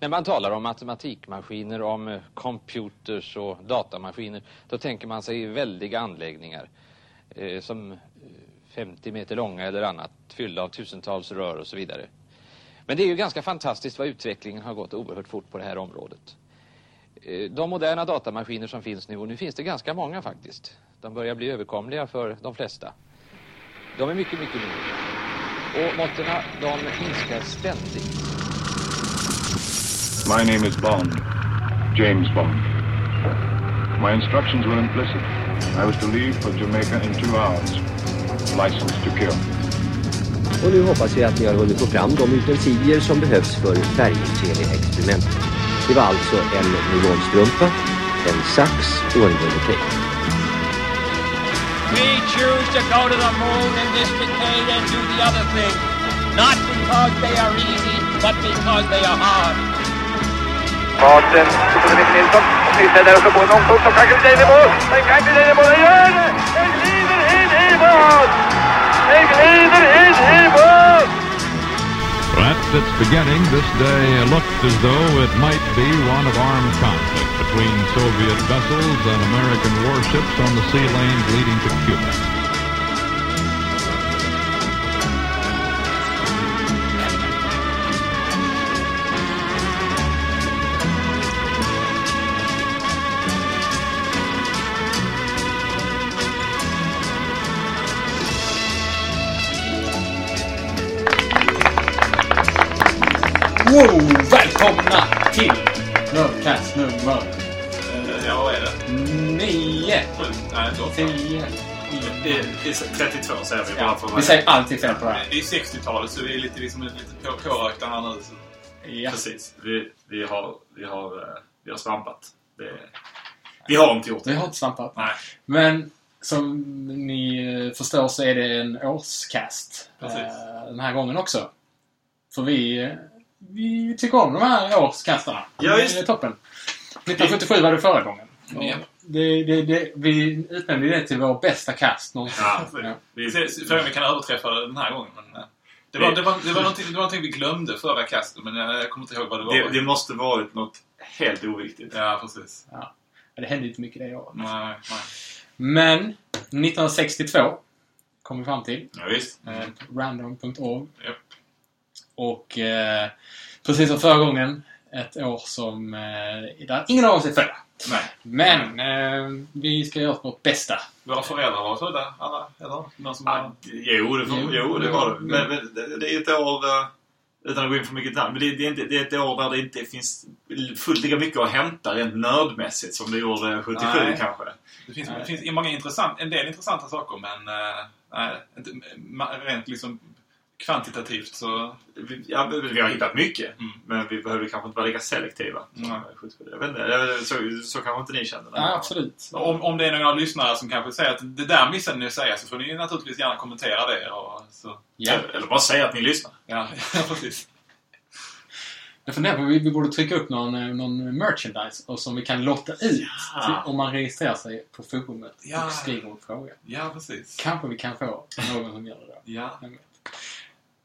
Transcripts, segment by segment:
När man talar om matematikmaskiner, om eh, computers och datamaskiner, då tänker man sig väldiga anläggningar eh, som eh, 50 meter långa eller annat, fyllda av tusentals rör och så vidare. Men det är ju ganska fantastiskt vad utvecklingen har gått oerhört fort på det här området. Eh, de moderna datamaskiner som finns nu, och nu finns det ganska många faktiskt, de börjar bli överkomliga för de flesta. De är mycket, mycket mindre. Och måttena, de minskar ständigt. My name is Bond, James Bond. My instructions were implicit. I was to leave for Jamaica in two hours. License to kill. Och nu hoppas vi att ni har hunnit få fram de utensilier som behövs för färg-tv-experimentet. Det var alltså en nylonstrumpa, en sax och en bulleteng. We choose to go to the moon in this decade and do the other thing. Not because they are easy, but because they are hard. Martin, Sofie Nilsson, där uppe på en som i mål. Den i mål, den gör det! Den glider in i mål! Den glider in i mål! At its beginning, this day looked as though it might be one of armed conflict between Soviet vessels and American warships on the sea lanes leading to Cuba. Sju? Nej, inte åtta. 10. Det är, det är 32 säger vi bara för att vi säger alltid fel på det här. Det är 60-talet så vi är lite, liksom, lite på, här nu. Så. Ja. Precis. Vi, vi, har, vi, har, eh, vi har svampat. Det, vi har inte gjort det. Vi har inte svampat. Nej. Men som ni eh, förstår så är det en årscast Precis. eh, den här gången också. För vi, vi tycker om de här årscasterna. Ja, Det visst. är toppen. 1977 var det förra gången. Och Ja. Det, det, det, vi utnämnde det till vår bästa cast någonsin. Ja, vi ser om vi kan överträffa det den här gången. Men, eh, det, var, det, var, det, var någonting, det var någonting vi glömde förra kastet, men jag, jag kommer inte ihåg vad det var. Det, det måste varit något helt oviktigt. Ja, precis. Ja. Men det hände inte mycket det året. Nej, nej. Men 1962 kom vi fram till. Ja, visst. Eh, random.org. Japp. Och eh, precis som förra gången, ett år som eh, där ingen av oss är födda. Nej. Men eh, vi ska göra vårt bästa. Våra föräldrar var födda, alla? Eller? Någon som Ja, var... jo, det, får, Jo, jo, det var det. Men, men det, det är ett år, utan att gå in för mycket namn, men det, det, är inte, det är ett år där det inte finns fullt lika mycket att hämta rent nördmässigt som det gjorde 77 Nej. kanske. Det finns, det finns många intressant, en del intressanta saker men eh, nej, inte, rent liksom kvantitativt så... Vi, ja, vi- vi har hittat mycket, Mm. men vi behöver kanske inte vara lika selektiva. Nej. 77. Jag vet inte, så, så kanske inte ni kände. Ja, absolut. Om, om det är några lyssnare som kanske säger att det där missade ni att säga så får ni naturligtvis gärna kommentera det. Och, så. Ja. Eller, eller bara säga att ni lyssnar. Ja, ja, precis. Jag funderar på vi, vi borde trycka upp någon, eh, någon merchandise och som vi kan lotta ut till, om man registrerar sig på forumet Ja. och skriver en fråga. Ja, precis. Kanske vi kan få någon som gör det då. Ja.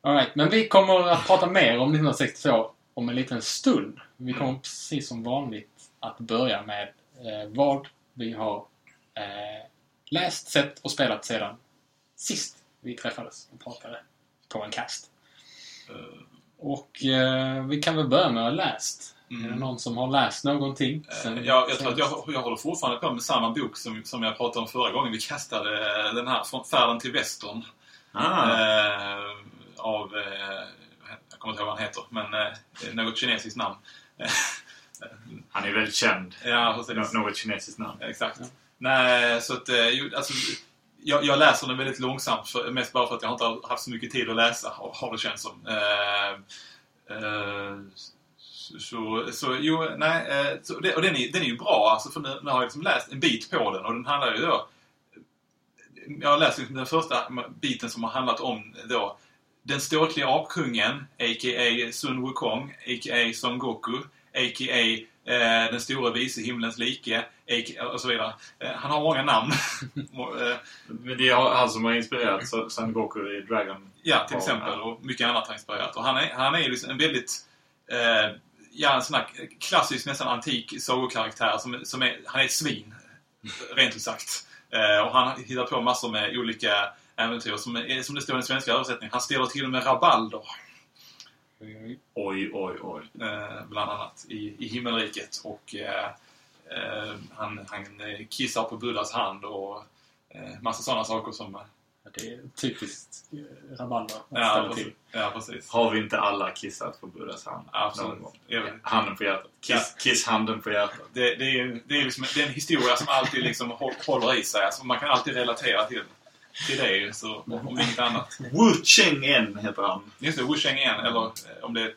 All right, men vi kommer att prata mer om 1962 om en liten stund. Vi kommer precis som vanligt att börja med eh, vad vi har eh, läst, sett och spelat sedan sist vi träffades och pratade på en cast. Eh, Och eh, vi kan väl börja med att ha läst. Mm. Är det någon som har läst någonting? Eh, sen- Jag, jag tror att jag, jag håller fortfarande på med samma bok som, som jag pratade om förra gången vi kastade eh, den här från Färden till Västern. Ah. Eh, av, eh, jag kommer inte ihåg vad han heter, men eh, något kinesiskt namn. Han är väldigt känd. ja, precis. Något kinesiskt namn. Exakt. Nej, så att eh, alltså, jag, jag läser den väldigt långsamt, för, mest bara för att jag inte har haft så mycket tid att läsa, har, det känts som. Eh, eh, så, så jo, nej, så det, och den är, den är ju bra, alltså, för nu, nu har jag liksom läst en bit på den och den handlar ju då... Jag har läst liksom den första biten som har handlat om då den ståtliga apkungen, a.k.a. Sun Wukong, a.k.a. Son Goku, a.k.a. Eh, den stora vise himlens like, och så vidare. Eh, han har många namn. eh, Men det är han som har inspirerat Son Goku i Dragon. Ja, till exempel. Och mycket annat har inspirerat. Och han är, han är ju liksom en väldigt... Eh, ja, en sån här klassisk, nästan antik sagokaraktär. Som, som är, han är ett svin, rent ut sagt. Eh, och han hittar på massor med olika äventyr som, är, som det står i den svenska översättningen. Han ställer till med rabalder. Oj, oj, oj. Eh, bland annat i, i himmelriket. Och eh, eh, han, han eh, kissar på Buddhas hand och eh, massa sådana saker som... Det är typiskt rabalder. Ja, precis. Ja, precis. Har vi inte alla kissat på Buddhas hand? Absolut. Någon gång? Ja. Handen på hjärtat. Kiss, kiss handen på hjärtat. Det, det, är, det, är liksom, det är en historia som alltid liksom håll- håller i sig. Alltså man kan alltid relatera till, till det, så, om inget annat. Wu Cheng En heter han. Just det, Wu Cheng En, eller eh, om det är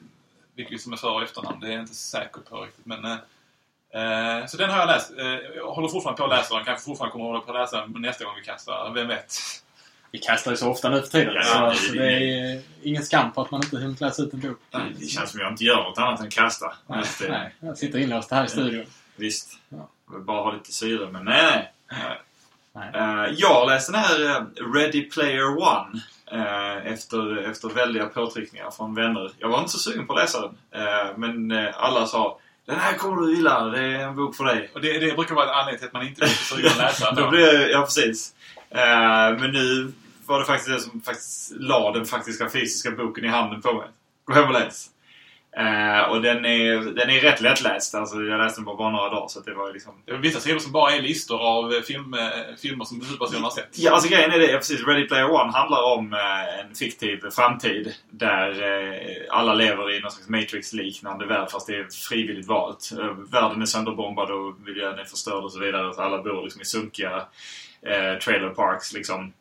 vilket som är för och efternamn. Det är jag inte säker på riktigt. Men, eh, eh, så den har jag läst. Eh, jag håller fortfarande på att läsa den. Kanske fortfarande kommer att hålla på att läsa den nästa gång vi kastar. Vem vet? Vi kastar ju så ofta nu för tiden. Ja, så, det- så det är ingen skam på att man inte hunnit läsa ut en bok. Det känns som jag inte gör något annat än kasta. Nej, nej, jag sitter inlåst här i studion. Visst. Ja. Jag vill bara ha lite syre, men nej. nej. Eh, jag läste den här eh, Ready Player One eh, efter, efter väldiga påtryckningar från vänner. Jag var inte så sugen på att läsa den. eh, men alla sa Den här kommer du gilla, det är en bok för dig. Och det, det brukar vara en anledning till att man inte är så sugen att läsa. Blir jag, ja, precis. Men nu var det faktiskt det som faktiskt la den faktiska fysiska boken i handen på mig. Gå hem och läs. Eh, och den är, den är rätt lättläst. Alltså, jag läste den på bara några dagar så det var liksom... Det är vissa sidor som bara är listor av eh, film, eh, filmer som huvudpersonen har sett. Ja, alltså grejen är det, precis. Ready Player One handlar om eh, en fiktiv framtid där eh, alla lever i någon slags Matrix-liknande värld fast det är frivilligt valt. Eh, världen är sönderbombad och miljön är förstörd och så vidare. Så alla bor liksom i sunkiga trailer parks liksom.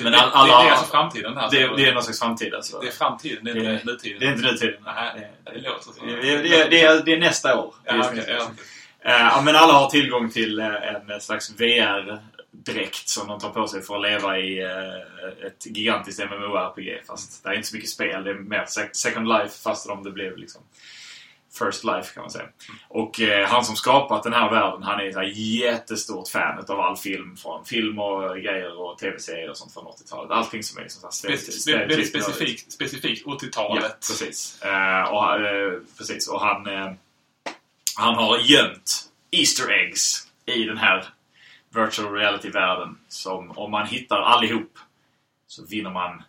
Men all- alla- det, är alltså framtiden här. Det, det är någon slags framtid alltså. det är framtiden, det är inte nutiden. Det är inte nutiden. Nej, det låter så. Det, det, är, nästa år. Ja. Eh, Ja, men alla har tillgång till eh, en slags VR-dräkt som de tar på sig för att leva i eh, ett gigantiskt MMORPG. Fast det är inte så mycket spel. Det är mer sec- Second Life fast om det blev liksom First Life kan man säga. Och eh, han som skapat den här världen, han är ett jättestort fan av all film. Från film och grejer och tv-serier och sånt från 80-talet. Allting som är liksom så här Spe- spe- väldigt specifikt, specifikt Ja, 80-talet. precis. Eh, och, eh, precis. Och han, eh, han har gömt Easter eggs i den här virtual reality-världen. Som om man hittar allihop så vinner man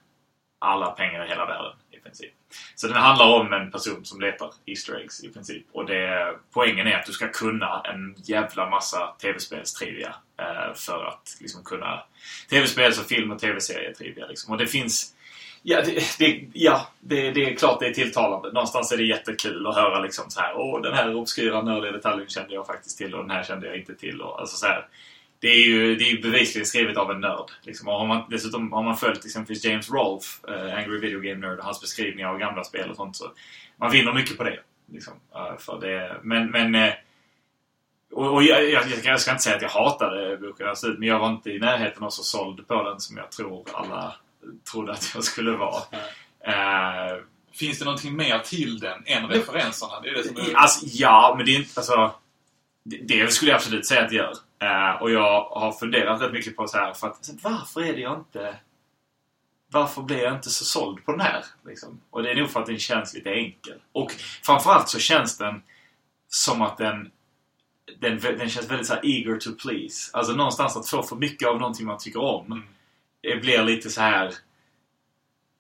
alla pengar i hela världen i princip. Så den handlar om en person som letar Easter eggs i princip. Och det, poängen är att du ska kunna en jävla massa tv-spelstrivia eh, för att liksom kunna tv-spels och film och tv-serietrivia. Liksom. Och det finns Ja, det, det, ja det, det är klart det är tilltalande. Någonstans är det jättekul att höra liksom så här. Åh, den här obskyra nördiga detaljen kände jag faktiskt till och den här kände jag inte till. Och, alltså så här, det är ju det är bevisligen skrivet av en nörd. Liksom. Och har man, dessutom har man följt exempelvis James Rolfe, eh, Angry Video Game Nerd, och hans beskrivningar av gamla spel och sånt. Så man vinner mycket på det. Liksom. Eh, för det men men eh, och, och jag, jag, jag ska inte säga att jag hatade boken absolut, men jag var inte i närheten av så såld på den som jag tror alla trodde att jag skulle vara. Eh, Finns det någonting mer till den än referenserna? Det är det som är... Alltså, ja, men det är inte... Alltså, det, det skulle jag absolut säga att det gör. Eh, och jag har funderat rätt mycket på så här, för att alltså, varför är det jag inte... Varför blir jag inte så såld på den här? Liksom? Och det är nog för att den känns lite enkel. Och framförallt så känns den som att den den, den känns väldigt så eager to please. Alltså någonstans att få för mycket av någonting man tycker om. Mm. Det blir lite så här...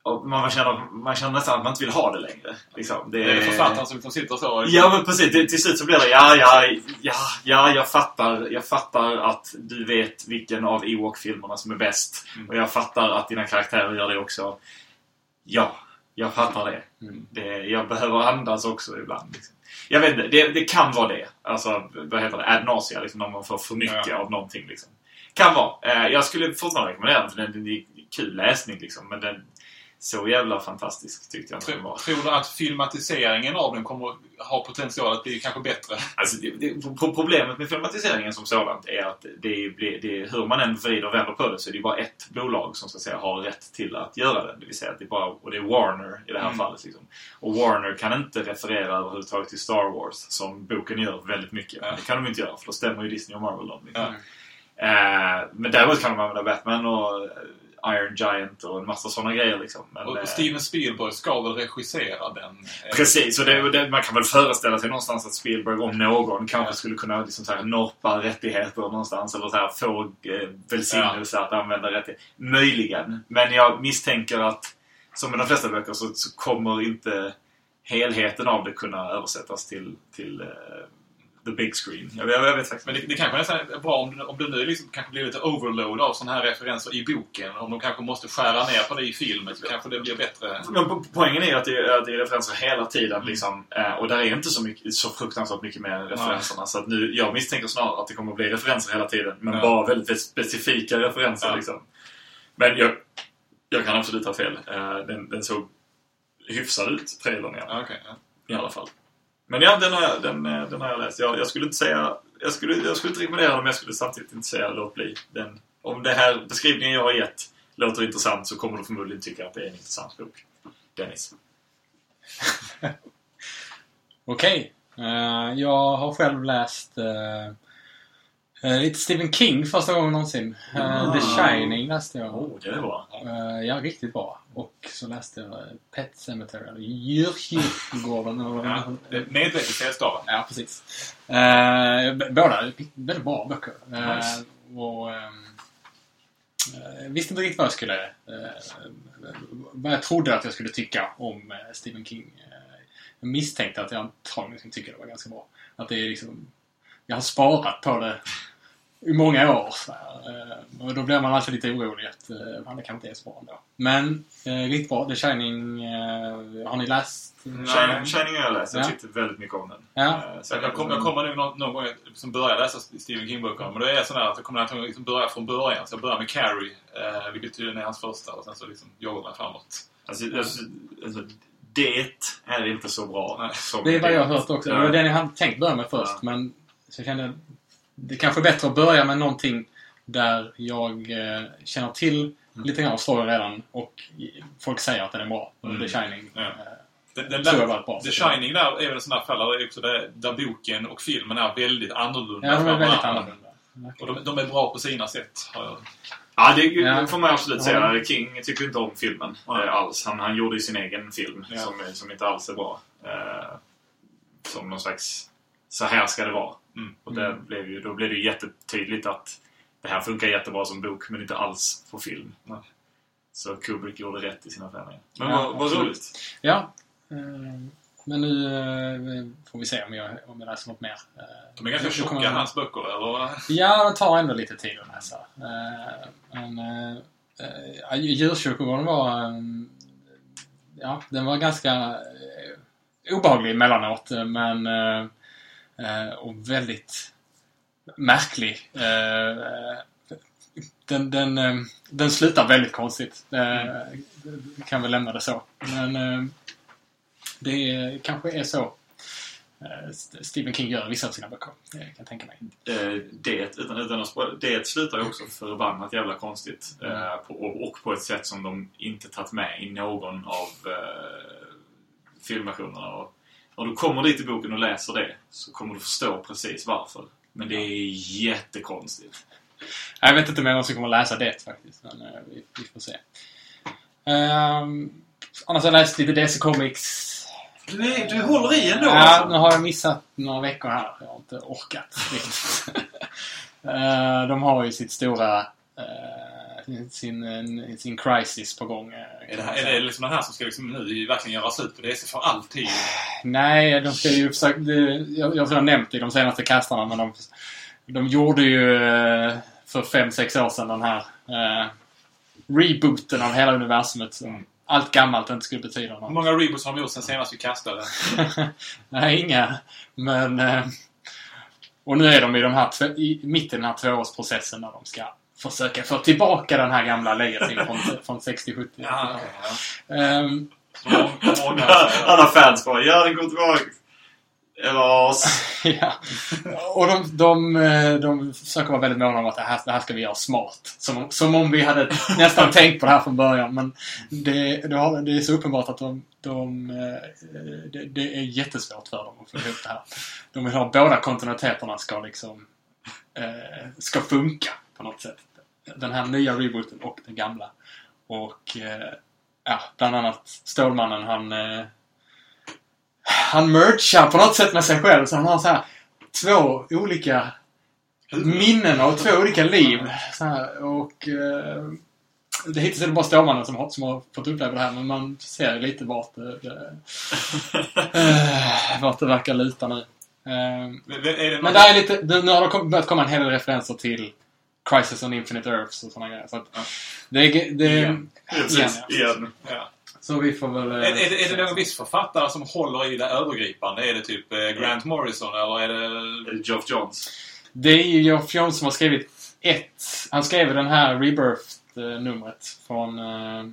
och Man, känner, man känner nästan att man inte vill ha det längre. Liksom. Det är författaren som, som sitter så. och- Ja men precis, till, till slut så blir det ja, ja, ja, ja, jag fattar, jag fattar att du vet vilken av Ewok-filmerna som är bäst. Mm. Och jag fattar att dina karaktärer gör det också. Ja, jag fattar det. Mm. det jag behöver andas också ibland. Liksom. Jag vet inte, det, det kan vara det. Alltså, vad heter det? Ad nausia, liksom, när man får för mycket Ja. av någonting. Liksom. Kan vara. Eh, jag skulle fortfarande rekommendera den, för den, den är kul läsning liksom. Men den, så jävla fantastisk tyckte jag den var. Tror, du att filmatiseringen av den kommer ha potential att bli kanske bättre? Alltså, det, det, pro- problemet med filmatiseringen som sådant är att det, blir- det, hur man än vrider och vänder på det så är det bara ett bolag som så att säga har rätt till att göra det. Det vill säga att det är bara, och det är Warner i det här Mm. fallet. Liksom. Och Warner kan inte referera överhuvudtaget till Star Wars som boken gör väldigt mycket. Ja. Det kan de inte göra för då stämmer ju Disney och Marvel dem. Liksom. Ja. Eh, men däremot kan de använda Batman och eh, Iron Giant och en massa sådana grejer liksom. Men, Och eh, Steven Spielberg ska väl regissera den? eh, Precis, och det, det, man kan väl föreställa sig någonstans att Spielberg om någon kanske skulle kunna liksom så här, norpa rättigheter någonstans eller så här, få eh, välsignelse att använda rättigheter. Möjligen. Men jag misstänker att som med de flesta böcker så, så kommer inte helheten av det kunna översättas till, till eh, the big screen. Jag, jag, jag vet faktiskt Men det, det kanske nästan är bra om, om det nu liksom kanske blir lite overload av sådana här referenser i boken. Om de kanske måste skära ner på det i filmen så kanske det blir bättre. Men po- poängen är ju att det, är- att det är referenser hela tiden. Liksom, eh, och där är inte så, mycket, så fruktansvärt mycket mer än referenserna. Så att nu, jag misstänker snarare att det kommer att bli referenser hela tiden. Men Ja. bara väldigt specifika referenser. Ja. Liksom. Men jag, jag kan absolut ha fel. Eh, den, den såg hyfsad ut, trailern i alla, Ja, okej, ja. i alla fall. Men ja, den har jag, den, eh, den har jag läst. Jag, jag skulle inte säga... Jag skulle, jag skulle inte rekommendera den, men jag skulle samtidigt inte säga låt bli. Den, om det här beskrivningen jag har gett låter intressant så kommer du förmodligen tycka att det är en intressant bok. Dennis. Okej. Eh, jag har själv läst uh, eh, lite Stephen King första gången någonsin. Eh, The Shining läste jag. Oh, det är bra. Eh, ja, riktigt bra. Och så läste jag eh, Pet Cemetery, eller Djurkyrkogården. eller vad Ja, medvetet felstavat. Ja, precis. Eh, båda väldigt bra böcker. Eh, Nice. och, ehm, eh, visste inte riktigt vad jag skulle... Vad jag trodde att jag skulle tycka om Stephen King. Jag misstänkte att jag antagligen skulle tycka det var ganska bra. Att det är liksom... Jag har sparat på det i många år. Så här. Eh, och då blir man alltid lite orolig att eh, fan, det kanske inte är så bra ändå. Men eh, riktigt bra. The Shining... Eh, har ni läst? Shining, Shining har jag läst. Jag Ja. tyckte väldigt mycket om den. Ja. Eh, så Jag, kom, jag kommer nu någon, någon gång som börjar läsa Stephen King-böcker. Men det är sådär att jag kommer att liksom börja från början. Så jag börjar med Carrie, eh, vilket tydligen är hans första. Och sen så liksom joggar jag framåt. Alltså, alltså, alltså, det är inte så bra. Nej. Det är vad jag har hört också. Det Ja. var den jag hade tänkt börja med först. Ja. Men så kände jag det är kanske är bättre att börja med någonting där jag eh, känner till lite grann av storyn redan och folk säger att den är bra. Mm. The Shining. Ja. eh, Den, den Tror där, bra. The Shining där är väl en sån där fall där, också där, där boken och filmen är väldigt annorlunda. Ja, de är väldigt annorlunda. Och de, de är bra på sina sätt. har jag- Ja, det Ja. får man absolut Ja. säga. King tycker inte om filmen Ja. eh, alls. Han, han gjorde ju sin egen film Ja. som, som inte alls är bra. Eh, som någon slags... Så här ska det vara. Mm. Och det blev ju, då blev det ju jättetydligt att det här funkar jättebra som bok men inte alls på film. Nej. Så Kubrick gjorde rätt i sina förändringar. Men Ja, vad, vad roligt. Ja. eh, Men nu eh, får vi se om jag, om jag läser något mer. Eh, De är ganska tjocka, kommer- hans böcker. Eller? Ja, det tar ändå lite tid att läsa. Men eh, djurkyrkogården var... Ja, den var ganska eh, obehaglig emellanåt, men eh, Och väldigt märklig. Eh, Den, den, eh, den slutar väldigt konstigt. Eh, Vi kan väl lämna det så. Men eh, det kanske är så eh, Stephen King gör vissa av sina böcker. Det kan jag tänka mig. Eh, det, utan, utan att det slutar ju också förbannat jävla konstigt. Mm. på, och, och på ett sätt som de inte tagit med i någon av eh, filmversionerna. Och när du kommer dit i boken och läser det så kommer du förstå precis varför. Men det är jättekonstigt. Jag vet inte om jag ska komma läsa det faktiskt, men eh, vi, vi får se. Ehm, annars har jag läst lite DC Comics. Du, är, du håller i ändå Ja, alltså. nu har jag missat några veckor här. Jag har inte orkat riktigt. Eh, de har ju sitt stora... sin, sin crisis på gång. eh, Är det, är det liksom den här som ska liksom nu verkligen göra slut på DC för alltid? Nej, de ska ju försöka... Jag, jag jag nämnt det i de senaste kastarna, men de, de gjorde ju eh, för fem sex år sedan den här eh, rebooten av hela universumet. Som allt gammalt inte skulle betyda Hur något. många reboots har de gjort sen senast vi kastade? Nej, inga. Men... Eh, och nu är de i, de här, i mitt i den här tvåårsprocessen där de ska försöka få tillbaka den här gamla legacyn från, från 60-70. Ja, okej. ja. Många- Alla fans bara ja, den går tillbaka. Eller as. ja. Och de, de, eh, de försöker vara väldigt måna om att det här, det här ska vi göra smart. Som, som om vi hade nästan tänkt på det här från början. Men det, det, är så uppenbart att de, de, eh, det, det är jättesvårt för dem att få ihop det här. De vill ha båda kontinuiteterna ska liksom eh, ska funka på något sätt. Den här nya rebooten och den gamla. Och eh, ja, bland annat Stålmannen han eh, han merchar på något sätt med sig själv så han har så här två olika minnen av två olika liv. Så här, och eh, det hittills är det bara Stålmannen som har, som har fått uppleva det här men man ser lite vart det, det, eh, vart det verkar luta nu. Eh, Men är det men någon- det är lite, nu har det börjat komma en hel del referenser till Crisis on Infinite Earths och sådana grejer. Så att det, är- det, Igen. Ja. igen. Ja. Så vi får väl... eh, Är, är, det, är det någon viss författare som håller i det övergripande? Är det typ eh, Grant Morrison eller är det... Geoff Johns. Det är ju Geoff Jones som har skrivit ett. Han skrev den här Rebirth-numret från... eh,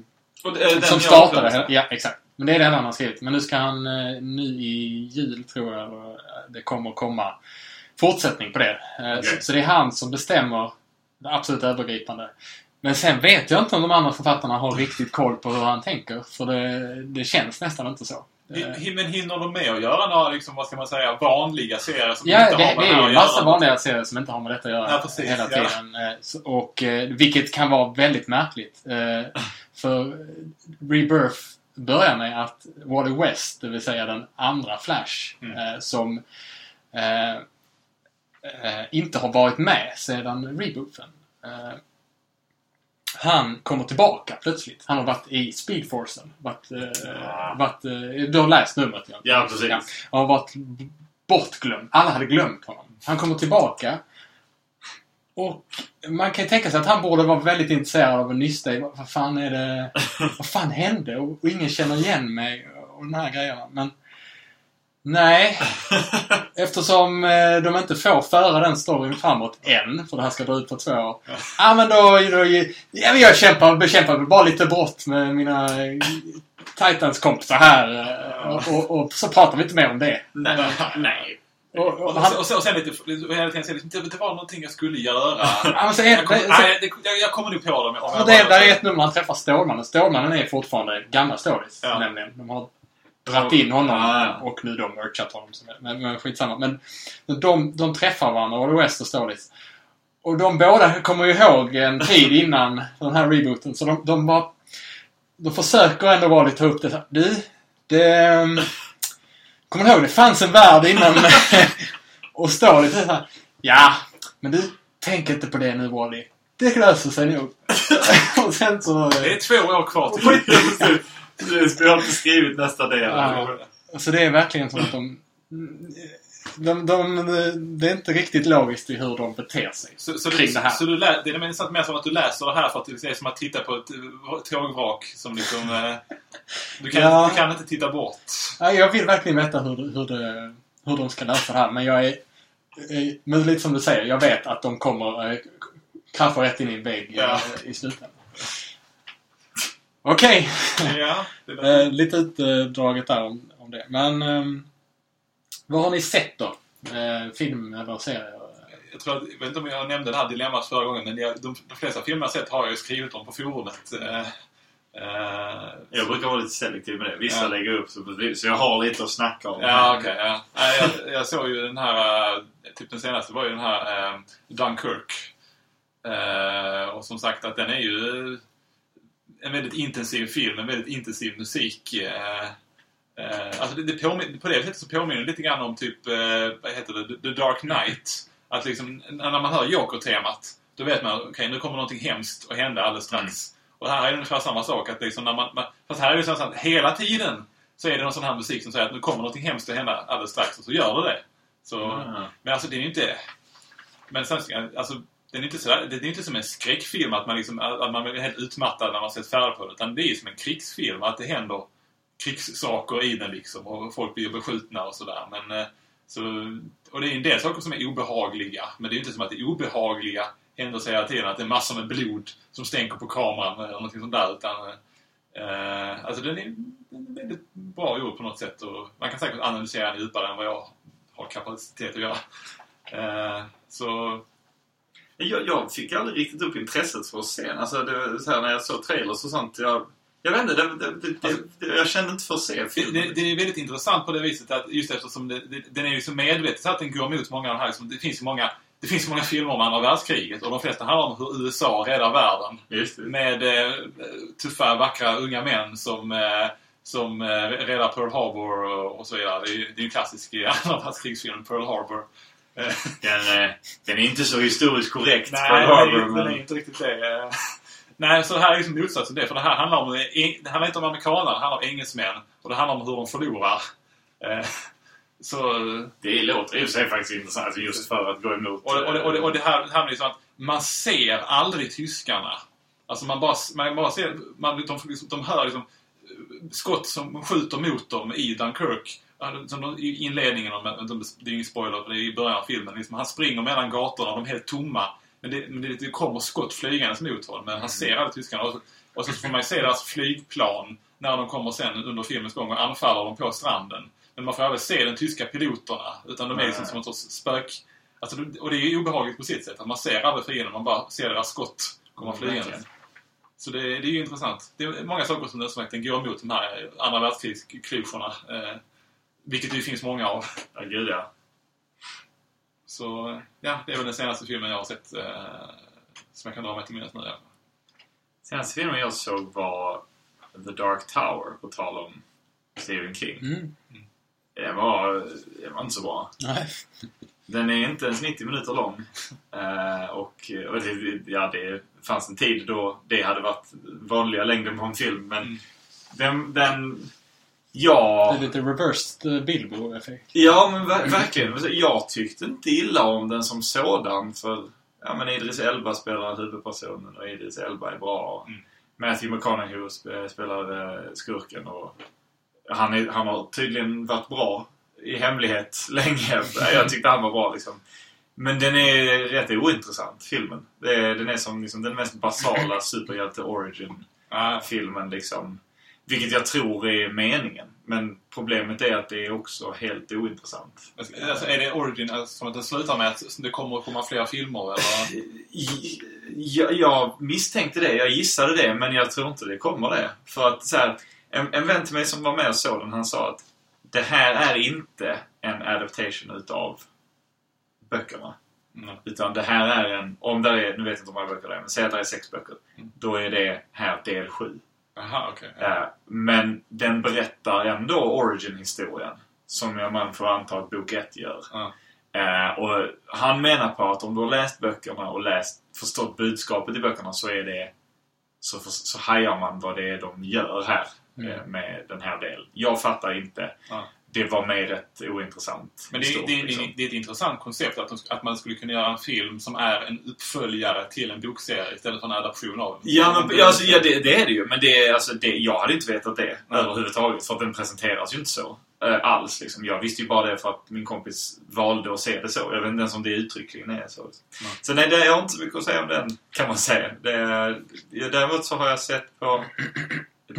Och det är den som startade. Ja, exakt. Men det är det enda han har skrivit. Men nu ska han eh, nu i jul, tror jag, eh, det kommer komma fortsättning på det. Eh, Okej. så, så det är han som bestämmer det absolut övergripande. Men sen vet jag inte om de andra författarna har riktigt koll på hur han tänker. För det, det känns nästan inte så. Eh, Men hinner de med att göra några, liksom, vad ska man säga, vanliga serier som Ja, inte det, har med det här är ju massa vanliga serier som inte har med detta att göra Ja, precis, hela ja. tiden. Eh, så- Och, eh, vilket kan vara väldigt märkligt. Eh, För Rebirth börjar med att Wally West, det vill säga den andra Flash, Mm. eh, som eh, eh, inte har varit med sedan rebooten. Eh, han kommer tillbaka plötsligt. Han har varit i Speedforcen. Varit, eh, varit, eh, du har läst numret ja. Ja, precis. Han har varit bortglömd. Alla hade glömt honom. Han kommer tillbaka. Och man kan ju tänka sig att han borde vara väldigt intresserad av att nysta i vad vad fan är det... Vad fan hände? Och, och ingen känner igen mig och de här grejerna. Men... Nej. Eftersom eh, de inte får föra den storyn framåt än, för det här ska dra ut på två år. Ja, men då... då ja, men jag kämpar, bekämpar bara lite brott med mina eh, Titans-kompisar här. eh, Och, och, och så pratar vi inte mer om det. Nej. Nej. Och, Och, och han, och, sen, och sen lite... Hela tiden liksom, det, det var någonting jag skulle göra. Så är- jag, kom, så- nej, det, jag, jag kommer nog på det om jag bara- det, där är ett nummer han träffar Stålmannen. Stålmannen är fortfarande gamla stories, Ja. nämligen. De har dragit in honom Ja, och nu då merchat honom. Men, men skitsamma. Men, de, de träffar varandra, Wally West och Stories. Och de båda kommer ju ihåg en tid innan den här rebooten. Så de, de bara... De försöker ändå vara lite upp det. här, Du, det... ehm, Kommer du ihåg? Det fanns en värld innan... och Stories är så här, Ja, men du, tänk inte på det nu Wally. Det löser sig nog. och sen så... Det är två år kvar till... Precis, vi har inte skrivit nästa del. Ja. Så det är verkligen som att de... De, de, det är inte riktigt logiskt i hur de beter sig Så, så, kring du, det här. så du lä, det är nästan mer som att du läser det här för att det är som att titta på ett tågvrak som liksom... Eh, du, kan, Ja. du kan inte titta bort. Ja, jag vill verkligen veta hur, hur, det, hur de ska lösa det här. Men jag är... eh, Men lite som du säger, jag vet att de kommer eh, kraffa rätt in i en vägg Ja. eh, i slutändan. Okej. Ja, det där. Eh, lite utdraget där om, om det. Men ehm, vad har ni sett då? Eh, film eller serier? Jag, tror att, jag vet inte om jag nämnde det här dilemmat förra gången, men jag, de, de flesta filmer jag sett har jag ju skrivit om på forumet. Eh, eh, Jag brukar vara lite selektiv med det. Vissa Ja. lägger upp så, så jag har lite att snacka om. Ja, okej. ja. Jag, jag såg ju den här, eh, typ den senaste var ju den här eh, Dunkirk. Eh, och som sagt att den är ju en väldigt intensiv film, en väldigt intensiv musik. Eh, eh, alltså det, det påmin- på det sättet så påminner det lite grann om typ, eh, vad heter det, The Dark Knight. Att liksom, när man hör Joker-temat, då vet man okej nu kommer någonting hemskt att hända alldeles strax. Och här är det ungefär samma sak. Att liksom när man, man, fast här är det så att hela tiden så är det någon sån här musik som säger att nu kommer någonting hemskt att hända alldeles strax och så gör det det. Så, Ah. Men alltså det är ju inte... Men sen, alltså, den är inte sådär, det är inte som en skräckfilm att man, liksom, att man är helt utmattad när man sett färdigt på den. Utan det är ju som en krigsfilm. Att det händer krigssaker i den liksom. Och folk blir beskjutna och sådär. Men, eh, så, och det är en del saker som är obehagliga. Men det är ju inte som att det är obehagliga händelser hela tiden. Att det är massor med blod som stänker på kameran eller någonting sånt där. Utan, eh, alltså den är, den är väldigt bra gjord på något sätt. Och man kan säkert analysera den djupare än vad jag har kapacitet att göra. Eh, så jag, jag fick aldrig riktigt upp intresset för att se den. Alltså, det, så här, när jag såg trailers och sånt. Jag, jag vet inte, det, det, det, det, jag kände inte för att se filmen. det, det är väldigt intressant på det viset att just eftersom det, den är ju så medveten så att den går emot många av de här. Liksom, det finns ju många det finns många filmer om andra världskriget och de flesta handlar om hur USA räddar världen. Med eh, tuffa, vackra unga män som, eh, som eh, räddar Pearl Harbor och, och så vidare. Det är, ju- en klassisk eh, andra världskrigsfilm, Pearl Harbor. Eh, Den, eh, den är inte så historiskt korrekt Nej, den är, Harbor, den är men... inte riktigt det. eh. Nej, så det här är liksom motsatsen till det. För det här handlar om, det handlar inte om amerikaner, det handlar om engelsmän. Och det handlar om hur de förlorar. Så, Det låter i och för sig faktiskt intressant, alltså just för att gå emot... och, och, det- och, och det här, det här med liksom att man ser aldrig tyskarna. Alltså man bara, man bara ser, man, de, liksom, de hör liksom skott som skjuter mot dem i Dunkirk. Som de, I inledningen, de- det är ingen spoiler, det är i början av filmen. Liksom, han springer mellan gatorna, de är helt tomma. Men det, men det, det kommer skott flygandes mot honom, men han ser aldrig tyskarna. Och så, och så får man ju se deras flygplan när de kommer sen under filmens gång och anfaller dem på stranden. Men man får aldrig se de tyska piloterna, utan de är liksom som en sorts spök... Alltså, och det är ju obehagligt på sitt sätt, att man ser aldrig fienden, man bara ser deras skott komma Mm, flygande. Så det, det är ju intressant. Det är många saker som som verkligen går emot de här andra världskrigsklyschorna. Eh, vilket det finns många av. Ja, gud ja. Så ja, det är väl den senaste filmen jag har sett eh, som jag kan dra mig till minnes nu. Senaste filmen jag såg var The Dark Tower, på tal om Stephen King. Mm. Det var, det var inte så bra. Nej. Den är inte ens 90 minuter lång. Eh, och och det, ja, det fanns en tid då det hade varit vanliga längden på en film. Men Mm. den, den... Ja... Det är lite reversed eh, Bilbo-effekt. Ja, men ver verkligen. Jag tyckte inte illa om den som sådan. För ja, men Idris Elba spelar huvudpersonen och Idris Elba är bra. Mm. Matthew McConaughey sp- spelar eh, skurken. Och han, är, han har tydligen varit bra i hemlighet länge. Jag tyckte han var bra liksom. Men den är rätt ointressant, filmen. Den är som liksom, den mest basala superhjälte-origin-filmen. Liksom. Vilket jag tror är meningen. Men problemet är att det är också helt ointressant. Alltså, är det Origin alltså, som att det slutar med att det kommer att komma fler filmer? Eller? Jag, jag misstänkte det, jag gissade det, men jag tror inte det kommer det. För att så här, en, en vän till mig som var med och såg den, han sa att det här är inte en adaptation utav böckerna. Mm. Utan det här är en, om det är, nu vet jag inte hur många böcker det är, men säg att det är sex böcker. Mm. Då är det här del sju. Aha, okej. Eh, Men den berättar ändå origin-historien. Som man får anta att bok 1 gör. Ja. Eh, och han menar på att om du har läst böckerna och läst, förstått budskapet i böckerna så är det så, för, så hajar man vad det är de gör här Mm. eh, med den här delen. Jag fattar inte. Ja. Det var mig rätt ointressant. Men det, är- det, är- liksom. det är ett intressant koncept att, de, att man skulle kunna göra en film som är en uppföljare till en bokserie istället för en adaption av en. Ja, men, alltså, ja det, det är det ju. Men det, är- alltså, det, jag hade inte vetat det Nej. överhuvudtaget. För att den presenteras ju inte så. eh, alls. Liksom. Jag visste ju bara det för att min kompis valde att se det så. Jag vet inte ens om det uttryckligen är så. Nej. Så nej, det, jag har inte så mycket att säga om den, kan man säga. Det, däremot så har jag sett på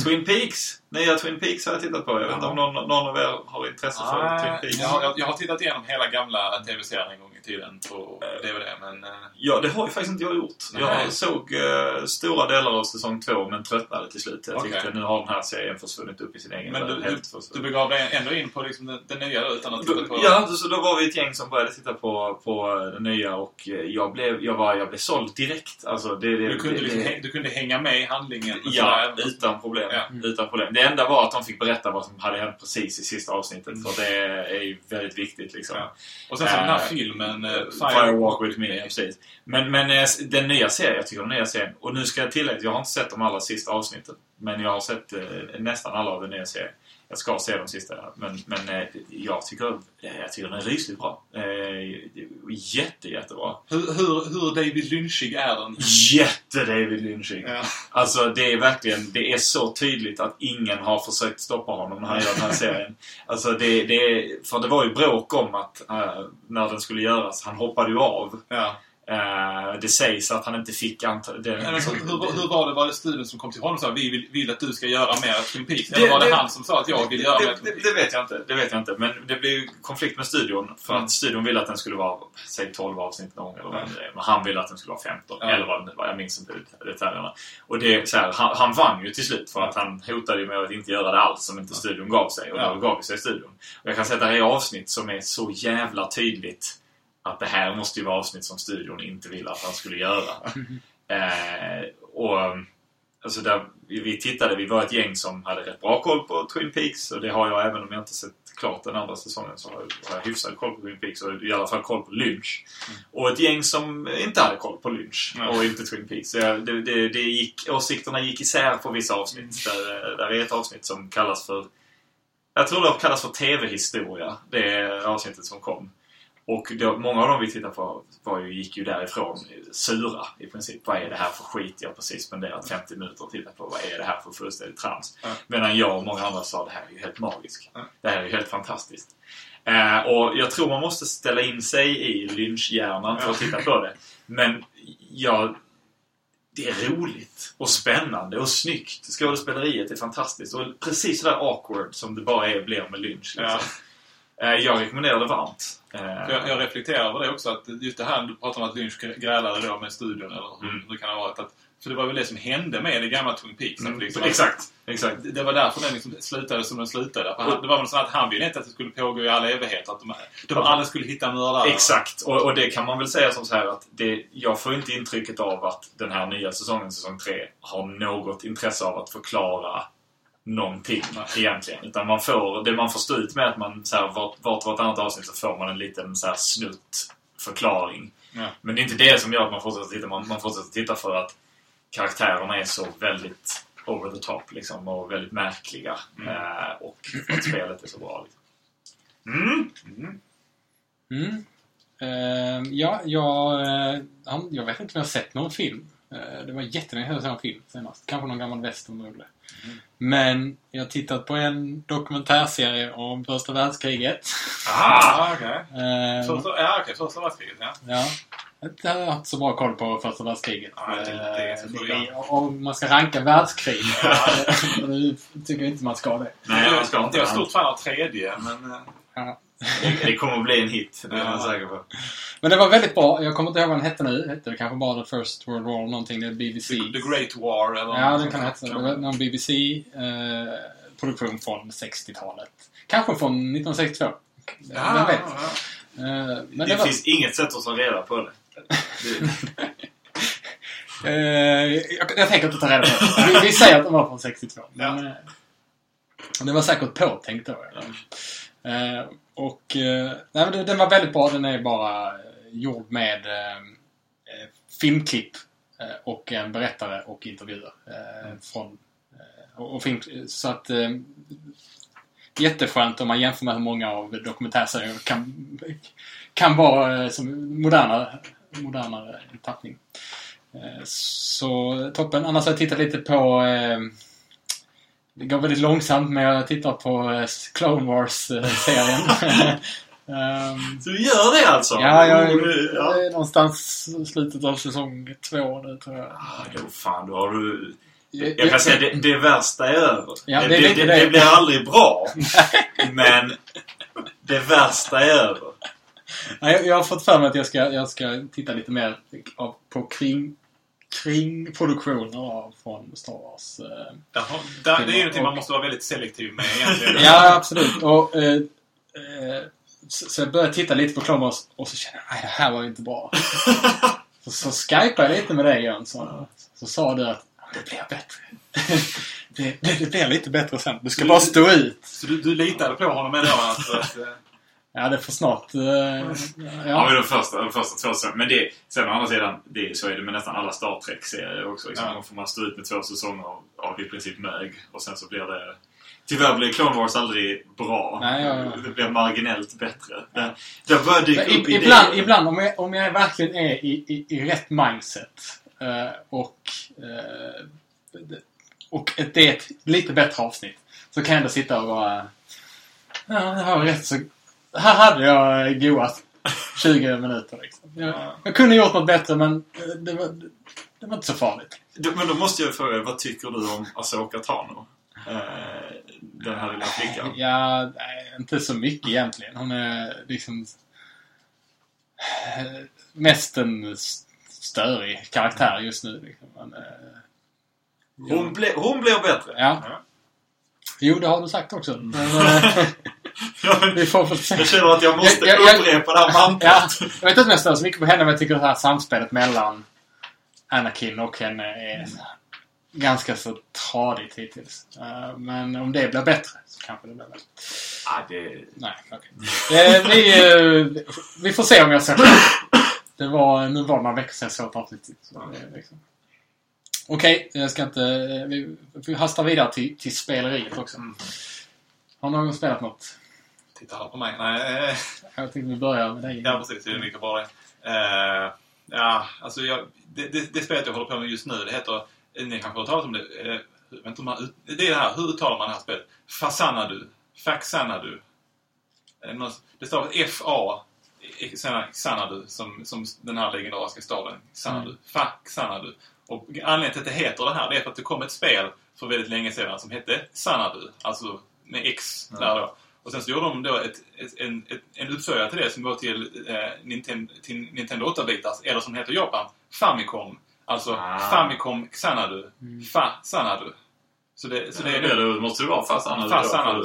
Twin Peaks. Nya Twin Peaks har jag tittat på. Jag vet inte om någon, någon av er har intresse för Ah, Twin Peaks. jag, har- jag, har tittat igenom hela gamla tv-serien en gång i tiden på DVD, men... eh, Ja, det har ju faktiskt inte jag gjort. Nej. Jag såg eh, stora delar av säsong två men tröttnade till slut. Jag Okej. tyckte nu har den här serien försvunnit upp i sin egen Men du, du, du begav dig ändå in på liksom den, den nya utan att titta på... Ja, så då var vi ett gäng som började titta på, på den nya och eh, jag blev, jag var, jag blev såld direkt. Alltså, det, det, Du kunde, det, liksom, du kunde hänga med i handlingen. Ja, utan problem. Ja. utan problem. Det enda var att de fick berätta vad som hade hänt precis i sista avsnittet. För det är ju väldigt viktigt liksom. Ja. Och sen så den här Eh, filmen, eh, Fire, Walk With Me, ja, precis. Men, men eh, den nya serien, jag tycker om den nya serien. Och nu ska jag tillägga, jag har inte sett de allra sista avsnitten. Men jag har sett eh, nästan alla av den nya serien. Jag ska se de sista. Men, men eh, jag, tycker, eh, jag tycker den är rysligt bra. Eh, jätte, jättebra. Hur, hur, hur David Lynchig är den? Jätte David Lynchig. Ja. Alltså det är verkligen, det är så tydligt att ingen har försökt stoppa honom när han gör den här serien. Alltså det, det för det var ju bråk om att när den skulle göras, han hoppade ju av. Ja. Eh, det sägs att han inte fick antal... Det, Men hur, hur, hur var det? Var det studion som kom till honom och sa vi vill, vill att du ska göra mer Twin Peaks? Det- Eller var det, det- han som sa att jag vill göra mer det, Twin det, Peaks? det vet jag inte. Det vet jag inte. Men det blev konflikt med studion. För Mm. att studion ville att den skulle vara, säg 12 avsnitt lång eller vad det är. Men han ville att den skulle vara 15. Ja. Eller vad det nu var. Jag minns inte det- detaljerna. Och det så här, han, han vann ju till slut. För att han hotade med att inte göra det alls om inte studion gav sig. Och då gav sig studion. Och jag kan säga att det här är avsnitt som är så jävla tydligt att det här måste ju vara avsnitt som studion inte ville att han skulle göra. Eh, och alltså där, vi tittade, vi var ett gäng som hade rätt bra koll på Twin Peaks och det har jag även om jag inte sett klart den andra säsongen så har jag, har jag hyfsad koll på Twin Peaks och i alla fall koll på Lynch. Och ett gäng som inte hade koll på Lynch Nej. och inte Twin Peaks. Så jag, det, det, det gick, åsikterna gick isär på vissa avsnitt. Där, där är ett avsnitt som kallas för jag tror det kallas för TV-historia. Det är avsnittet som kom. Och då, många av dem vi tittade på var ju, gick ju därifrån sura i princip. Vad är det här för skit jag precis spenderat 50 minuter och tittat på? Vad är det här för fullständigt trams? Ja. Medan jag och många andra sa det här är ju helt magiskt. Ja. Det här är ju helt fantastiskt. Eh, och jag tror man måste ställa in sig i lynchhjärnan för att titta på det. Men jag... Det är roligt och spännande och snyggt. Skådespeleriet är fantastiskt och precis sådär awkward som det bara är blir med Lynch. Liksom. Ja. Eh, Jag rekommenderar det varmt. Eh, Jag, jag reflekterar över det också. Att just det här, du pratar om att Lynch grälade då med studion. Eller hur, Mm. hur kan det ha varit? Att, för det var väl det som hände med det gamla Twin Peaks. Mm, liksom, exakt, exakt. Det, det var därför den liksom slutade som den slutade. För han, det var väl så att han ville inte att det skulle pågå i all evighet. Att de, de alla skulle hitta mördare. Exakt, och, och det kan man väl säga som så här att det, jag får inte intrycket av att den här nya säsongen, säsong 3, har något intresse av att förklara någonting egentligen. Utan man får, det man får stå ut med att man så här, vart, vart vartannat avsnitt så får man en liten så här snutt förklaring. Ja. Men det är inte det som gör att man fortsätter titta. Man, man fortsätter titta för att karaktärerna är så väldigt over the top liksom, och väldigt märkliga. Eh, och att spelet är så bra. Liksom. Mm. Mm. Eh, ja, jag, han- jag vet inte om jag har sett någon film. Eh, det var jättelänge sedan jag såg en film senast. Kanske någon gammal westernrulle. Men jag har tittat på en dokumentärserie om första världskriget. Ah, okej. Eh, Första, ja, okej. Första världskriget, ja. Ja. Jag har inte så bra koll på första världskriget. Det det är Eh, är- Om man ska ranka världskrig. Tycker jag inte man ska det. Nej, man ska inte. Jag är stort fan av tredje, men... eh, Ja. Det, kommer att bli en hit, det är jag Ja. säker på. Men det var väldigt bra. Jag kommer inte ihåg vad den hette nu. Hette det kanske bara The First World War eller någonting. Det är BBC. The, the Great War, eller Ja, den kan heta. Det var någon BBC-produktion från 60-talet. Kanske från 1962. Ja, Vem vet? ja, ja. Eh, Men Det, det var, finns inget sätt att ta reda på det. det eh, jag, jag tänker inte ta reda på det. Vi, vi säger att den var från 62. Men, eh, det var säkert påtänkt då. Eh, och eh, nej, den var väldigt bra. Den är bara eh, gjord med eh, eh, filmklipp och en berättare och intervjuer. Eh, från, och, och film, så att jätteskönt om man jämför med hur många av dokumentärserier kan, kan vara som moderna, modernare tappning. Så toppen. Annars har jag tittat lite på det går väldigt långsamt men jag tittar på eh, Clone Wars-serien. um, Så du gör det alltså? ja, jag, det- ja. är någonstans slutet av säsong två nu tror jag. Ah, Då fan, då har du... Jag- Jag kan säga det, det värsta är över. Ja, det, det det, det, blir aldrig bra. men det värsta är över. Nej, jag, jag har fått för mig att jag ska, jag ska titta lite mer på kring, kringproduktioner av från Star Wars. eh. Jaha, där, det är ju någonting man måste vara väldigt selektiv med egentligen. Ja, absolut. Och, eh, eh, så, så jag började titta lite på Clone Wars och så kände jag nej det här var ju inte bra. så, så skypade jag lite med dig Jönsson. Så sa du att det blir bättre. det, det, det blir lite bättre sen. Du ska bara stå ut. Så du, du litade på honom ändå? Alltså, att, eh, Ja, det får snart... eh, Ja, ja. men de första, de första två säsongerna. Men det, sen å andra sidan, det, så är det med nästan alla Star Trek-serier också. Liksom. Ja. Då får man stå ut med två säsonger av, av i princip mög. Och sen så blir det... Tyvärr blir Clone Wars aldrig bra. Nej, ja, ja. Det blir marginellt bättre. Det, det börjar dyka upp i- ibland, ibland om, jag, om jag verkligen är i, i, i rätt mindset eh, och, eh, och det är ett lite bättre avsnitt så kan jag ändå sitta och bara... Ja, det har rätt så... Här hade jag goat 20 minuter liksom. Jag, jag kunde gjort något bättre men eh, det var, det var inte så farligt. Men då måste jag fråga, vad tycker du om Asoka Tano? Eh, den här lilla flickan. Ja, nej, inte så mycket egentligen. Hon är liksom eh, mest en störig karaktär just nu. Liksom. Men, eh, Hon, ble, hon blir bättre. ja. Jo, det har du sagt också. Men, eh, Vi får väl se. Jag känner att jag måste Jag- jag- upprepa det här Ja, mantrat. jag vet inte om jag stör så mycket på henne, men jag tycker det här samspelet mellan Anakin och henne är ganska så tradigt hittills. Eh, men om det blir bättre så kanske det blir bättre. Ja, det... Nej, okej. Eh, vi, eh, vi får se om jag ser det. Det var, nu var det några veckor sedan jag såg ett avsnitt. Liksom. Okej, jag ska inte... Vi, vi hastar vidare till, till speleriet också. Har någon spelat något? Titta här på mig. Nej, eh, Jag tänkte vi börjar med dig. ja precis. Det är lika bra det. Eh, ja, alltså jag, det, det, det spelet jag håller på med just nu, det heter... Ni kanske har talat om det. Inte om man, det är det här, hur uttalar man det här spelet? Fasanadu. Faxanadu. Det står F-A. Xanadu, som, som den här legendariska staden. Xanadu. Mm. Faxanadu. Och anledningen till att det heter det här, det är för att det kom ett spel för väldigt länge sedan som hette Xanadu. Alltså med X där då. Och sen så gjorde de då ett, ett, en, ett, en uppföljare till det som går till, eh, Nintendo, till Nintendo 8-bitars, eller som heter Japan, Famicom. Alltså Ah. Famicom Xanadu. Fa Xanadu. Så det, så det är det, då måste det vara fast Anadu. Fast då, för- Anadu,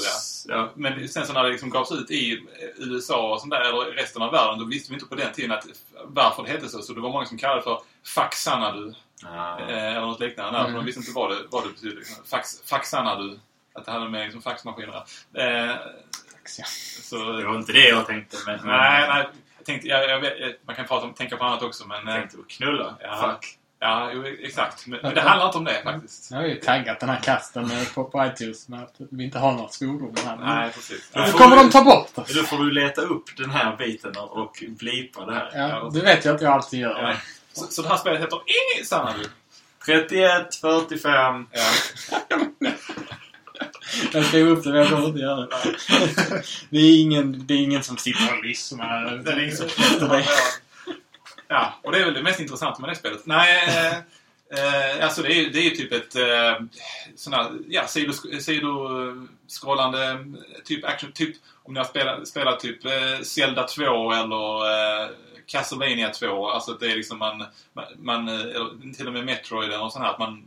ja. Men sen så när det liksom gavs ut i eh, USA och sånt där, eller resten av världen, då visste vi inte på den tiden att, varför det hette så. Så det var många som kallade det för Fax Xanadu. Ah. Eh, eller något liknande. Mm. För de visste inte vad det, vad det betydde. Liksom. Fax, faxanadu. Att det hade med liksom, faxmaskiner eh, så, Det var inte det jag tänkte. Men, Nej, nej. Jag tänkte, jag, jag, vet- man kan prata om, tänka på annat också, men... Jag eh, tänkte på knulla. Ja. Fuck. Ja, jo, exakt. Men, men det handlar inte om det faktiskt. Jag har ju taggat den här kasten eh, på, på iTunes med att vi inte har några svordomar här. Nej, precis. Då kommer du- de ta bort det. Då får du leta upp den här biten och blipa det här. Ja, det vet jag att jag alltid gör. Ja. Så, så det här spelet heter Sanadu. 31, 45. Ja. Jag skrev upp det, men jag kommer inte göra det. Det är ingen, det är ingen som sitter och lyssnar. Det är ingen som efter mig. Ja, och det är väl det mest intressanta med det spelet. Nej, eh, eh, alltså det är ju det är typ ett eh, sån här, ja, sidosk- sidoskrollande typ action, typ om ni har spelat, spelat typ eh, Zelda 2 eller eh, Castlevania 2. Alltså det är liksom man, man, eh, eller till och med Metroid eller något sånt här. Att man,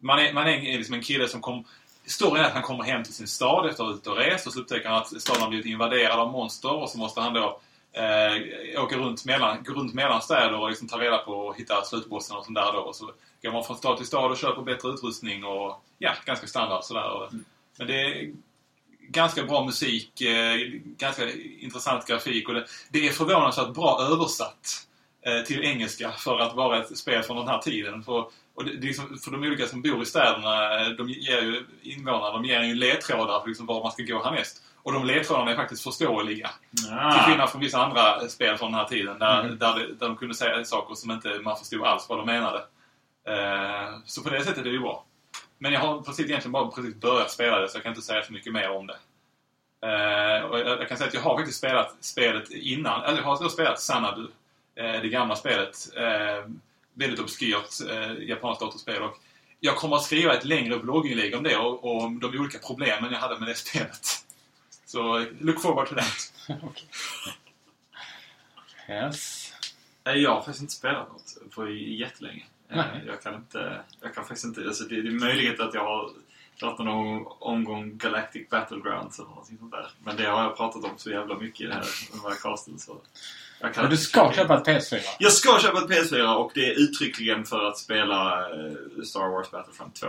man, är, man är liksom en kille som kom Storyn är att han kommer hem till sin stad efter att ha ute och rest och så upptäcker han att staden har blivit invaderad av monster och så måste han då eh, åka runt mellan, gå runt mellan städer och liksom ta reda på och hitta slutbossen och sånt där då. Och så går man från stad till stad och köper bättre utrustning och ja, ganska standard sådär. Och, Men det är ganska bra musik, eh, ganska intressant grafik och det, det är förvånansvärt bra översatt eh, till engelska för att vara ett spel från den här tiden. För, och det, det är liksom, för de olika som bor i städerna, eh, de ger ju invånarna, de ger ju ledtrådar för liksom var man ska gå härnäst. Och de ledtrådarna är faktiskt förståeliga. Till Ah. skillnad från vissa andra spel från den här tiden där, Mm. där, det, där de kunde säga saker som inte man förstod alls vad de menade. Eh, så på det sättet är det ju bra. Men jag har precis, egentligen bara precis börjat spela det så jag kan inte säga så mycket mer om det. Eh, och jag, jag kan säga att jag har faktiskt spelat spelet innan. Eller jag har spelat Sanadu. Eh, det gamla spelet. Eh, väldigt obskyrt eh, japanskt datorspel. Och jag kommer att skriva ett längre blogginlägg om det och, och om de olika problemen jag hade med det spelet. Så look forward to that. Okej. Yes. Nej, jag har faktiskt inte spelat något på jättelänge. Eh, Nej. Jag kan inte... Jag kan faktiskt inte... Alltså det, det är möjligt att jag har kört någon omgång Galactic Battlegrounds eller någonting sånt där. Men det har jag pratat om så jävla mycket i det här, den här casten så... Jag kan Men du ska köpa ett PS4. Jag ska köpa ett PS4 och det är uttryckligen för att spela eh, Star Wars Battlefront 2.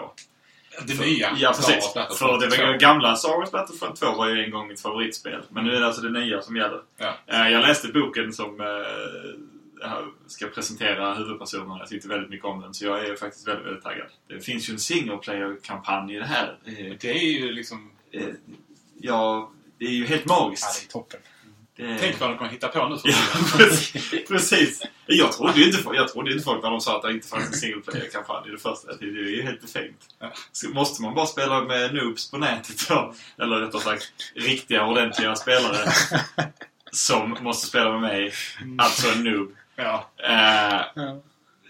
Det För- nya Ja, Star Wars precis. Battlefront För det 2. var gamla Star Wars Battlefront 2 var ju en gång mitt favoritspel. Men nu är det alltså det nya som gäller. Ja. Eh, Jag läste boken som eh, ska presentera huvudpersonen. Jag tyckte väldigt mycket om den. Så jag är faktiskt väldigt, väldigt taggad. Det finns ju en single player-kampanj i det här. Eh, Det är ju liksom... eh, Ja, det är ju helt Ja, magiskt. det är toppen. Det... Tänk vad de kommer hitta på nu för Ja, precis. Jag trodde ju inte, jag trodde inte folk när de sa att det inte fanns en single player-kampanj i det första. Det är ju helt befängt. Ja. Måste man bara spela med noobs på nätet då? Eller rättare sagt, riktiga ordentliga spelare som måste spela med mig. Alltså en noob. Ja. Eh, Ja.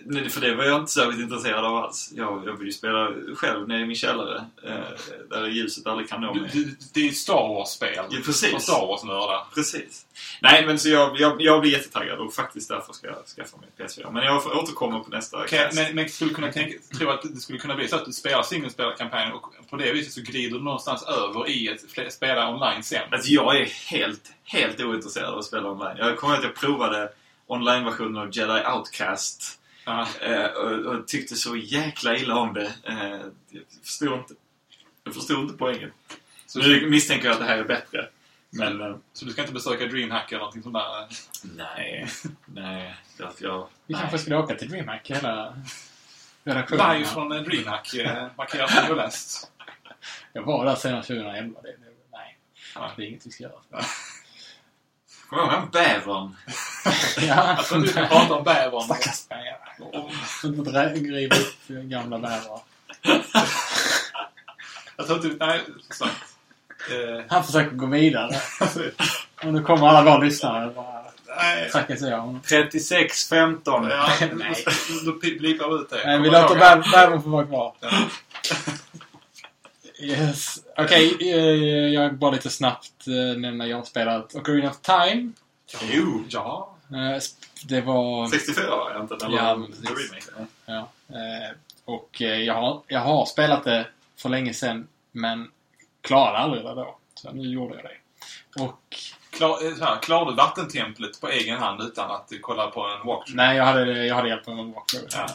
Nej, för det var jag inte särskilt intresserad av alls. Jag, jag vill ju spela själv nere i min källare. Eh, där ljuset aldrig kan nå mig. Det, det är ett Star Wars-spel. Ja, precis. För Star Wars-nördar. Precis. Nej, men så jag, jag, jag blir jättetaggad och faktiskt därför ska jag skaffa mig ett PS4. Men jag får återkomma på nästa cast. men, men skulle kunna tänka, tro att det skulle kunna bli så att du spelar singelspelare-kampanjen och på det viset så glider du någonstans över i fle- spela online sen. Alltså jag är helt, helt ointresserad av att spela online. Jag kommer ihåg att jag provade online-versionen av Jedi Outcast. Ja. Eh, och, och tyckte så jäkla illa om det. Eh, jag förstod inte. Jag förstod inte poängen. Så nu misstänker jag att det här är bättre. Men... Eh, Så du ska inte besöka DreamHack eller någonting sånt där? nej. Nej. Jag, jag, Vi nej. kanske skulle åka till DreamHack hela redaktionen. Live från DreamHack markerat som oläst. Jag var där sedan 2011. Det, det, nej, Ja. det är inget vi ska göra. Kommer du ihåg han bävern? ja, Jag tror du ska prata om bävern. Stackars. Och- Inte driva upp gamla bävrar. Jag tror inte... Nej, exakt. Eh, Han försöker gå vidare. Och nu kommer alla våra lyssnare bara trakassera honom. 36, 15. Ja, Nej. då blipar vi ut det. Nej, vi låter bävern få vara kvar. Ja. Yes. Okej, eh, jag bara lite snabbt eh, nämna jag har spelat Ocarina of Time. Jo! Ja. Eh, Det var... 64-varianten eller Ja, men precis. the remake? Ja. Ja, eh, och eh, jag har, jag har spelat det för länge sedan men klarade aldrig det då. Så nu gjorde jag det. Och Klar, här, klarar du vattentemplet på egen hand utan att kolla på en walkthrough? nej, jag hade, jag hade hjälp av en walkthrough. Ja.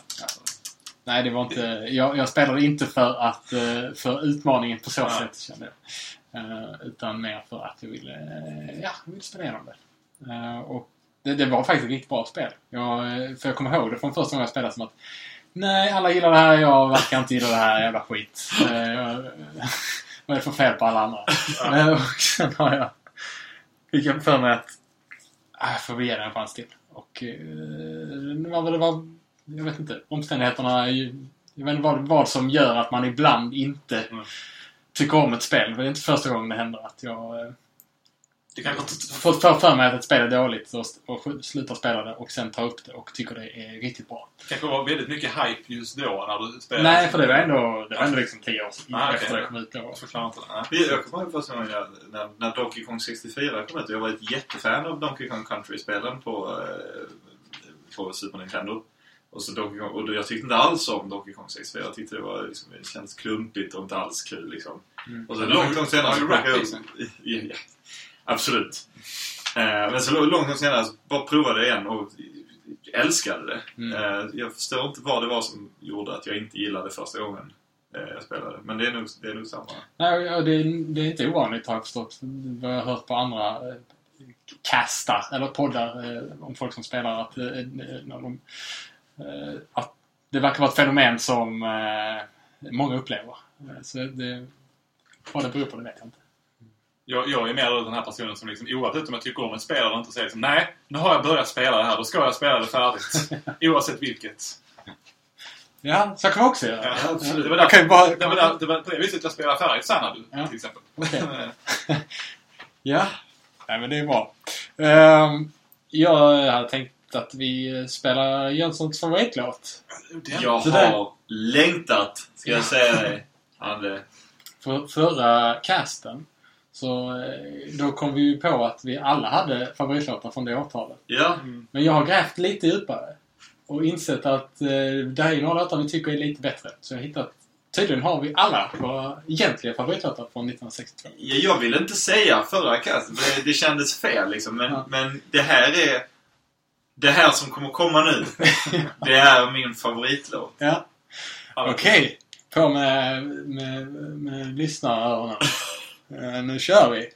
Nej, det var inte... Jag, jag spelade inte för att... eh, För utmaningen på så Nej. sätt, kände jag. Eh, Utan mer för att jag ville... eh, Ja, jag ville spela igenom det. Och det, det var faktiskt ett riktigt bra spel. Jag, för jag kommer ihåg det från första gången jag spelade som att Nej, alla gillar det här. Jag verkar inte gilla det här. Jävla skit. Vad är det för fel på alla andra? Eh, Och sen har jag... Fick jag för mig att... äh, Jag får vi ge det en chans till. Och... Det var. Det var, jag vet inte. Omständigheterna är ju... Jag vet inte vad, vad som gör att man ibland inte Mm. tycker om ett spel. Det är inte första gången det händer att jag eh, Det kan fått för, för mig att ett spel är dåligt och, och slutar spela det och sen tar upp det och tycker det är riktigt bra. kanske var väldigt mycket hype just då när du spelade. Nej, för det var ändå, det var ändå liksom tio år sedan Ah, efter det kom ut. Då. Inte det. Jag kommer ihåg första gången jag, när, när Donkey Kong 64 kom ut. Jag var ett jättefan av Donkey Kong Country-spelen på, eh, på Super Nintendo. Och, så Donkey Kong, och jag tyckte inte alls om Donkey Kong 64. Jag tyckte det, var, liksom, det kändes klumpigt och inte alls kul. Liksom. Mm. Och så långt, långt senare så plockade jag ja, ja, Absolut. Eh, men så långt, långt senare så bara provade det igen och älskade det. Mm. Eh, jag förstår inte vad det var som gjorde att jag inte gillade första gången eh, jag spelade. Men det är nog, det är nog samma. Nej, det, är- det är inte ovanligt har jag förstått. Vad jag har hört på andra eh, castar, eller poddar eh, om folk som spelar att, eh, när de, eh, att det verkar vara ett fenomen som eh, många upplever. Eh, Så det, vad det beror på det vet jag inte. Jag, jag är mer den här personen som liksom, oavsett om jag tycker om ett spel eller inte, säger liksom, nej, nu har jag börjat spela det här, då ska jag spela det färdigt. oavsett vilket. Ja, så kan man också göra. Ja, absolut. Det var, kan ju bara- där, det, var där, det var på det viset jag spelade färdigt Xanadu, Ja. till exempel. Okej. Ja, Nej, men det är bra. Um, jag hade tänkt att vi spelar Jönssons favoritlåt. Jag har längtat, ska jag säga dig. Ande. För förra casten så eh, då kom vi ju på att vi alla hade favoritlåtar från det årtalet. Ja, Men jag har grävt lite djupare och insett att eh, det här är några låtar vi tycker är lite bättre. Så jag har hittat Tydligen har vi alla våra egentliga favoritlåtar från 1962. jag ville inte säga förra kastet, för det, det kändes fel liksom. Men, Ja. men det här är... Det här som kommer komma nu, det är min favoritlåt. Ja. Okej. På med, med, med lyssnaröronen. Eh, nu kör vi!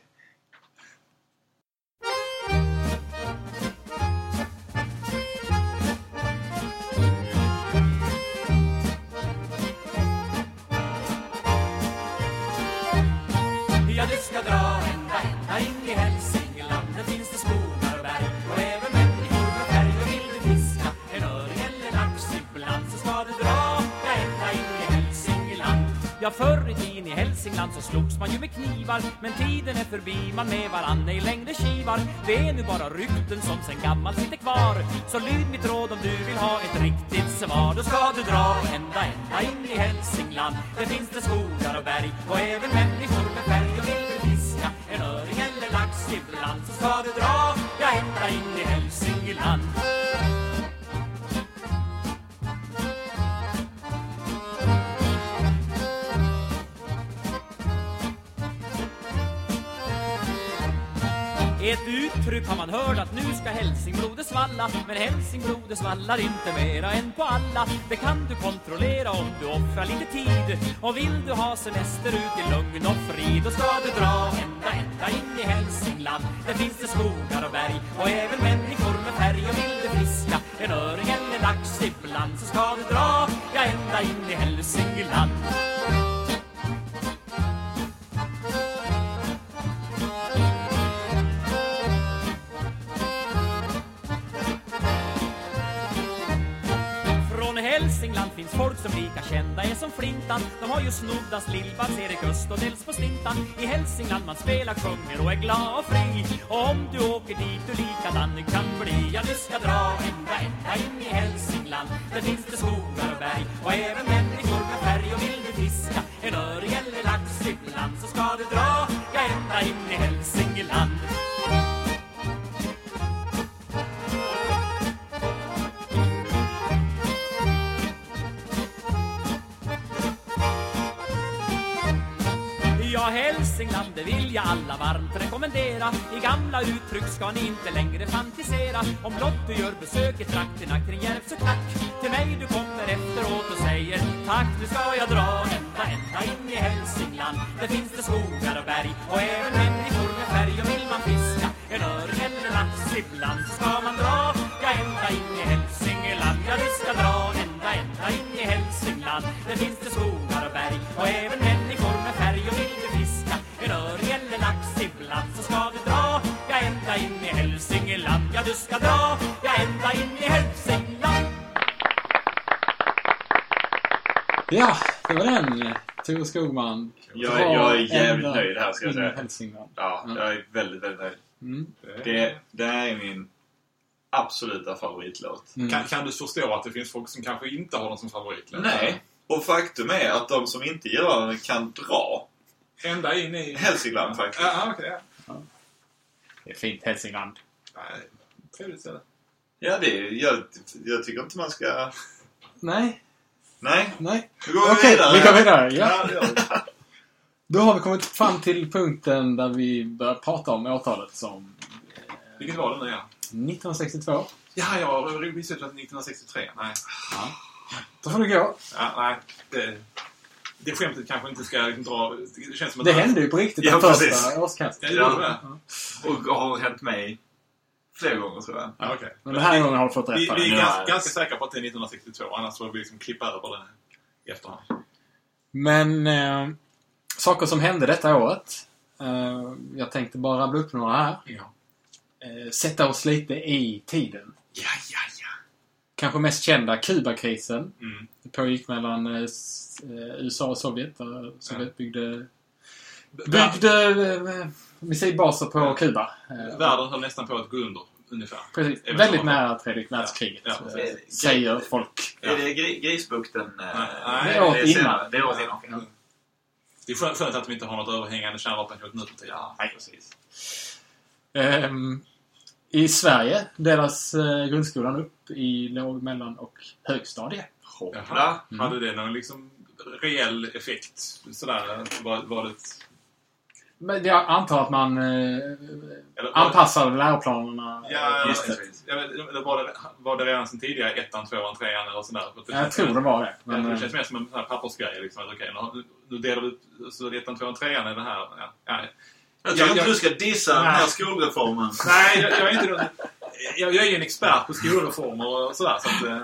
Ja, förr i tiden i Hälsingland Hälsingland så slogs man ju med knivar Men tiden är förbi, man med varann ej längre kivar. Det är nu bara rykten som sen gammalt sitter kvar. Så lyd mitt råd om du vill ha ett riktigt svar. Då ska du dra ända, ända in i Hälsingland. Där finns det skogar och berg och även människor med färg. Och vill du fiska en öring eller lax ibland Så ska du dra, ja ända in i Hälsingland. Ett uttryck har man hört att nu ska hälsingblodet svalla Men hälsingblodet svallar inte mera än på alla. Det kan du kontrollera om du offrar lite tid. Och vill du ha semester ut i lugn och frid Då ska du dra ända, ända in i Hälsingland. Där finns det skogar och berg och även människor med färg Och vill du fiska. En öring eller lax ibland Så ska du dra, ja ända in i Hälsingland. Hälsingland finns folk som lika kända är som Flintan. De har ju Snoddas, Lill-Babs, Erik Öst och dels på Slintan I Hälsingland man spelar, sjunger och är glad och fri. Och om du åker dit du likadan du kan bli Ja, du ska dra ända, ända in i Hälsingland. Där finns det skogar och berg och även människor med färg Och vill du fiska. En öring eller lax ibland Så ska du dra, ja ända in i Ja, Hälsingland, det vill jag alla varmt rekommendera. I gamla uttryck ska ni inte längre fantisera. Om blott du gör besök i trakterna kring Järv så tack Till mig du kommer efteråt och säger Tack, nu ska jag dra ända, ända in i Hälsingland. Där finns det skogar och berg och även människor med färg Och vill man fiska. En öring eller lax ibland Så ska man dra, ja ända in i Hälsingland Ja, du ska dra ända, ända in i Hälsingland. Där finns det skogar och berg och även människor du ska dra, ja ända in i Hälsingland Ja, det var den. Tore Skogman. Jag, Dra jag är jävligt ända nöjd här ska jag in i säga. Hälsingland. Ja, jag är väldigt, väldigt nöjd. Mm. Det, det här är min absoluta favoritlåt. Mm. Kan, kan du förstå att det finns folk som kanske inte har den som favoritlåt? Nej. Och faktum är att de som inte gillar den kan dra Ända in i... Hälsingland faktiskt. Ja, okej. ja. Det är fint, Hälsingland. Nej, Trevligt ställe. Ja, det är, jag, jag tycker inte man ska... Nej, Nej, nej. nu går vi Okej, vidare. vi går vidare. Ja. Ja, det gör vi. Då har vi kommit fram till punkten där vi börjar prata om årtalet som Vilket var det nu ja? 1962. Ja, jag visste att 1963. Nej. Då får du gå. Ja, nej. Det, det skämtet kanske inte ska liksom dra... Det känns som att... Det hände ju på riktigt Ja, den precis. första årskastet. Ja, det gjorde det. Och har hänt mig flera gånger tror jag. Ja, okej. Men den här gången har du fått Vi, rätt för vi är ganska, Ja, ganska säkra på att det är 1962. Annars får vi liksom klippa över det i efterhand. Men eh, saker som hände detta året. Eh, jag tänkte bara rabbla upp några här. Ja. Eh, sätta oss lite i tiden. Ja, ja, ja. Kanske mest kända, Kubakrisen. Mm. Det pågick mellan eh, eh, USA och Sovjet. Där Sovjet byggde, Vär- byggde eh, missilbaser på Kuba. Eh, Världen höll nästan på att gå under, ungefär. Precis. Väldigt nära tredje världskriget. Ja, precis. säger folk. Är det gri Grisbukten? eh, Nej, det är det året innan. Det är året innan. okej. Ja. Det är skönt, skönt att de inte har något överhängande kärnvapenhot nu för tiden. Ja, nej, precis. Ehm, I Sverige delas eh, grundskolan upp i låg-, mellan och högstadie. Jaha. Jaha. Mm. Hade det någon liksom reell effekt? Sådär, var, var det ett, Men jag antar att man eh, eller, anpassade läroplanerna. Ja, Just jag, det. jag vet, eller var, det, var det redan sedan tidigare ettan, tvåan, trean eller sådär? Jag tror det var det. Men, det eh, känns mer som en sån här pappersgrej. Liksom, att, okej, nu, nu delar vi ut så ettan, tvåan, trean är det här. Ja, ja. Jag tycker Jag- inte jag- du ska dissa den här skolreformen. Nej, jag, jag är inte någon, jag, jag är ju en expert på skolreformer och sådär. Så att, eh,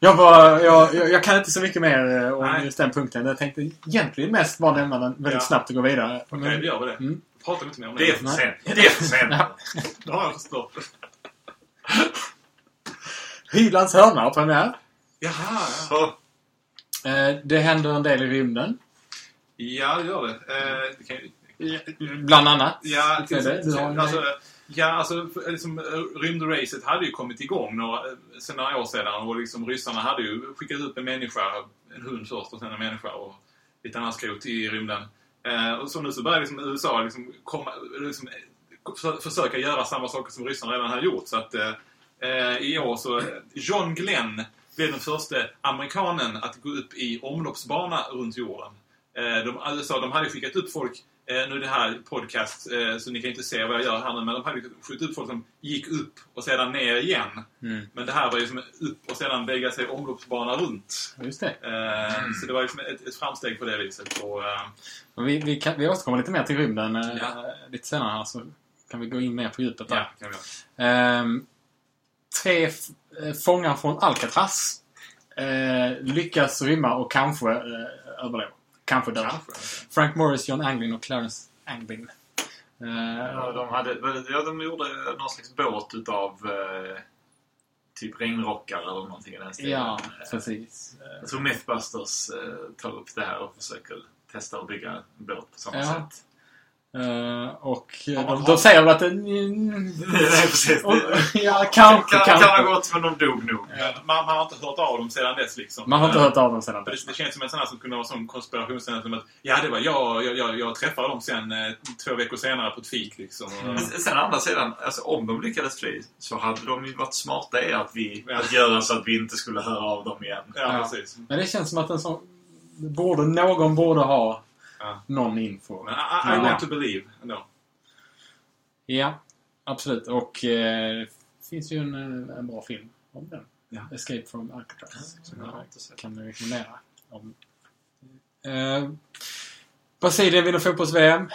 jag, var, jag, jag, jag kan inte så mycket mer eh, om Nej. just den punkten. Jag tänkte egentligen mest bara nämna den väldigt Ja. snabbt och gå vidare. okej, Men- vi gör väl det. Mm. Pratar inte mer om det. Det är för sent. Det är för sent. Ja. Det har jag förstått. Hylands hörna har premiär. Jaha, ja. Så, Eh, det händer en del i rymden. Ja, det gör det. Eh, det kan, ju- Bland annat. Ja, Det det. Du har en alltså, ja, alltså liksom, rymdracet hade ju kommit igång några, eh, sen några år sedan och liksom ryssarna hade ju skickat upp en människa, en hund först och sen en människa och lite annat skrot i rymden. Eh, och så nu så börjar liksom USA liksom komma, liksom, försöka göra samma saker som ryssarna redan har gjort. Så att eh, eh, i år så, John Glenn blev den första amerikanen att gå upp i omloppsbana runt jorden. Eh, de, alltså, de hade skickat upp folk, eh, nu är det här podcast eh, så ni kan inte se vad jag gör här nu, men de hade skjutit upp folk som gick upp och sedan ner igen. Mm. Men det här var ju som upp och sedan lägga sig omloppsbana runt. Just det. Eh, Så det var liksom ett, ett framsteg på det viset. Och, eh, Vi, vi, kan, vi återkommer lite mer till rymden eh, lite senare här så kan vi gå in mer på djupet där. ja, kan. Ehm, tre eh, fångar från Alcatraz lyckas rymma och kanske överleva. Kanske dö. Kanske. Frank Morris, John Anglin och Clarence Anglin. Eh, Ja, de, hade, ja, de gjorde någon slags båt utav eh, typ regnrockar eller någonting i den stilen. ja, Eh, precis. Eh, Jag tror Mythbusters eh, tar upp det här och försöker testa att bygga en båt på samma Ja. sätt. Eh, och Ja, de, de säger väl att det... Nej, precis. Och- Det ja, kan, kanske, kan, kanske. kan ha gått, men de dog nog. Men Man, man har inte hört av dem sedan dess liksom. Man har inte hört av dem sedan Det, dess. det känns som en sån här som kunde vara sån konspirationsteori som att ja, det var jag, jag, jag, jag träffade dem sen eh, två veckor senare på ett fik liksom. Men sen andra sidan, alltså, om de lyckades fly så hade de ju varit smarta i att, vi, Ja. att göra så att vi inte skulle höra av dem igen. ja, Ja. precis. Men det känns som att en sån... Borde, någon borde ha Ja. någon info. Men I, I, I want to believe ändå. Ja, absolut. Och eh, det finns ju en, eh, en bra film om den. Ja. Escape from Alcatraz. Som Ja, jag kan rekommendera. Om. Eh, Brasilien vinner fotbolls-VM.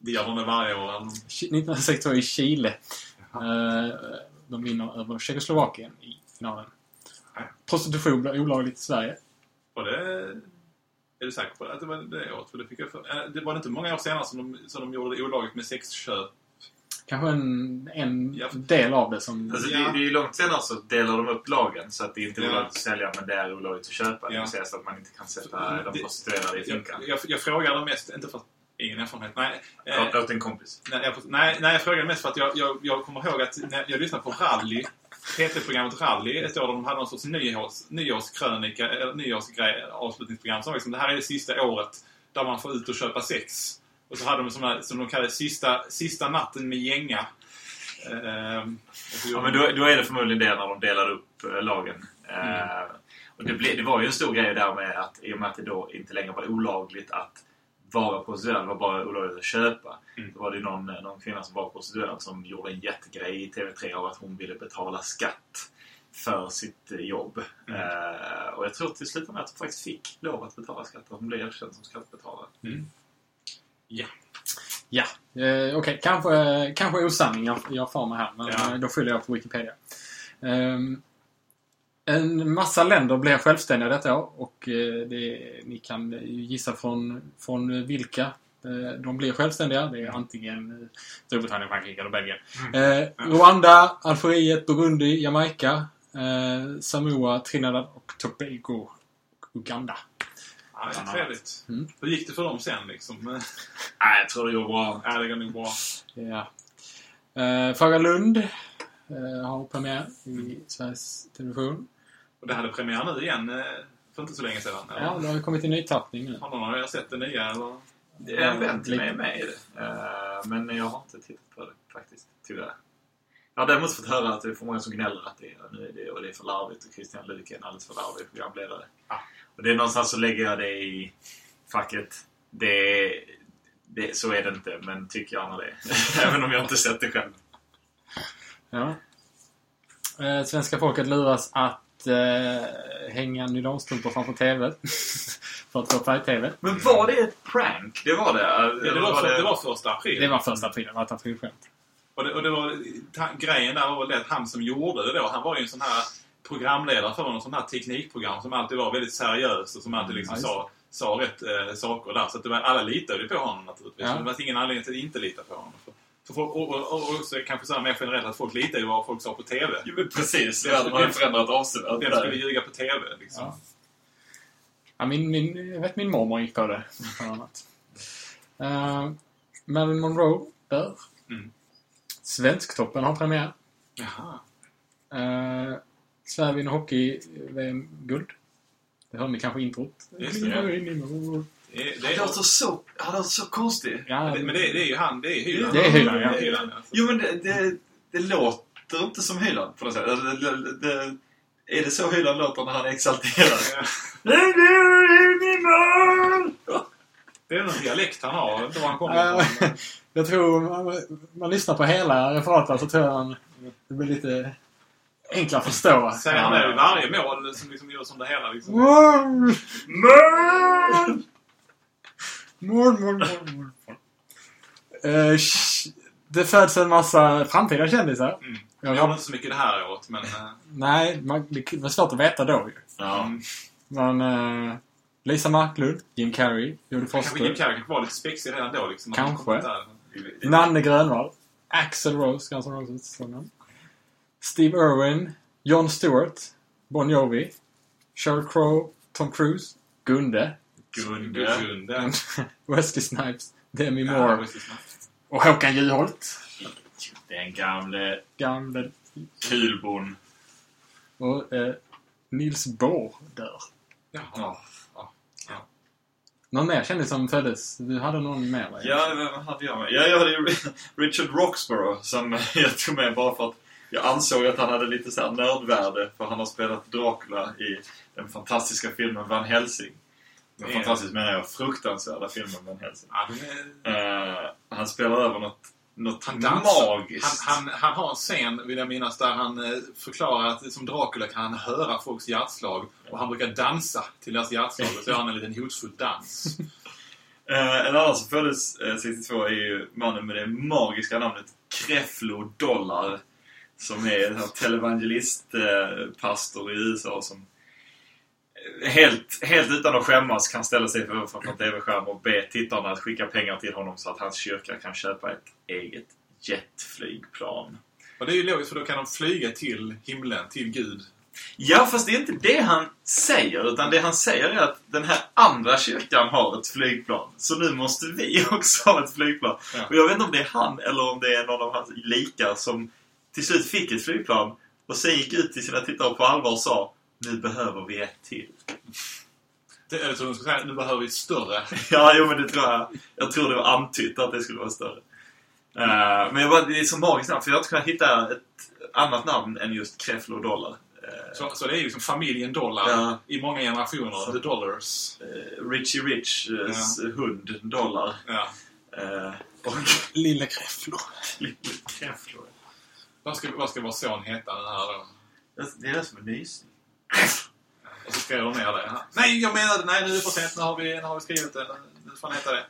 Det gör de varje år. 1962 i Chile. Eh, de vinner över Tjeckoslovakien i finalen. Prostitution blir olagligt i Sverige. Och det... Är du säker på att det var det året? För det, fick jag för, eh, det var inte många år senare som de, som de gjorde det olagligt med sexköp. Kanske en, en Ja. del av det som... Alltså, Ja. det, det är ju långt senare så delar de upp lagen så att det inte är Ja. olagligt att sälja men det är olagligt att köpa. Det Ja. vill säga så att man inte kan sätta de Det- prostituerade i Jag, finkan. jag, jag frågade mest, inte för att ingen erfarenhet, nej. eh, Ja, Åt en kompis. Nej, jag, nej, nej, jag frågade mest för att jag, jag, jag kommer ihåg att när jag lyssnade på Rally, PT-programmet Rally, ett år de hade någon sorts nyårs, nyårskrönika, eller nyårsgrej, avslutningsprogram som liksom, det här är det sista året där man får ut och köpa sex. Och så hade de såna, som de kallade sista, sista natten med gänga. Ehm, Ja, men då, då är det förmodligen det när de delar upp eh, lagen. Eh, och det, ble, det var ju en stor grej där med att i och med att det då inte längre var olagligt att vara prostituerad, var bara olagligt att köpa. Mm. Då var det någon, någon kvinna som var prostituerad som gjorde en jättegrej i TV3 av att hon ville betala skatt för sitt eh, jobb. Mm. Eh, och jag tror till slut att hon faktiskt fick lov att betala skatt och hon blev erkänd som skattebetalare. Ja. Ja, eh, okej. Kanske, kanske osanning jag, jag får mig här, men Ja. eh, då fyller jag på Wikipedia. Ehm, en massa länder blev självständiga detta år och eh, det, ni kan ju gissa från, från vilka eh, de blir självständiga. Det är antingen eh, Storbritannien, Frankrike eller Belgien. Eh, Rwanda, Algeriet, Burundi, Jamaica, eh, Samoa, Trinidad och Tobago och Uganda. Ja, det trevligt. Mm. Hur gick det för dem sen liksom? Nej, jag tror det går bra. Ja, det går nog bra. Ja. Eh, Fagra Lund eh, har premiär i Sveriges Television. Och det hade premiär nu igen eh, för inte så länge sedan. eller? Ja, det har ju kommit en ny tappning nu. Har någon av er sett det nya eller? En vän till mig är med i det. Eh, men jag har inte tittat på det faktiskt, tyvärr. Jag har däremot fått höra att det är för många som gnäller att det är, nu är det, och det är för larvigt och Christian Luuk är en alldeles för larvig programledare. Ah. Och det är någonstans så lägger jag det i facket. Det, det, så är det inte, men tycker gärna det. Även om jag inte sett det själv. Ja. Eh, svenska folket luras att eh, hänga nylonstrumpor framför TV. för att få färg-TV. Men var det ett prank? Det var det? Ja, det, Eller var, för, det var första april. Det var första april. Det var ett aprilskämt. Och det, och det var, ta, grejen där var väl det att han som gjorde det då, han var ju en sån här programledare för någon sån här teknikprogram som alltid var väldigt seriös och som alltid liksom Ja, just sa, sa rätt eh, saker där. Så att det var, alla litade ju på honom naturligtvis. Ja. Men det fanns ingen anledning till att inte lita på honom. För, för folk, och, och, och också kanske så här mer generellt att folk litar ju vad folk sa på TV. Jo, men precis. Det hade man ju förändrat avsevärt. Vem skulle ljuga på TV liksom? Ja. Ja, min, min, jag vet min mormor gick på det. Annat. Uh, Marilyn Monroe dör. Mm. Svensktoppen har premiär. Jaha. Uh, Sverige vinner hockey-VM-guld. Det hörde ni kanske i introt. Just det, ja. Det, är- det, Han låter så, han låter så konstig. Ja, men det, men det, det är ju han, det är Hyland. Det är Hyland, ja. Det är Hyland, ja. Jo, men det, det, det låter inte som Hyland på något sätt. Alltså, Det, det, det, är det så Hyland låter när han är exalterad? Det är någon dialekt han har, då han kommer ifrån. jag tror man, man lyssnar på hela referatet så tror jag han, det blir lite enklare att förstå. Säger han det i varje mål som liksom gör som det hela liksom. Mål, mål, mål. Eh, sh- det föds en massa framtida kändisar. Mm. Jag har inte så mycket det här året men... eh, Nej, man, det var svårt att veta då ju. Ja. Men eh, Lisa Marklund, Jim Carrey, Jodie Kanske Jim Foster, Carrey kanske var lite spexig redan då liksom. Kanske. kom där. Nanne Grönvall, Axel Rose, Guns N' Roses sångaren. Steve Irwin, Jon Stewart, Bon Jovi, Sheryl Crow, Tom Cruise, Gunde, Gunde. Gunde. Wesley Snipes, Demi Ja, Moore precis. och Håkan Juholt. Den gamle Gamle kulbon. och eh, Nils Bohr dör. Ja. Ja. Någon mer kändis som föddes? Du hade någon mer va? Ja, vem hade jag med? Ja, jag hade ju Richard Roxborough som jag tog med bara för att jag ansåg att han hade lite så här nördvärde för han har spelat Dracula i den fantastiska filmen Van Helsing. Ja. fantastiskt menar jag fruktansvärda filmen Van Helsing. Ja, den är- Eh, han spelar över något, något Han dansar. magiskt. Han, han, han har en scen, vill jag minnas, där han eh, förklarar att som Dracula kan han höra folks hjärtslag. Och han brukar dansa till deras hjärtslag. Och så gör han en liten hotfull dans. Eh, en annan som föddes eh, 62 är ju mannen med det magiska namnet Creflo Dollar. Som är en televangelistpastor i USA som helt, helt utan att skämmas kan ställa sig framför en TV-skärm och be tittarna att skicka pengar till honom så att hans kyrka kan köpa ett eget jetflygplan. Och det är ju logiskt för då kan de flyga till himlen, till Gud. Ja, fast det är inte det han säger. Utan det han säger är att den här andra kyrkan har ett flygplan. Så nu måste vi också ha ett flygplan. Ja. Och jag vet inte om det är han eller om det är någon av hans likar som till slut fick ett flygplan. Och sen gick ut till sina tittare på allvar och sa Nu behöver vi ett till. Det, eller så de ska säga, nu behöver vi ett större. Ja, jo men det tror jag. Jag tror det var antytt att det skulle vara större. Eh, men jag bara, det är så magiskt namn för jag har inte kunnat hitta ett annat namn än just Creflo Dollar. Eh, Så, så det är ju liksom familjen Dollar Ja. i många generationer. Så. The Dollars. eh, Richie Richs hund Dollar. Ja. Eh, och Lille Kräflo. lite Creflo. Vad ska, vad ska vår son heta den här då? Det- Det är det som är nysning. Och så skrev de ner det. Nej, jag menade, nej nu är det för sent. Nu har vi, nu har vi skrivit det. Nu får han heta det.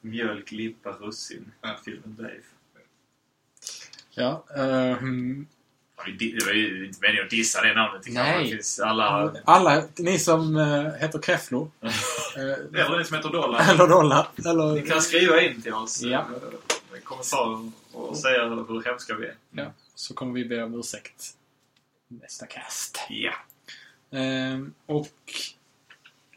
Mjölk, limpa, russin. Ja. Filmen Dave. Ja, di- Det var ju inte meningen att dissa det namnet. Nej. Det finns alla... alla ni som eh, heter Kräflo. eh, Eller den som heter Dollar. eller Dollar. Eller, Ni kan skriva in till oss Ja. eh, kommentarer och säga hur hemska vi är. ja, så kommer vi be om ursäkt nästa cast. Ja. Ehm, och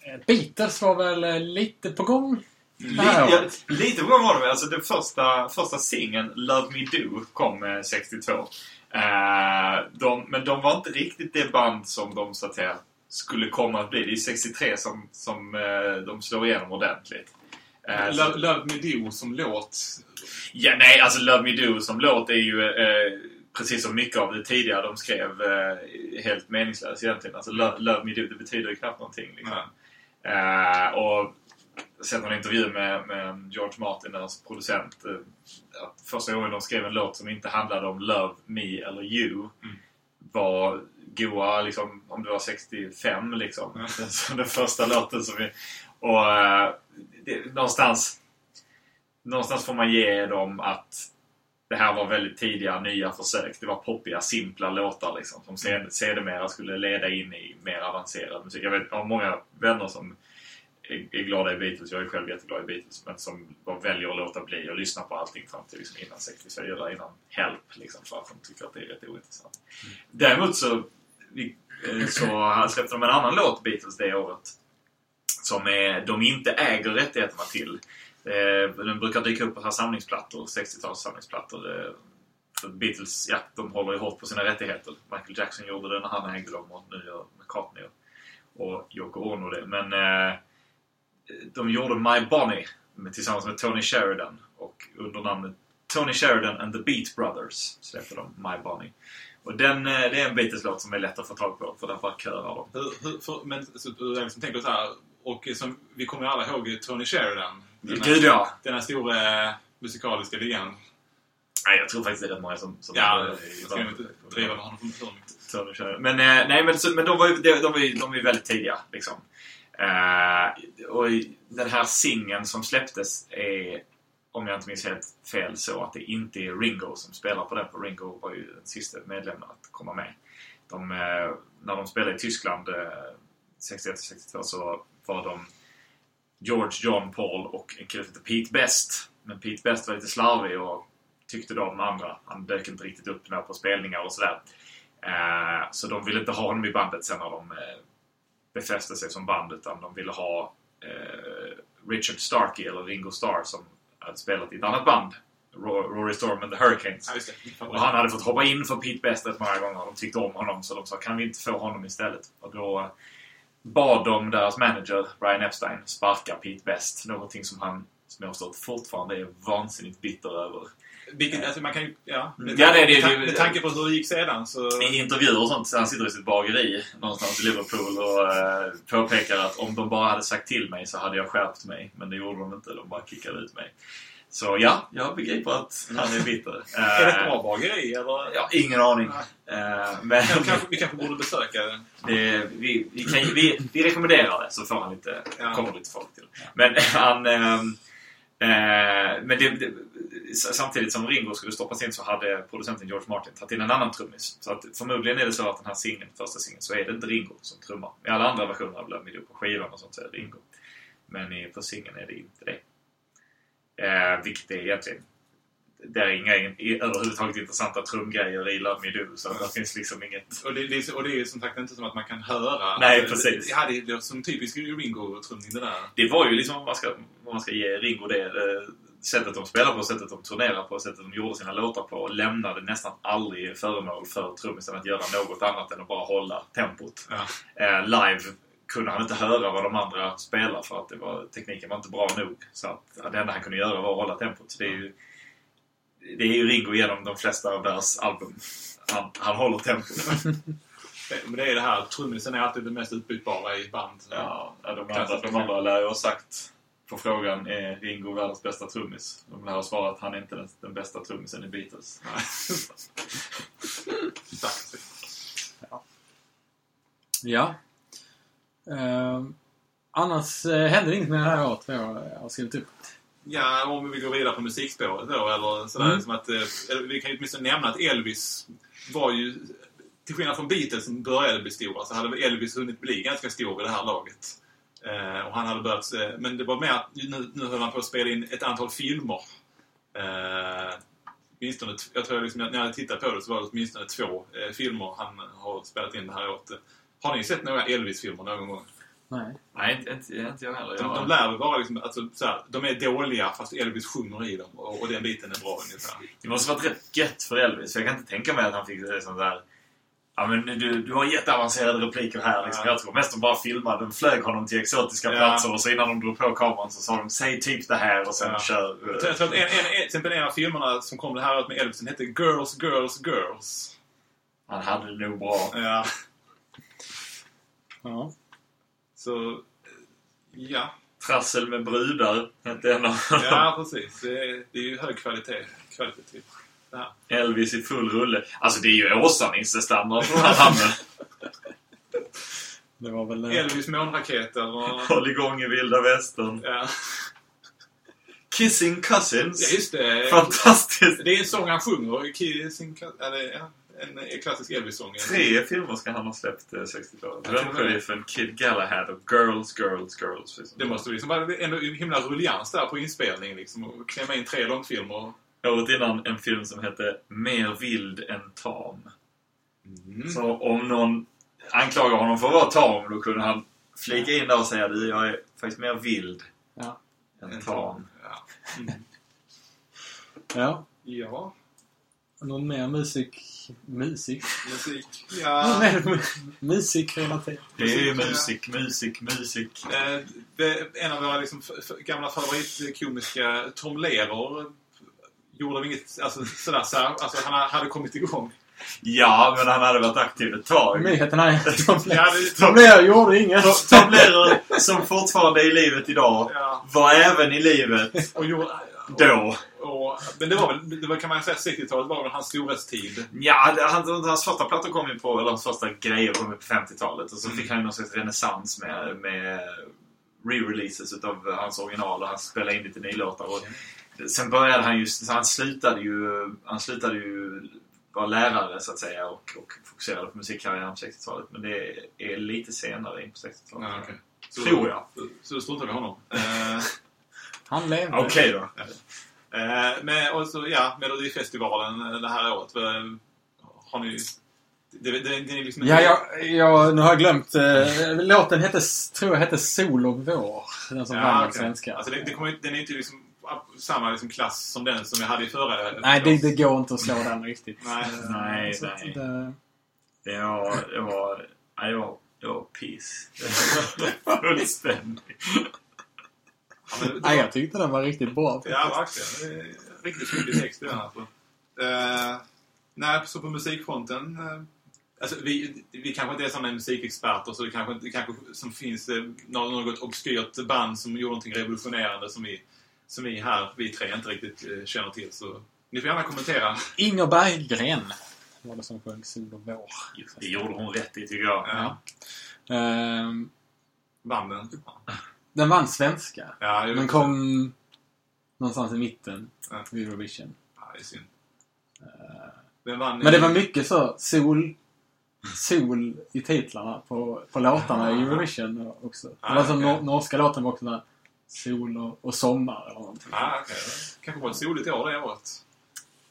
eh, Beatles var väl eh, lite på gång Lite, ja, lite på gång var det. Alltså den första, första singeln, Love Me Do, kom eh, 62. Eh, de, men de var inte riktigt det band som de så att säga skulle komma att bli. Det är 63 som, som eh, de slår igenom ordentligt. Eh, så- Love, Love Me Do som låt. Ja, nej, alltså Love Me Do som låt är ju eh, precis som mycket av det tidigare de skrev eh, helt meningslöst egentligen. Alltså Love, Love Me Do, det betyder ju knappt någonting. Liksom. Eh, och sett någon intervju med, med George Martin, deras producent. Eh, att första gången de skrev en låt som inte handlade om Love, Me eller You var goa, liksom, om det var 65 liksom. Den, den första låten som vi... Och det, någonstans någonstans får man ge dem att det här var väldigt tidiga, nya försök. Det var poppiga, simpla låtar liksom, som sed- sedermera skulle leda in i mer avancerad musik. Jag, vet, jag har många vänner som är, är glada i Beatles. Jag är själv jätteglad i Beatles. Men som bara väljer att låta bli och lyssna på allting fram till liksom, innan 64, eller innan Help. Liksom, för att de tycker att det är rätt ointressant. Däremot så, eh, så släppte de en annan låt, Beatles, det året. som är, de inte äger rättigheterna till. Eh, den brukar dyka upp på så här samlingsplattor, 60-tals samlingsplattor. Eh, för Beatles, ja, de håller ju hårt på sina rättigheter. Michael Jackson gjorde det när han ägde dem och nu gör McCartney och Yoko Ono det. Men eh, de gjorde My Bonnie med, tillsammans med Tony Sheridan och under namnet Tony Sheridan and the Beat Brothers släppte de My Bonnie. Och den, eh, det är en Beatles-låt som är lätt att få tag på för därför körar de. Hur, hur, för, men så, du tänker så här, och som, vi kommer ju alla ihåg Tony Sheridan. Den här- Gud ja! Den här stora eh, musikaliska ligan. Nej, jag tror faktiskt det är rätt många som... som Ja, eh, jag ska inte driva med honom för mycket. Men, eh, nej, men, så, men de var ju de, de, var ju- de var ju väldigt tidiga. Liksom. Eh, och den här singeln som släpptes är, om jag inte minns helt fel, så att det inte är Ringo som spelar på den. För Ringo var ju den sista medlemmen att komma med. De, eh, när de spelade i Tyskland eh, 61-62 så var de George, John, Paul och en kille som hette Pete Best. Men Pete Best var lite slarvig och tyckte då de andra. Han dök inte riktigt upp när på spelningar och sådär. Eh, så de ville inte ha honom i bandet sen när de eh, befäste sig som band utan de ville ha eh, Richard Starkey eller Ringo Starr som hade spelat i ett annat band. Ro- Rory Storm and the Hurricanes. Ja. Och han hade fått hoppa in för Pete Best rätt många gånger. De tyckte om honom så de sa kan vi inte få honom istället? Och då bad de deras manager Brian Epstein sparka Pete Best. Någonting som han, som jag har förstått, fortfarande är vansinnigt bitter över. Vilket, alltså man kan ju, ja. Med, Ja, det det. med, med tanke på hur det gick sedan så... I intervjuer och sånt, så han sitter i sitt bageri någonstans i Liverpool och eh, påpekar att om de bara hade sagt till mig så hade jag skärpt mig. Men det gjorde de inte, de bara kickade ut mig. Så ja, jag begriper att han är bitter. Är det ett Eh, bra bageri eller? Ja, ingen aning. Eh, men kanske, vi kanske borde besöka det. vi, vi, kan, vi, vi rekommenderar det så får han lite, Ja. kommer lite folk till. Men han... ehm, eh, men det, det, samtidigt som Ringo skulle stoppas in så hade producenten George Martin tagit in en annan trummis. Så att förmodligen är det så att den här singeln, första singeln, så är det inte Ringo som trummar. I alla andra versioner av Love Me Do på skivan och sånt så är det Ringo. Men i, på singeln är det inte det. Eh, vilket är egentligen... Det är inga överhuvudtaget intressanta trumgrejer i Love Me Do. Så det finns liksom inget... Och det, det, och det är som sagt inte som att man kan höra. Nej, Alltså, precis. Det, ja, det är som typisk Ringo-trumning det där. Det var ju liksom, om man ska, om man ska ge Ringo det, eh, sättet de spelar på, sättet de turnerar på, sättet de gjorde sina låtar på och lämnade nästan aldrig föremål för trummisen att göra något annat än att bara hålla tempot. Ja. Eh, live kunde han inte höra vad de andra spelar för att det var, tekniken var inte bra nog. Så att ja, det enda han kunde göra var att hålla tempot. Så det är ju, det är ju Ringo genom de flesta av deras album. Han, han håller tempot. Men det är det här, trummisen är alltid det mest utbytbara i band. Ja, ja, de, andra, de andra lär ju ha sagt på frågan är Ringo världens bästa trummis? De lär ha svarat att han är inte den, den bästa trummisen i Beatles. Exakt. Ja. Ehm, annars eh, händer inget med det här året vad jag har skrivit upp. Ja, om vi går vidare på musikspåret då, eller sådär. Mm. Som att, eh, vi kan ju åtminstone nämna att Elvis var ju, till skillnad från Beatles som började bli stora, så hade Elvis hunnit bli ganska stor vid det här laget. Eh, och han hade börjat, eh, men det var mer att nu, nu höll han på att spela in ett antal filmer. Eh, åtminstone, jag tror liksom, när jag tittade på det så var det åtminstone två eh, filmer han har spelat in det här året. Har ni sett några Elvis-filmer någon gång? Nej. Nej, inte, inte, inte jag heller. De, de lär väl vara liksom, alltså, såhär, de är dåliga fast Elvis sjunger i dem och, och den biten är bra ungefär. det måste varit rätt gött för Elvis. För jag kan inte tänka mig att han fick det sånt där... Ja men du, du har jätteavancerade repliker här liksom. Ja. Jag tror mest de bara filmade. De flög honom till exotiska Ja. platser och så innan de drog på kameran så sa de säg typ det här och sen Ja. kör. Jag tror- jag tror att en, en, en, till en av filmerna som kom det här året med Elvis den hette Girls, Girls, Girls. Han hade det nog bra. Ja. Ja. Så, ja. Trassel med brudar hette en av. Ja, precis. Det är, det är ju hög kvalitet. kvalitativt. Det här. Elvis i full rulle. Alltså det är ju Åsa-Nisse-standard på den här. Det var väl... eh, Elvis månraketer och... Håll igång i vilda västern. Ja. Kissing Cousins. Ja, just det. Fantastiskt! Det är en sång han sjunger. Kissing Cousins. Ja, det en, en klassisk Elvis-sång. Tre filmer ska han ha släppt eh, 60-talet. Jag tror det. Drömsheriffen, Kid Galahad och Girls, Girls, Girls. Liksom. Det måste liksom vara ändå en himla rullians där på inspelningen liksom. Och klämma in tre långfilmer. Året innan en film som hette Mer vild än tam. Mm. Så om någon anklagar honom för att vara tam, då kunde han flika in där och säga du, jag är faktiskt mer vild Ja. än tam. Ja. Ja. ja. Någon mer musik... Musik? Musik. Ja. mer mu- musikrelaterat? Det är ju musik, musik, musik. Eh, en av våra liksom, gamla favoritkomiska Tom Lehrer gjorde inget alltså, sådär, så här, alltså, han hade kommit igång. Ja, men han hade varit aktiv ett tag. Nyheten är att Tom Lehrer gjorde inget. Tom Lehrer, som fortfarande är i livet idag, Ja. var även i livet Och gjorde, då. och, men det var väl, det var, kan man säga, 60-talet var väl hans storhetstid. Ja, det- hans, hans första plattor kom ju på, eller hans första grejer kom ju på 50-talet. Och så fick han ju någon slags renässans med, med re-releases utav hans original och han spelade in lite nylåtar. Och sen började han ju, så han slutade ju, han slutade ju vara lärare så att säga och, och fokuserade på musikkarriären på 60-talet. Men det är lite senare in på 60-talet. Ja. Så, Tror jag. Så, då struntar vi honom. Han levde. Okej då. eh, med, och så, ja, Melodifestivalen eh, det här året. eh, Har ni... Det, det, det, är liksom Ja, jag, jag, nu har jag glömt. Eh, låten hette, tror jag hette Sol och vår. Den som vann den okej. svenska. Alltså det, det kommer, den är inte liksom samma liksom klass som den som jag hade i förra. Nej, det, det går inte att slå den riktigt. Nej. Nej, Så nej. det- Det var... Det var... Nej, det var, det var piss. Fullständigt. Ja, det- Nej, jag tyckte den var riktigt bra. Ja, verkligen. Det Riktigt fyndig text i den alltså. Uh, nej, så på musikfronten. eh, alltså vi, vi kanske inte är sådana musikexperter så det kanske inte kanske som finns eh, något, något obskyrt band som gjorde någonting revolutionerande som vi, som vi här, vi tre, inte riktigt eh, känner till. Så ni får gärna kommentera. Inger Berggren var det som sjöng Sol och vår. Det gjorde hon rätt i tycker jag. Ja. Ehm, Banden. Den vann svenska. Ja, jag Men kom någonstans i mitten Ja. Eurovision. Ja, det är synd. Vann? Men det var mycket så sol, sol i titlarna på, på låtarna i Eurovision också. Det var som nor- norska låten var också där, Sol och, och sommar eller någonting. Ah, okej. Kanske var ett soligt år det året.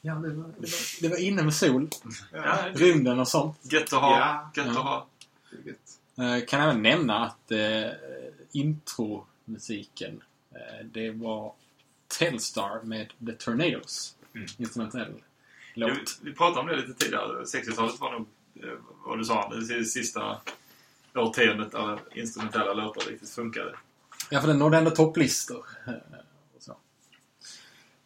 Ja, det var, det var, det var inne med sol, Ja. rymden och sånt. Gött att ha. Ja. Gött att ha. det är gött. Eh, kan även nämna att eh, intromusiken, eh, det var Telstar med The Tornadoes. Mm. Instrumentell Jo, låt. vi- vi pratade om det lite tidigare. 60-talet var nog, eh, vad du sa, det sista årtiondet där instrumentella låtar riktigt funkade. Ja, för den nådde ändå topplistor.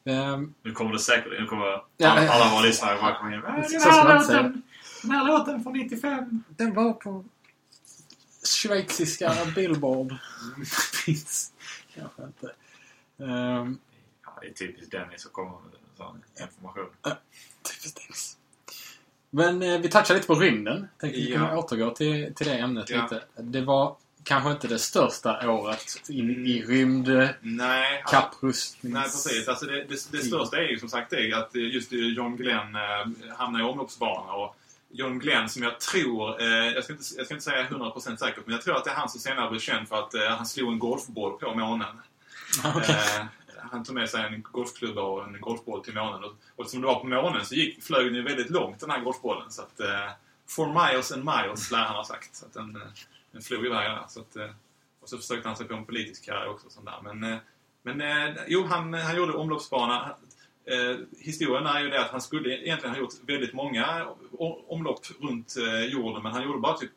Ehm, Nu kommer det säkert, nu kommer Ja, alla, men- alla våra lyssnare bara komma in. "Äh, Så Den ska man här inte säga. låten, den här låten från 95. Den var på schweiziska Billboard. Finns kanske inte. Ehm, Ja, det är typiskt Dennis att komma med sån information. typiskt Dennis. Men eh, vi touchade lite på rymden. Tänkte vi Ja. kunna återgå till, till det ämnet Ja. lite. Det var kanske inte det största året in i rymd Nej, alltså- kapprustnings... Nej, precis. Alltså det, det, det största är ju som sagt det att just John Glenn eh, hamnar i omloppsbana. Och John Glenn som jag tror, eh, jag, ska inte, jag ska inte säga 100% säkert, men jag tror att det är han som senare blev känd för att eh, han slog en golfboll på månen. Okej. Eh, han tog med sig en golfklubba och en golfboll till månen. Och, och eftersom det var på månen så gick, flög den ju väldigt långt den här golfbollen. Så att, for miles and miles lär han ha sagt. Så att den, den flog iväg där. Så att, och så försökte han sig på en politisk karriär också. Sån där. Men, men jo, han, han gjorde omloppsbana. Eh, historien är ju det att han skulle egentligen ha gjort väldigt många omlopp runt eh, jorden. Men han gjorde bara typ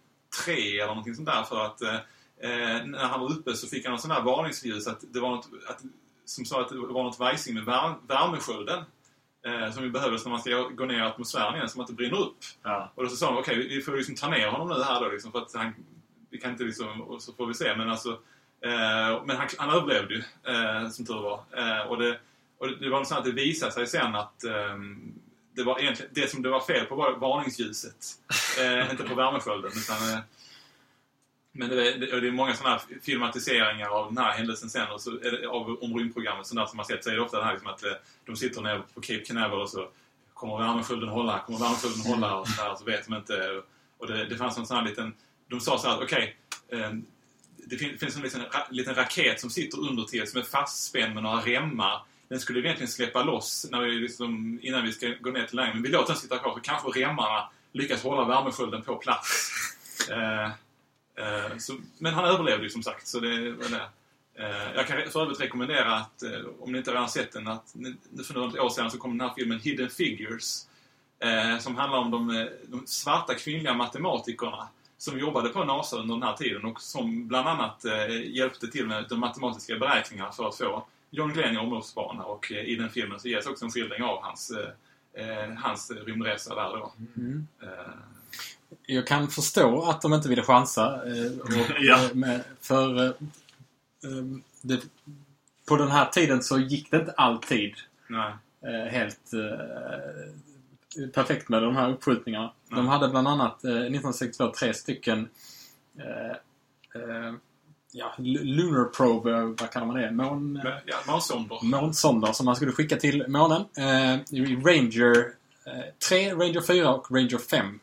tre eller någonting sånt där för att eh, eh, när han var uppe så fick han en sån där varningsljus att det var något, att, som sa att det var något vajsing med vär, värmeskölden. Eh, som vi behövdes när man ska gå ner i atmosfären igen så man inte brinner upp. Ja. Och då så sa de okej, vi får liksom ta ner honom nu här då liksom, för att han, vi kan inte liksom, så får vi se. Men alltså, eh, men han, han överlevde ju, som tur var. Och det, och det, det var så att det visade sig sen att ehm, det var egentligen, det som det var fel på var varningsljuset. Eh, inte på värmeskölden utan eh, men det är, det, det är många sådana här filmatiseringar av den här händelsen sen och så det, av, om rymdprogrammet sådär som man sett så är det ofta det här liksom att eh, de sitter nere på Cape Canaveral och så kommer värmeskölden hålla, kommer värmeskölden hålla och så, där, så vet de inte. Och det, det fanns en sån här liten, de sa så här att okej, eh, det fin, finns en liten, ra, liten raket som sitter under till som är fastspänd med några remmar. Den skulle egentligen släppa loss när vi liksom, innan vi ska gå ner till längden. Men vi låter den sitta kvar så kanske remmarna lyckas hålla värmeskölden på plats. Eh, Eh, så, men han överlevde ju som sagt. Så det var det. Eh, jag kan för övrigt rekommendera att, eh, om ni inte redan sett den, att för något år sedan så kom den här filmen Hidden Figures. Eh, som handlar om de, eh, de svarta kvinnliga matematikerna som jobbade på NASA under den här tiden och som bland annat eh, hjälpte till med de matematiska beräkningarna för att få John Glenn i omloppsbana. Och eh, i den filmen så ges också en skildring av hans, eh, eh, hans rymdresa där då. Mm. Jag kan förstå att de inte ville chansa. Och, Ja. med, för det, på den här tiden så gick det inte alltid nej. helt perfekt med de här uppskjutningarna. De Nej. hade bland annat eh, 1962 tre stycken ja, Lunar Probe, eh, vad kallar man det? Mån, ja, månsonder. månsonder som man skulle skicka till månen. Eh, Ranger eh, 3, Ranger 4 och Ranger 5.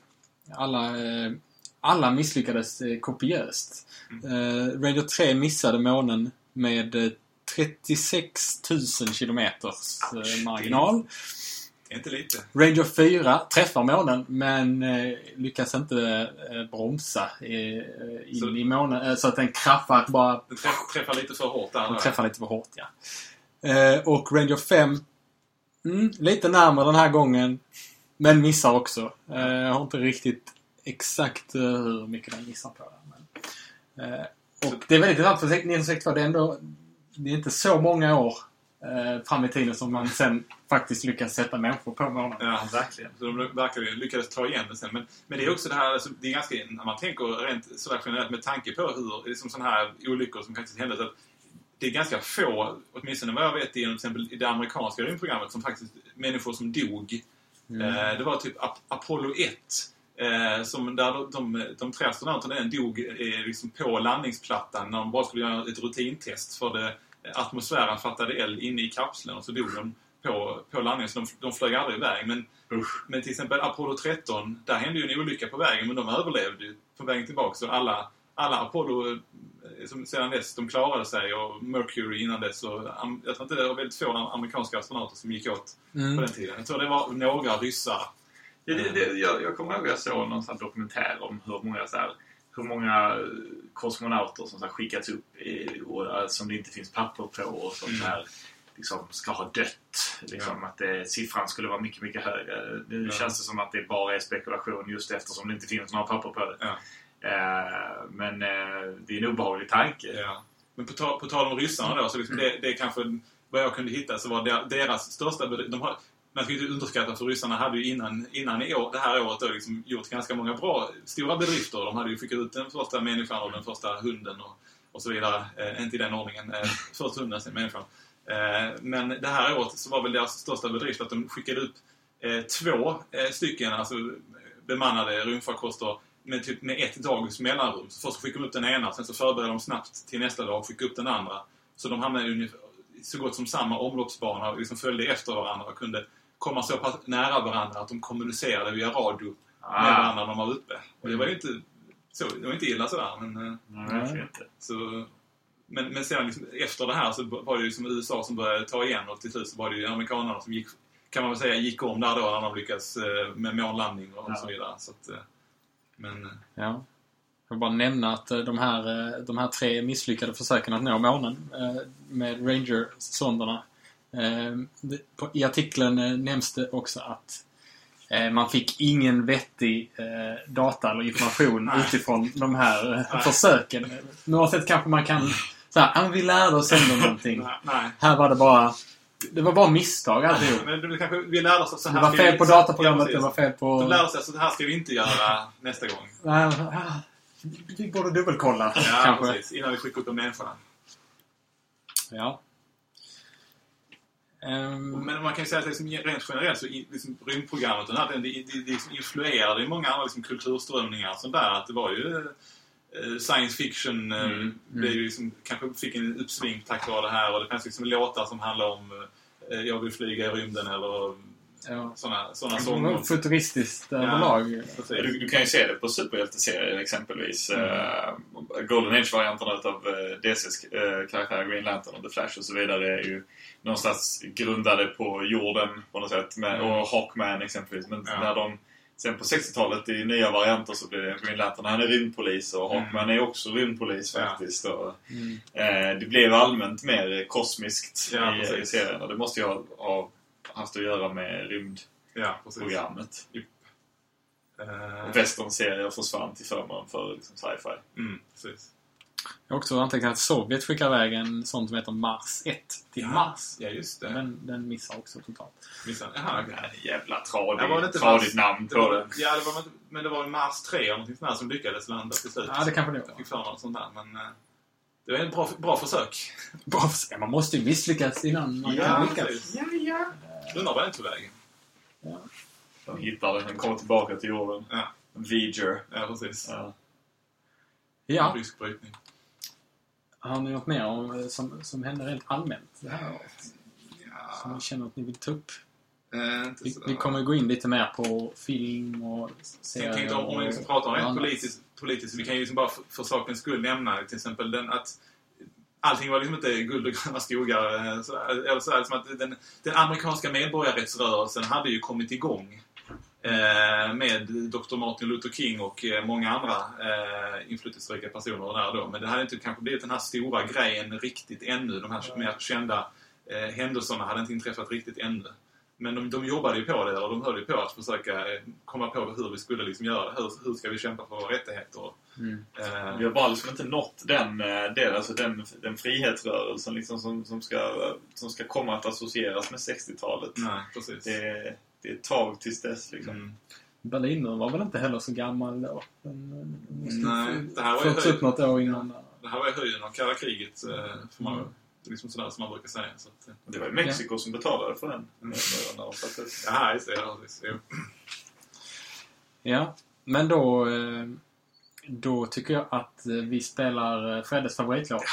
Alla, eh, alla misslyckades eh, kopiöst. Eh, Ranger 3 missade månen med eh, 36 000 kilometers eh, marginal. Inte lite. Ranger 4 träffar månen men eh, lyckas inte eh, bromsa eh, in Så- i månen. Eh, så att den kraschar bara Den träff, träffar lite för hårt där. den då. träffar lite för hårt, ja. Eh, och Ranger 5, mm, lite närmare den här gången. Men missar också. Eh, jag har inte riktigt exakt eh, hur mycket den missar på. Men, eh, och det är väldigt intressant för 1962. Det är ändå det är inte så många år eh, fram i tiden som man sen faktiskt lyckas sätta människor på månen. Ja, verkligen. Så de verkligen lyckades ta igen det sen. Men, men det är också det här, alltså, det är ganska, när man tänker rent sådär generellt med tanke på hur, liksom sådana här olyckor som faktiskt hände. Så att det är ganska få, åtminstone vad jag vet, i, till exempel i det amerikanska rymdprogrammet som faktiskt, människor som dog. Eh, det var typ Ap- Apollo 1. Eh, som där de, de, de tre astronauterna dog eh, liksom på landningsplattan när de bara skulle göra ett rutintest för det, atmosfären fattade eld inne i kapseln och så dog de på, på landningen. Så de, de flög aldrig iväg. Men, men till exempel Apollo 13, där hände ju en olycka på vägen men de överlevde ju på vägen tillbaka. Så alla, alla Apollo eh, som sedan dess, de klarade sig och Mercury innan dess. Och, jag tror inte det var väldigt få amerikanska astronauter som gick åt Mm. på den tiden. Jag tror det var några ryssar. Ja, det, det, jag, jag kommer ihåg att jag såg någon dokumentär om hur många, så här, hur många kosmonauter som så här, skickats upp i, och, som det inte finns papper på och som Mm. här, liksom, ska ha dött. Liksom, Att det, siffran skulle vara mycket, mycket högre. Nu Ja. känns det som att det bara är spekulation just eftersom det inte finns några papper på det. Ja. Eh, men eh, det är en obehaglig tanke. Ja. Men på, ta, på tal om ryssarna då, så liksom det, det är kanske vad jag kunde hitta så var deras största. De har, man ska inte underskatta för ryssarna hade ju innan, innan i år, det här året då liksom gjort ganska många bra, stora bedrifter. De hade ju skickat ut den första människan och den första hunden och, och så vidare. Eh, inte i den ordningen. Eh, först hunden, sen människan. Eh, men det här året så var väl deras största bedrift att de skickade upp eh, två eh, stycken alltså, bemannade rymdfarkoster med, typ, med ett dags mellanrum. Så först skickade de upp den ena, sen så förberedde de snabbt till nästa dag och skickade upp den andra. Så de hamnade i ungefär, så gott som samma omloppsbana och liksom följde efter varandra och kunde komma så pass nära varandra att de kommunicerade via radio Ah. med varandra när de var uppe. Och det var ju inte, så, det var inte illa sådär. Men, eh, Nej, så, men, men sen liksom, efter det här så var det ju som USA som började ta igen och till slut så var det ju amerikanerna som gick, kan man väl säga, gick om där då när de lyckades eh, med månlandning och Ja. så vidare. Så att, eh, men, Ja. Jag vill bara nämna att de här, de här tre misslyckade försöken att nå månen med Ranger-sonderna. Eh, I artikeln eh, nämns det också att eh, man fick ingen vettig data eller information utifrån de här försöken. Något sätt kanske man kan så här, "Ah, vi lärde oss ändå någonting. nej, nej. Här var det bara det var bara misstag alltihop. Men det, kanske, vi lärde oss att så här Det var fel på dataprogrammet, det var fel på... De lärde sig att så här ska vi inte göra nästa gång. Nej, Vi borde dubbelkolla Ja, kanske. precis. Innan vi skickar upp de människorna. Ja. Ehm, Men man kan ju säga att liksom, rent generellt så liksom, rymdprogrammet den här, det, det, det liksom influerade i många andra liksom, kulturströmningar. Sånt där, att det var ju eh, science fiction eh, Mm, blev ju liksom, kanske fick en uppsving tack vare det här. Och det fanns liksom låtar som handlar om eh, Jag vill flyga i rymden eller ja. såna, såna sånger. Futuristiskt Ja. överlag. Precis. Du, du kan ju se det på superhjälteserier exempelvis. Mm. Eh, Golden Age-varianterna av uh, DCs uh, karaktärer, Green Lantern och The Flash och så vidare är ju någonstans grundade på jorden på något sätt. Med, Mm. Och Hawkman exempelvis. Men Ja. när de Sen på 60-talet i nya varianter så blir det Green Lantern. Han är rymdpolis och Hawkman är också rymdpolis Ja. faktiskt. Och, Mm. eh, det blev allmänt mer kosmiskt Ja, i, i serien. Och det måste ju ha, ha haft att göra med Ja, rymdprogrammet. Och Western-serier försvann till förmån för liksom, sci-fi. mm, precis. Jag har också antecknat att Sovjet skickar iväg en sån som heter Mars 1 till Mars. Ja, just det. Men den missar också totalt. Missade. Jaha. Ja, jävla Ja, var det tradigt, namn det på var, det. Ja, det var, men det var Mars 3 eller någonting sånt där som lyckades landa till slut. Ja, det kanske det var. Jag fick för något sånt där, men... eh, Det var ett bra, bra försök. Bra för sig. Man måste ju misslyckas innan man kan lyckas. precis. Ja, ja. Undrar var den tog vägen. De hittar den, den kommer tillbaka till jorden. Ja. Viger. Ja, precis. Ja. Ja. Rysk brytning. Har ni något mer om, eh, som, som händer rent allmänt det här året? Som ni känner att ni vill ta upp? Eh, Vi, vi kommer gå in lite mer på film och Jag serier. tänkte om, om vi liksom pratar om rent politiskt, politiskt, vi kan ju liksom bara för, för sakens skull nämna till exempel den att allting var liksom inte guld och gröna skogar. Eh, så, eller så, liksom att den, den amerikanska medborgarrättsrörelsen hade ju kommit igång eh, med Dr. Martin Luther King och eh, många andra eh, inflytelserika personer där då. Men det hade inte kanske blivit den här stora grejen riktigt ännu. De här mer kända eh, händelserna hade inte inträffat riktigt ännu. Men de, de jobbade ju på det, eller de höll ju på att försöka eh, komma på hur vi skulle liksom göra det. Hur, hur ska vi kämpa för våra rättigheter? Mm. Eh, Vi har bara liksom inte nått den, eh, del, alltså den, den frihetsrörelsen liksom som, som, ska, som ska komma att associeras med 60-talet. nej, precis. Det, är- det är ett tag tills dess liksom. Mm. Berlinmuren var väl inte heller så gammal då? Den, den måste Nej, det här var ju förts höjd- upp något år innan. där. Det här var ju höjden av kalla kriget, eh, får man, Mm. Liksom sådär som man brukar säga. Så att, eh, Det var ju Mexiko som betalade för den. Mm. Ja, just det. Ja, precis. Jo. Ja, men då, eh, då tycker jag att eh, vi spelar Freddes favoritlåt.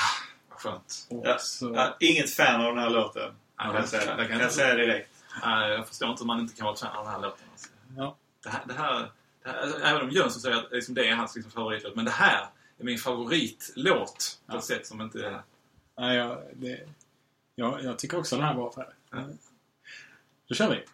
Vad skönt. Ja. så, Jag är inget fan av den här låten. Ja, Kan det- jag säga, det kan kan jag jag säga direkt. Nej, jag förstår inte hur man inte kan vara ett fan av den här låten. Alltså. ja. Det här, det här, det här, även om Jönsson säger att liksom, det är hans liksom, favoritlåt, men det här är min favoritlåt på Ja. ett sätt som inte... Nej, jag, det, jag, jag tycker också den här var. Ja. Då kör vi.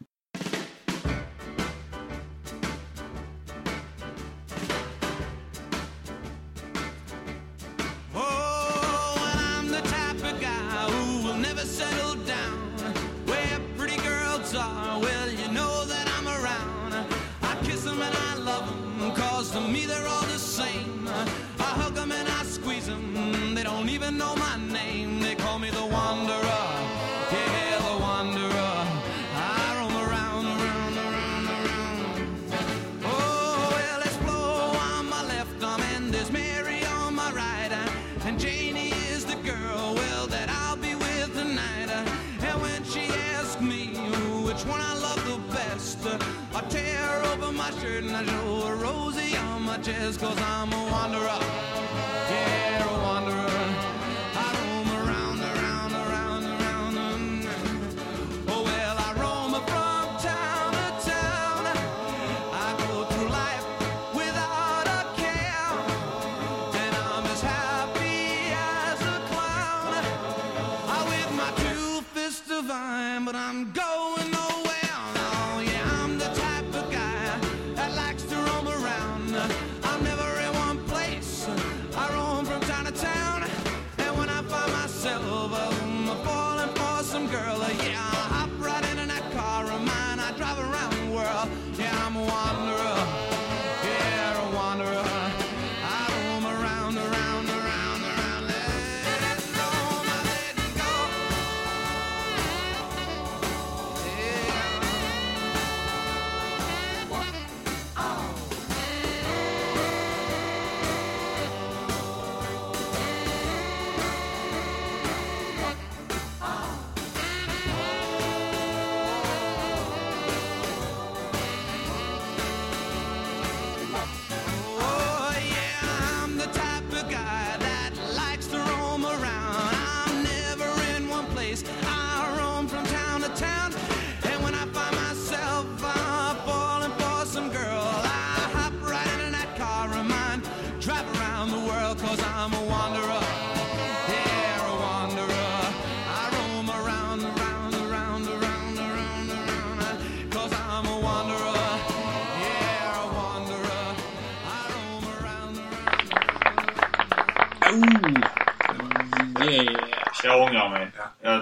Cause I'm a wanderer.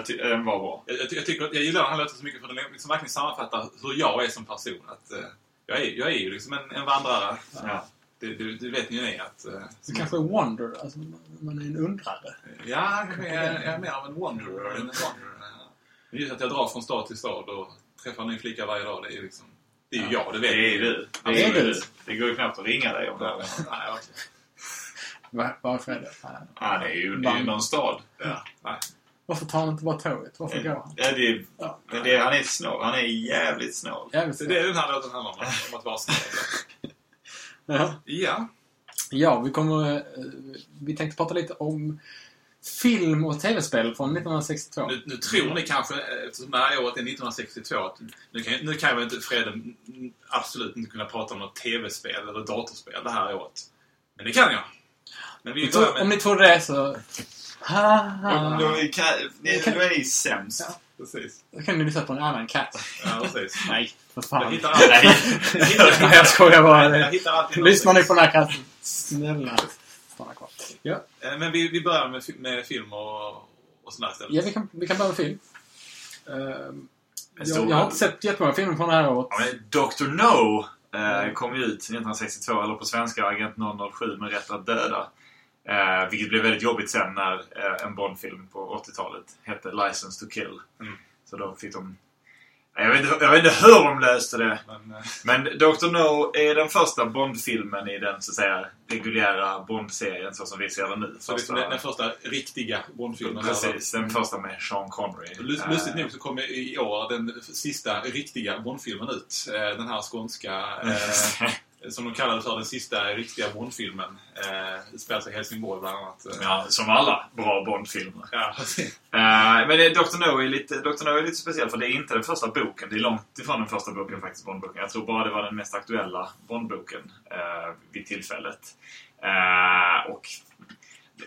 Ty- den var bra. Jag, jag, jag, tycker, jag gillar här låten så mycket för den liksom verkligen sammanfattar hur jag är som person. Att, eh, jag, är, jag är ju liksom en, en vandrare. Ja. Det, det, det vet ni ju att... eh, Så kanske Wonder, alltså man är en undrare. Ja, jag är, jag är mer av en wanderer än en wanderer. Det är just att jag drar från stad till stad och träffar en ny flicka varje dag. Det är ju liksom... Det är ju jag, det vet Det ni är du. Det Det är är du. Det går ju knappt att ringa dig om det. Nej. Va- Varför är det? Nej. Ja, det är ju det är ju någon stad. Ja, nej. Varför tar han inte bara tåget? Varför går han? Ja, det är, Ja. men det är, han är snål. Han är jävligt snål. Jävligt Så det är den här låten handlar om, om att vara snäll. Ja. Ja. Ja, vi kommer... eh, Vi tänkte prata lite om film och tv-spel från 1962. Nu, nu tror ni kanske, eh, eftersom det här året är 1962, att nu kan, nu kan väl inte Freden absolut inte kunna prata om något tv-spel eller datorspel det här året. Men det kan jag. Men vi tror-. Om ni trodde det så... Då är ni sämst. Precis. Då kan ni lyssna på en annan katt. Ja, precis. Nej, för Jag fan. hittar alltid... Nej. Jag hittar- jag skojar bara. Jag hittar alltid Lyssnar ni på den här katten? Snälla. Stanna kvar. Ja, Eh, Men vi, vi börjar med, med film och, och sådär istället. ja vi, kan, vi kan börja med film. Ehm, jag, jag har inte sett jättemånga filmer från det här året. Ja, Dr. No eh, kom ju ut 1962, eller på svenska Agent 007 med rätt att döda. Eh, vilket blev väldigt jobbigt sen när eh, en Bondfilm på 80-talet hette License to Kill. Mm. Så då fick de... Jag vet, inte, jag vet inte hur de löste det. Men, eh, Men Dr. No är den första Bond-filmen i den så att säga reguljära Bond-serien så som vi ser den nu. så liksom den, den första riktiga Bondfilmen. Precis, den första med Sean Connery. Lust- Eh, Lustigt nog så kommer i år den sista riktiga Bondfilmen ut. Eh, Den här skånska, eh, som de kallade för den sista riktiga Bondfilmen. Eh, Spelar sig i Helsingborg bland annat. Ja, som alla bra Bond-filmer. Ja, precis. Eh, men Dr. No är lite, Dr. No är lite speciell för det är inte den första boken. Det är långt ifrån den första boken faktiskt, Bondboken. Jag tror bara det var den mest aktuella Bondboken eh, vid tillfället. Eh, och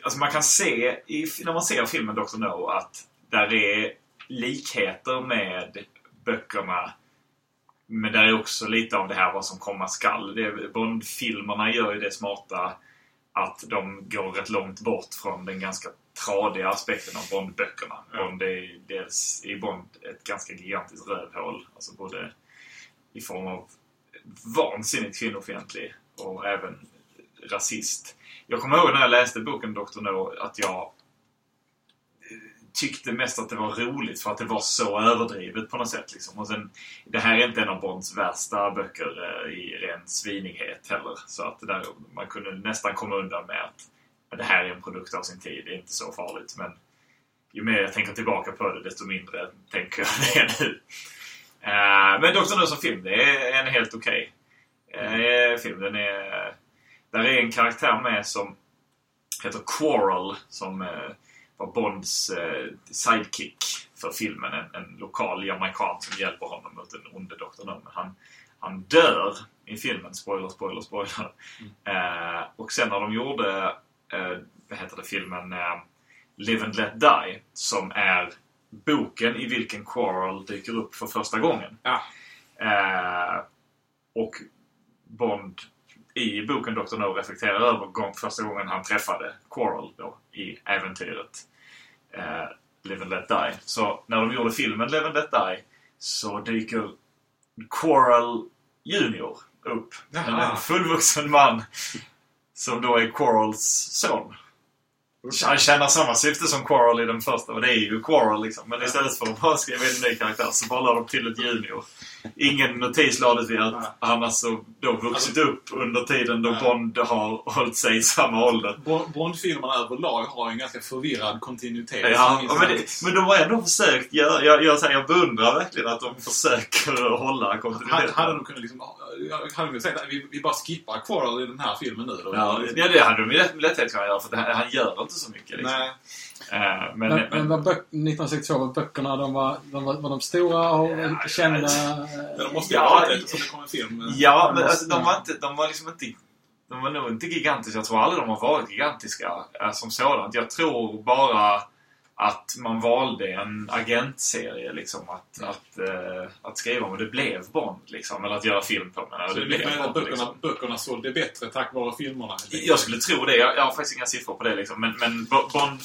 alltså man kan se, i, när man ser filmen Dr. No, att där är likheter med böckerna men där är också lite av det här vad som komma skall. Bond-filmerna gör ju det smarta att de går rätt långt bort från den ganska tradiga aspekten av Bond-böckerna. Bond är dels i Bond ett ganska gigantiskt rövhål. Alltså både i form av vansinnigt kvinnofientlig och även rasist. Jag kommer ihåg när jag läste boken Dr. No att jag tyckte mest att det var roligt för att det var så överdrivet på något sätt. Liksom. Och sen, det här är inte en av Bonds värsta böcker eh, i ren svinighet heller. Så att det där, man kunde nästan komma undan med att det här är en produkt av sin tid. Det är inte så farligt. Men ju mer jag tänker tillbaka på det desto mindre tänker jag det nu. Eh, men Dr. No som film, det är en helt okej eh, film. Den är, där är en karaktär med som heter Quarrel som eh, var Bonds eh, sidekick för filmen. En, en lokal jamaican som hjälper honom mot den onde. No. Men han, han dör i filmen. Spoiler, spoiler, spoiler. Eh, och sen när de gjorde eh, vad heter det, filmen eh, Live and Let Die som är boken i vilken Quarrel dyker upp för första gången. Ja. Eh, och Bond i boken Dr. No reflekterar över gång, första gången han träffade Quarrel då, i äventyret eh, Live and Let Die. Så när de gjorde filmen Live and Let Die så dyker Quarrel Junior upp. Jaha. en fullvuxen man som då är Quarrels son. Han tjänar samma syfte som Quarrel i den första och det är ju Quarrel liksom. Men istället för att bara skriva in en ny karaktär så bara la de till ett Junior. Ingen notis lades vid att han alltså då vuxit upp under tiden då Bond har hållit sig i samma ålder. Bo- Bondfilmerna överlag har en ganska förvirrad kontinuitet. Ja, men, det, men de har ändå försökt göra... Jag, jag, säger, jag beundrar verkligen att de försöker hålla kontinuiteten. hade de kunnat liksom... Jag hade kunnat säga att vi, vi bara skippar Quarrel i den här filmen nu då. Ja, ja, det hade de ju lätt, lätthet kunnat göra för det, här- han gör inte så mycket. Liksom. Nej. Eh, men, Men, men, men var böck, 1962 var böckerna, de var, de var, var de stora och kända? Men de måste ju Ja, vara det eftersom det kom en film. Ja, De men alltså, de, var inte, de var liksom inte... De var nog inte gigantiska. Jag tror aldrig de har varit gigantiska eh, som sådant. Jag tror bara att man valde en agentserie liksom att, att, eh, att skriva om. Det blev Bond liksom. Eller att göra film på. Men, Så det blev Bond, böckerna, liksom. böckerna sålde bättre tack vare filmerna? Jag skulle tro det. Jag, jag har faktiskt inga siffror på det liksom. Men, men Bo- Bond,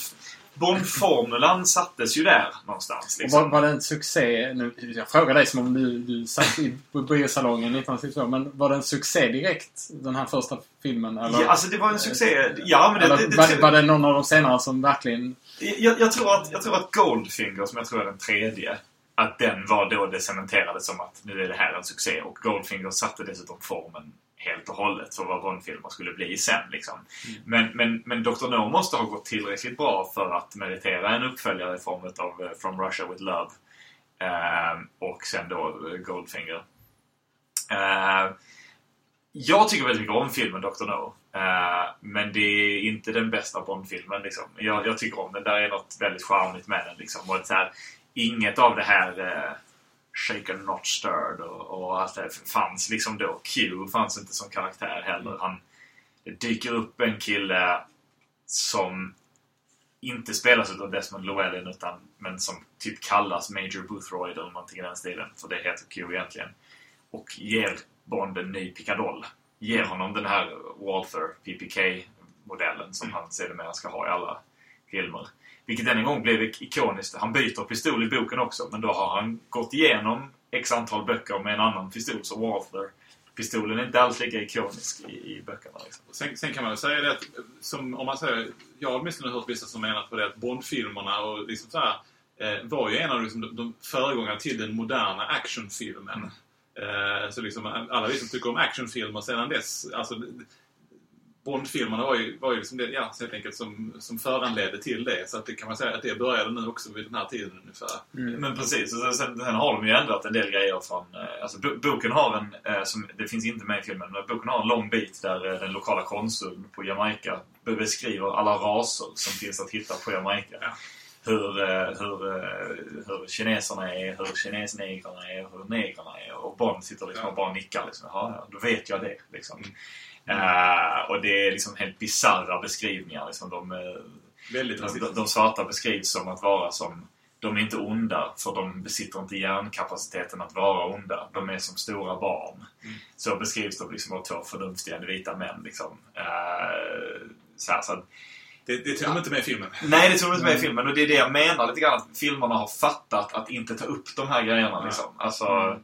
Bond-formulan sattes ju där någonstans. Liksom. var, var det en succé? Nu, jag frågar dig som om du, du satt i biosalongen 1962. Men var det en succé direkt? Den här första filmen? Eller, Ja, alltså det var en succé. Ja, men det, det, det, var, tror- var det någon av de senare som verkligen... Jag, jag, tror att, jag tror att Goldfinger, som jag tror är den tredje, att den var då det cementerades som att nu är det här en succé. Och Goldfinger satte dessutom formen helt och hållet för vad Bondfilmer skulle bli sen. Liksom. Men, men, men Dr. No måste ha gått tillräckligt bra för att meritera en uppföljare i form av eh, From Russia With Love. Eh, och sen då eh, Goldfinger. Eh, jag tycker väldigt mycket om filmen Dr. No. Eh, men det är inte den bästa Bond-filmen. Liksom. Jag, jag tycker om den. Där är något väldigt charmigt med den. Liksom. Och så här, inget av det här eh, shaken not stirred och, och allt det fanns liksom då. Q fanns inte som karaktär heller. Han, det dyker upp en kille som inte spelas av Desmond Llewellyn utan men som typ kallas Major Boothroyd eller någonting i den stilen. För det heter Q egentligen. Och ger Bond en ny pickadoll. Ger honom den här Walther PPK-modellen som han sedermera ska ha i alla filmer. Vilket än en gång blev ikoniskt. Han byter pistol i boken också men då har han gått igenom x antal böcker med en annan pistol. Så Walther pistolen är inte alls lika ikonisk i, i böckerna. Liksom. Sen, sen kan man säga det att, som, om man säger, jag har åtminstone hört vissa som menat på det att Bondfilmerna och liksom så här, eh, var ju en av liksom, de, de föregångarna till den moderna actionfilmen. Eh, så liksom alla vi som tycker om actionfilmer sedan dess, alltså Bondfilmerna var ju, var ju liksom det, ja, helt enkelt som, som föranledde till det. Så att det kan man säga att det började nu också vid den här tiden ungefär. Men precis, och sen, sen, sen har de ju ändrat en del grejer från... eh, Alltså bo- boken har en, eh, som, det finns inte med i filmen, men boken har en lång bit där eh, den lokala konsuln på Jamaica be- beskriver alla raser som finns att hitta på Jamaica. Hur, eh, hur, eh, hur kineserna är, hur kinesnegrarna är, hur negrarna är. Och Bond sitter liksom och bara nickar. Liksom. Ja, då vet jag det. Liksom. Eh, och det är liksom helt bisarra beskrivningar. Liksom. De, eh, Väldigt de, de svarta beskrivs som att vara som... De är inte onda, för de besitter inte hjärnkapaciteten att vara onda. De är som stora barn. Så beskrivs de liksom av två förnuftiga vita män. Liksom. Eh, så här, så att, Det, det tog de inte med i filmen. Nej, det tror jag inte med i filmen. Och det är det jag menar lite grann. Att filmerna har fattat att inte ta upp de här grejerna. Liksom. Alltså,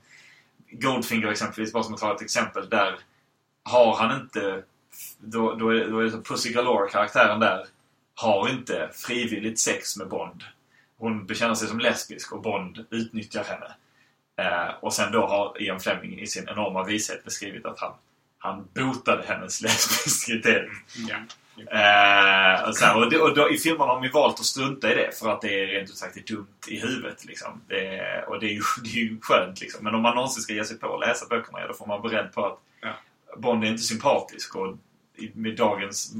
Goldfinger exempelvis, bara som att ta ett exempel. Där har han inte... Då, då, är, då är det så Pussy Galore-karaktären där har inte frivilligt sex med Bond. Hon bekänner sig som lesbisk och Bond utnyttjar henne. Eh, och sen då har Ian Fleming i sin enorma vishet beskrivit att han, han botade hennes lesbiskitet. Ja. Eh, och så här, och, det, och då, I filmerna har de ju valt att strunta i det för att det är rent ut sagt är dumt i huvudet. Liksom. Det, är- och det är, ju, det är ju skönt. Liksom. Men om man någonsin ska ge sig på att läsa böckerna, ja, då får man vara beredd på att. Bond är inte sympatisk. Och i- med dagens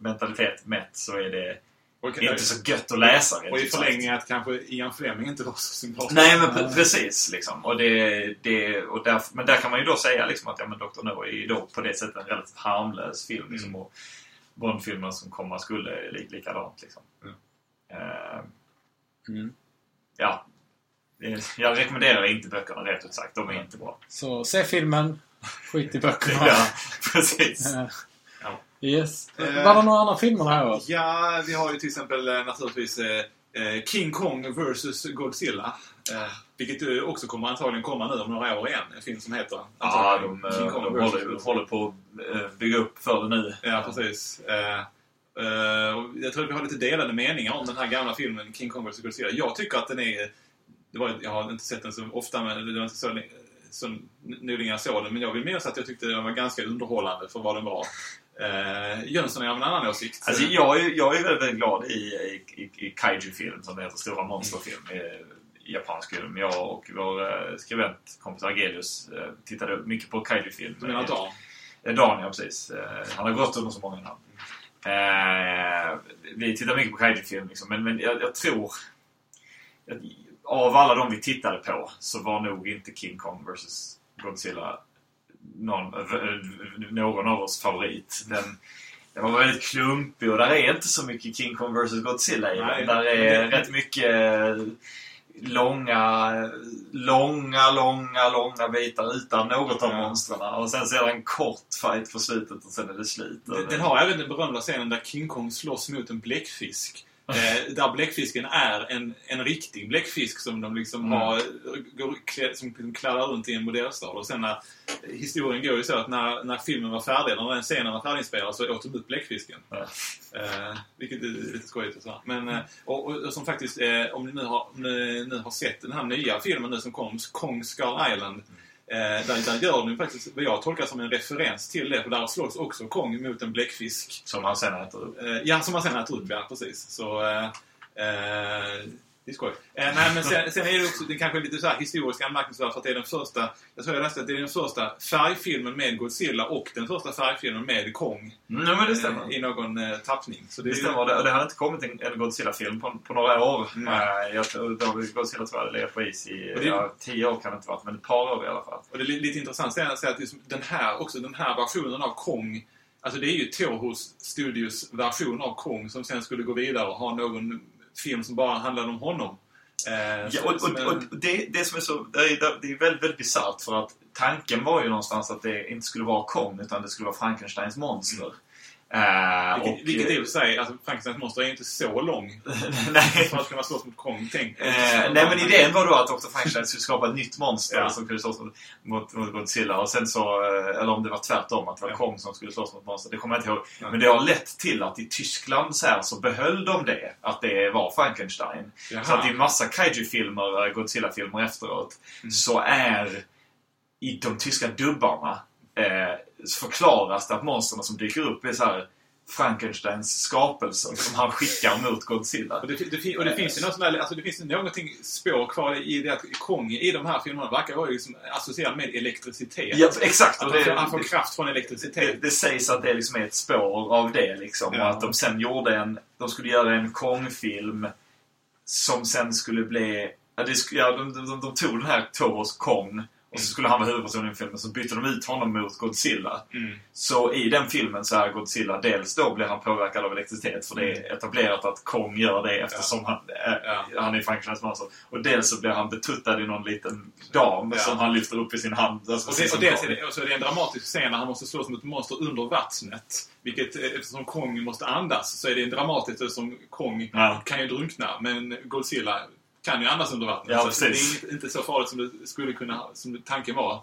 mentalitet mätt så är det Och, inte så gött att läsa. och i förlängningen att kanske Ian Fleming inte var så sympatisk. Nej, men pre- precis. Liksom. Och det, det, och där, men där kan man ju då säga liksom, att ja, men Dr. No är ju då på det sättet en relativt harmlös film. Liksom, och Bond-filmer som komma skulle är li, likadant. Liksom. Mm. Eh, Mm. ja. Jag rekommenderar inte böckerna rent ut sagt. De är inte bra. Så se filmen, skit i böckerna. Ja, precis. Eh, Ja. Yes. Eh. Var det några andra filmer det här året? Ja, vi har ju till exempel eh, naturligtvis eh, eh, King Kong vs Godzilla. Eh, vilket ju också kommer antagligen komma nu om några år igen. En film som heter Ja, de, eh, King de Kong vs. håller, håller på att eh, bygga upp för det nu. Ja, precis. Eh, eh, och jag tror att vi har lite delade meningar om den här gamla filmen King Kong vs Godzilla. Jag tycker att den är... Det var, jag har inte sett den så ofta, men det var inte så, så nyligen jag såg den. Men jag vill minnas att jag tyckte den var ganska underhållande för vad den var. Eh, Jönsson är av en annan åsikt. Alltså, jag, är, jag är väldigt, väldigt glad i, i, i, kaiju-film som det heter, stora monsterfilm. Eh, japansk film. Jag och vår eh, skribent, kompis Argelius, eh, tittade mycket på kaiju-film. Du menar Dan? Eh, Dan, ja precis. Han har gått under så många namn. Eh, vi tittar mycket på kaiju-film liksom, men, men jag, jag tror... Att, av alla de vi tittade på så var nog inte King Kong vs Godzilla någon, någon av oss favorit. Den, Den var väldigt klumpig och där är inte så mycket King Kong vs Godzilla i Nej, den. Där är det- rätt mycket eh, långa, långa, långa, långa bitar utan något av Ja. monstren. Och sen så är det en kort fight på slutet och sen är det slut. Den, den har även den berömda scenen där King Kong slåss mot en bläckfisk. Eh, där bläckfisken är en, en riktig bläckfisk som de liksom Mm. har, går, klä, som liksom kladdar runt i en modellstad. Och sen när, historien går ju så att när, när filmen var färdig, när den scenen var färdiginspelad, så åt de upp bläckfisken. Ja. Eh, vilket är lite skojigt och sådär. Men, eh, och, och, som faktiskt, eh, om ni nu har, om ni nu har sett den här nya filmen nu som kom, Kong Skull Island. Eh, där, där gör de faktiskt, vad jag tolkar som en referens till det. För där slåss också Kong mot en bläckfisk. Som han sen äter upp. Eh, ja, som man sen äter upp, ja precis. Så, eh, eh, det är skoj. Eh, nej, men sen, sen är det också, det är kanske lite så här historiskt anmärkningsvärt för att det är den första, jag tror jag läste att det är den första färgfilmen med Godzilla och den första färgfilmen med Kong. Mm, ja, men det stämmer. Eh, I någon eh, tappning. Så Det är- stämmer. Det, det har inte kommit en, en Godzilla-film på, på några år. Nej. Eh, Jag, då, Godzilla tror jag legat på is i det- ja, tio år kan det inte varit, men ett par år i alla fall. Och det är li- lite intressant att säga att just den här, också den här versionen av Kong Alltså det är ju Tohos Studios version av Kong som sen skulle gå vidare och ha någon film som bara handlade om honom. Eh, Ja, och, och, en- och det, det som är så... Det är, det är väldigt, väldigt bisarrt för att tanken var ju någonstans att det inte skulle vara Kong utan det skulle vara Frankensteins monster. Eh, vilket, och, vilket i och för sig, alltså Frankensteins monster är ju inte så lång. nej. För att kunna slåss mot Kong, tänk. Eh, nej men idén var då att Dr. Frankenstein skulle skapa ett nytt monster Ja. som kunde slåss mot, mot, mot Godzilla. Och sen så, eh, eller om det var tvärtom, att det var Ja. Kong som skulle slåss mot monster. Det kommer jag inte ihåg. Ja. Men det har lett till att i Tyskland så, här, så behöll de det. Att det var Frankenstein. Jaha. Så att i massa kaiju-filmer, eh, Godzilla-filmer efteråt, Mm. så är i de tyska dubbarna eh, förklaras det att monstren som dyker upp är så här Frankensteins skapelser som han skickar mot Godzilla. Och det, det, och det finns ju något där, alltså det finns någonting spår kvar i det att Kong i de här filmerna verkar vara liksom associerad med elektricitet. Ja, exakt. Att Och han, får, det, han får det, kraft från det, elektricitet. det sägs att det liksom är ett spår av det liksom. Ja. Och att de sen gjorde en... De skulle göra en Kong-film som sen skulle bli... Det, ja, de, de, de, de tog den här Toros Kong och så skulle han vara huvudpersonen i filmen. Så bytte de ut honom mot Godzilla. Mm. Så i den filmen så är Godzilla dels då blir han påverkad av elektricitet för det är etablerat att Kong gör det eftersom han, äh, Ja. han är Frankensteins monster. Och dels så blir han betuttad i någon liten dam Ja. som han lyfter upp i sin hand. Alltså Och, det, och som dels är det, och så är det en dramatisk scen när han måste slåss mot ett monster under vattnet. Vilket, eh, eftersom Kong måste andas, så är det en dramatiskt eftersom Kong Ja. kan ju drunkna. Men Godzilla kan ju andas under vattnet. Ja, så det är inget- inte så farligt som det skulle kunna, som tanken var.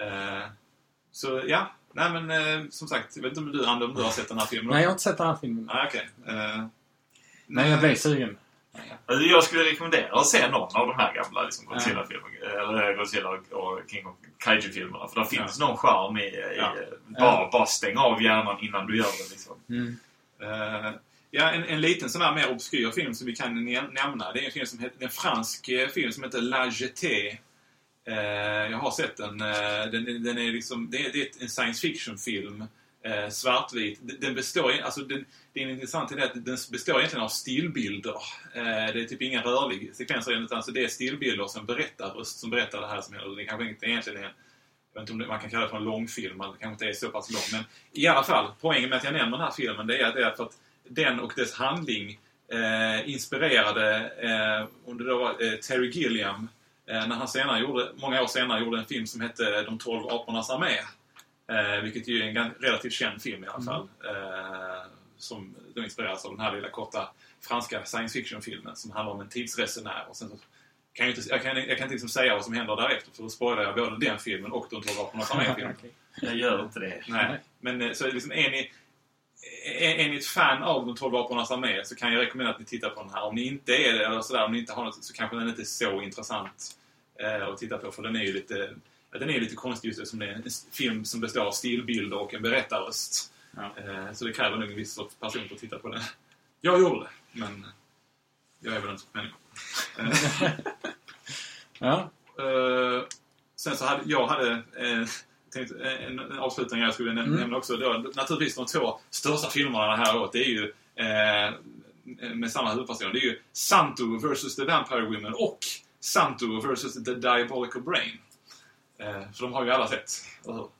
Eh, så ja, nej men eh, som sagt, jag vet inte om du, Ander, om du har sett den här filmen? Nej, jag har inte sett den här filmen. Nej, okej. Eh, Nej, jag blev sugen. Alltså, Jag skulle rekommendera att se någon av de här gamla liksom, Godzilla-filmerna. Eller Godzilla och- och King of Kaiju-filmerna. För där finns någon charm i... i Ja. bara, bara stäng av hjärnan innan du gör det. Liksom. Mm. Eh, ja, en, en liten sån här mer obskyr film som vi kan nämna. Det är en film som heter, en fransk eh, film som heter La Jetée. Eh, jag har sett den. Eh, den, den är liksom, det, är, det är en science fiction-film. Eh, svartvit. Den- Den består, alltså den, det är intressant i att den består egentligen av stillbilder. Eh, det är typ inga rörliga sekvenser utan alltså det är stillbilder som berättar, som berättar det här som händer. Det kanske inte egentligen är jag vet inte om det, man kan kalla det för en långfilm, det kanske inte är så pass lång. Men i alla fall, poängen med att jag nämner den här filmen det är att, det är för att den och dess handling eh, inspirerade, eh, om det då var eh, Terry Gilliam, eh, när han senare gjorde, många år senare gjorde en film som hette De 12 apornas armé. Eh, vilket ju är en relativt känd film i alla fall. Eh, som då inspireras av den här lilla korta franska science fiction-filmen som handlar om en tidsresenär. Och sen så kan jag, inte, jag, kan, jag kan inte liksom säga vad som händer därefter för då spoilar jag både den filmen och De 12 apornas armé-filmen. Jag gör inte det. Nej. Men eh, så liksom är ni, är, ni ett fan av De 12 apornas armé så kan jag rekommendera att ni tittar på den här. Om ni inte är det, eller sådär, om ni inte har något, så kanske den inte är så intressant eh, att titta på. För den är ju lite, den är ju lite konstig just eftersom det är en film som består av stillbilder och en berättarröst. Ja. Eh, så det kräver nog en viss sorts person för att titta på den. Jag gjorde det, men jag är väl en sån människa. Eh, Ja. Eh, sen så hade jag hade eh, tänkt, eh, en, en avslutning jag skulle Mm. nämna också. Då, naturligtvis de två största filmerna här året. Det är ju eh, med samma huvudperson. Det är ju Santo vs. The Vampire Women och Santo vs. The Diabolical Brain. Eh, för de har ju alla sett?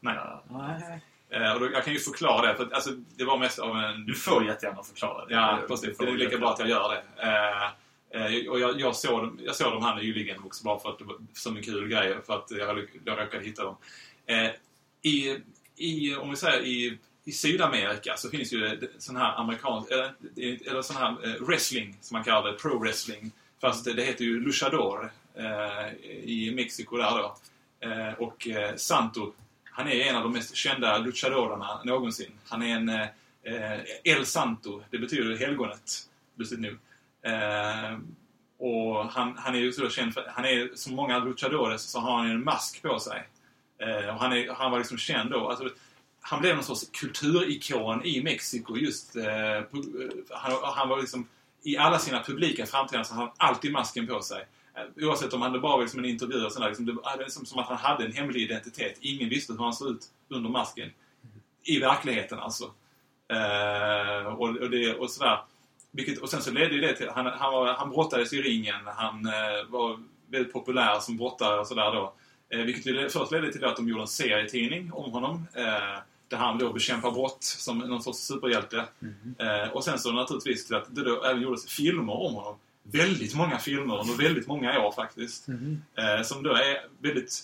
Nej. Nej. Eh, och då, jag kan ju förklara det, för att, alltså, det var mest av en... Du får jättegärna förklara det. Ja, precis. Det är lika bra att jag gör det. Eh, eh, och jag, jag, såg, dem- jag såg de här nyligen också bara för att det var som en kul grej, för att jag råkade hitta dem. Eh, I, i, om vi säger i, i Sydamerika så finns ju sån här amerikansk, eller, eh, eller sån här eh, wrestling som man kallar det, pro-wrestling. Fast det, heter ju luchador eh, i Mexiko där då. Eh, och eh, Santo, han är en av de mest kända luchadorerna någonsin. Han är en eh, El Santo, det betyder helgonet, lustigt nog. Eh, och han, han är ju så känd för, han är som många luchadores så har han en mask på sig. Eh, och han, är, han var liksom känd då. Alltså, han blev någon sorts kulturikon i Mexiko just. Eh, på, eh, han, han var liksom, i alla sina publika framträdanden så hade han alltid masken på sig. Eh, Oavsett om han bara var liksom en intervju och sådär, liksom, det var liksom som att han hade en hemlig identitet. Ingen visste hur han såg ut under masken. I verkligheten alltså. Eh, och, och, det, och sådär. Vilket, och sen så ledde ju det till, han, han, var, han brottades i ringen, han eh, var väldigt populär som brottare och sådär då. Eh, vilket först ledde till att de gjorde en serietidning om honom. Eh, där han då bekämpar brott som någon sorts superhjälte. Eh, och sen så naturligtvis till att det då även gjordes filmer om honom. Väldigt många filmer under väldigt många år faktiskt. Eh, som då är väldigt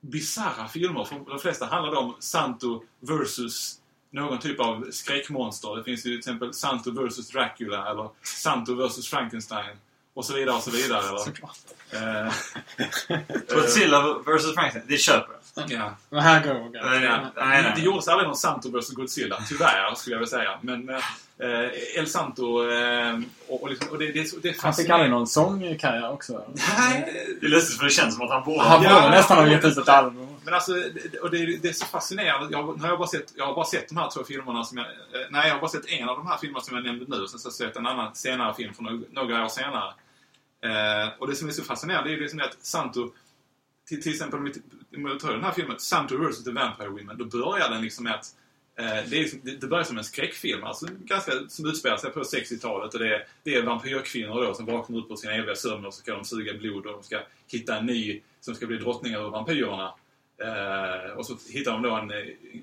bisarra filmer. För de flesta handlar om Santo versus någon typ av skräckmonster. Det finns ju till exempel Santo versus Dracula eller Santo versus Frankenstein. Och så vidare och så vidare. Eller, eh, Godzilla vs Frankenstein, det köper jag. Ja. Men här går det. Nej, nej, nej, nej. Det gjordes aldrig någon Santo vs Godzilla, tyvärr skulle jag vilja säga. Men eh, El Santo eh, och, och, liksom, och det, det, det är Han fick aldrig någon sångkarriär också. Nej, Det är lustigt för det känns som att han borde Han borde Ja. nästan ha gett ut ett album. Men alltså, det- och det, är- det är så fascinerande. Jag, har- nu har jag, bara sett, jag har bara sett de här två filmerna som jag... eh, Nej, jag har bara sett en av de här filmerna som jag nämnde nu. Och sen så har jag sett en annan senare film från några, några år senare. Eh, och det som är så fascinerande det är liksom det att Santo... Till, till exempel om vi, tar den här filmen, Santo vs. The Vampire Women. Då börjar den liksom med att... Eh, det, är, det, börjar som en skräckfilm, alltså ganska, som utspelar sig på 60-talet. Och det är, det är vampyrkvinnor då som vaknar upp ur sina eviga sömn och så ska de suga blod och de ska hitta en ny som ska bli drottning över vampyrerna. Uh, och så hittar de då en, eh,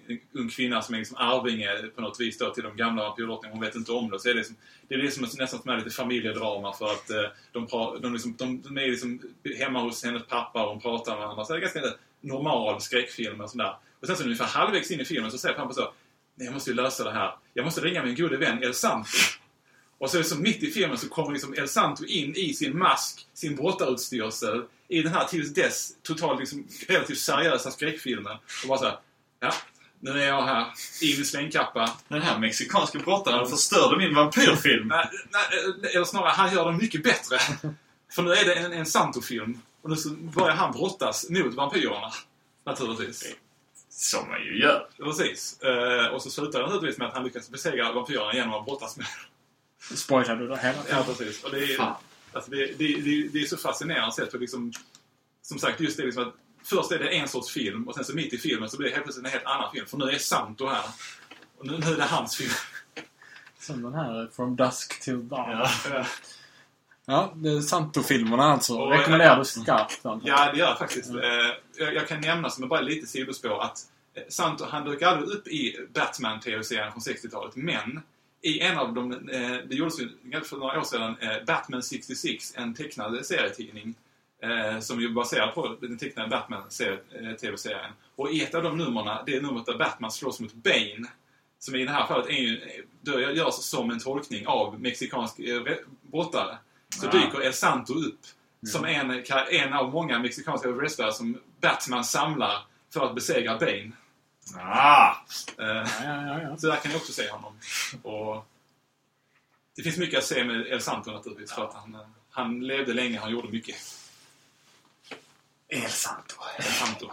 en ung kvinna som är liksom arvinge på något vis då till de gamla vampyrdrottningarna. Hon vet inte om det. Så är det, liksom, det är liksom nästan som lite familjedrama för att uh, de, pra, de, liksom, de, de är liksom hemma hos hennes pappa och de pratar med varandra. Så det är ganska normal skräckfilm och sådär. Och sen så ungefär halvvägs in i filmen så säger pappa så Nej, jag måste ju lösa det här. Jag måste ringa min gode vän El Santo. Och så är det som mitt i filmen så kommer liksom El Santo in i sin mask, sin brottarutstyrsel, i den här tills dess totalt liksom relativt seriösa skräckfilmen. Och bara såhär, ja, nu är jag här, i min slängkappa. Den här mexikanska brottaren förstörde min vampyrfilm. Nej, nej, eller snarare, han gör det mycket bättre. För nu är det en, en Santo-film. Och nu så börjar han brottas mot vampyrerna. Naturligtvis. Som man ju gör. Precis. Eh, och så slutar det naturligtvis med att han lyckas besegra vampyrerna genom att brottas med Spoilar du det hela Ja, precis. Och det, är, alltså det, det, det, det är så fascinerande sätt för liksom, som sagt, just det liksom att först är det en sorts film och sen så mitt i filmen så blir det helt plötsligt en helt annan film. För nu är Santo här. Och nu, nu är det hans film. Som den här From Dusk Till Dawn. Ja. Ja, är Santo-filmerna alltså. Och- Rekommenderar du skarpt? Ja, det gör jag faktiskt. Eh, Jag, jag kan nämna som bara lite sidospår att eh, Santo, han dök aldrig upp i Batman-tv-serien från 60-talet. Men i en av dem, eh, det gjordes ju för några år sedan, eh, Batman 66, en tecknad serietidning. Eh, som ju baserar på den tecknade Batman-tv-serien. Och i ett av de numren, det är numret där Batman slåss mot Bane. Som i det här fallet är ju, görs som en tolkning av mexikansk eh, re- brottare. Så Ah. dyker El Santo upp som en, en av många mexikanska wrestlare som Batman samlar för att besegra Bane. Ah! Eh, Ja, ja, ja. Så där kan ni också se honom. Och det finns mycket att se med El Santo naturligtvis. För att han, eh, han levde länge, han gjorde mycket. El Santo. El Santo.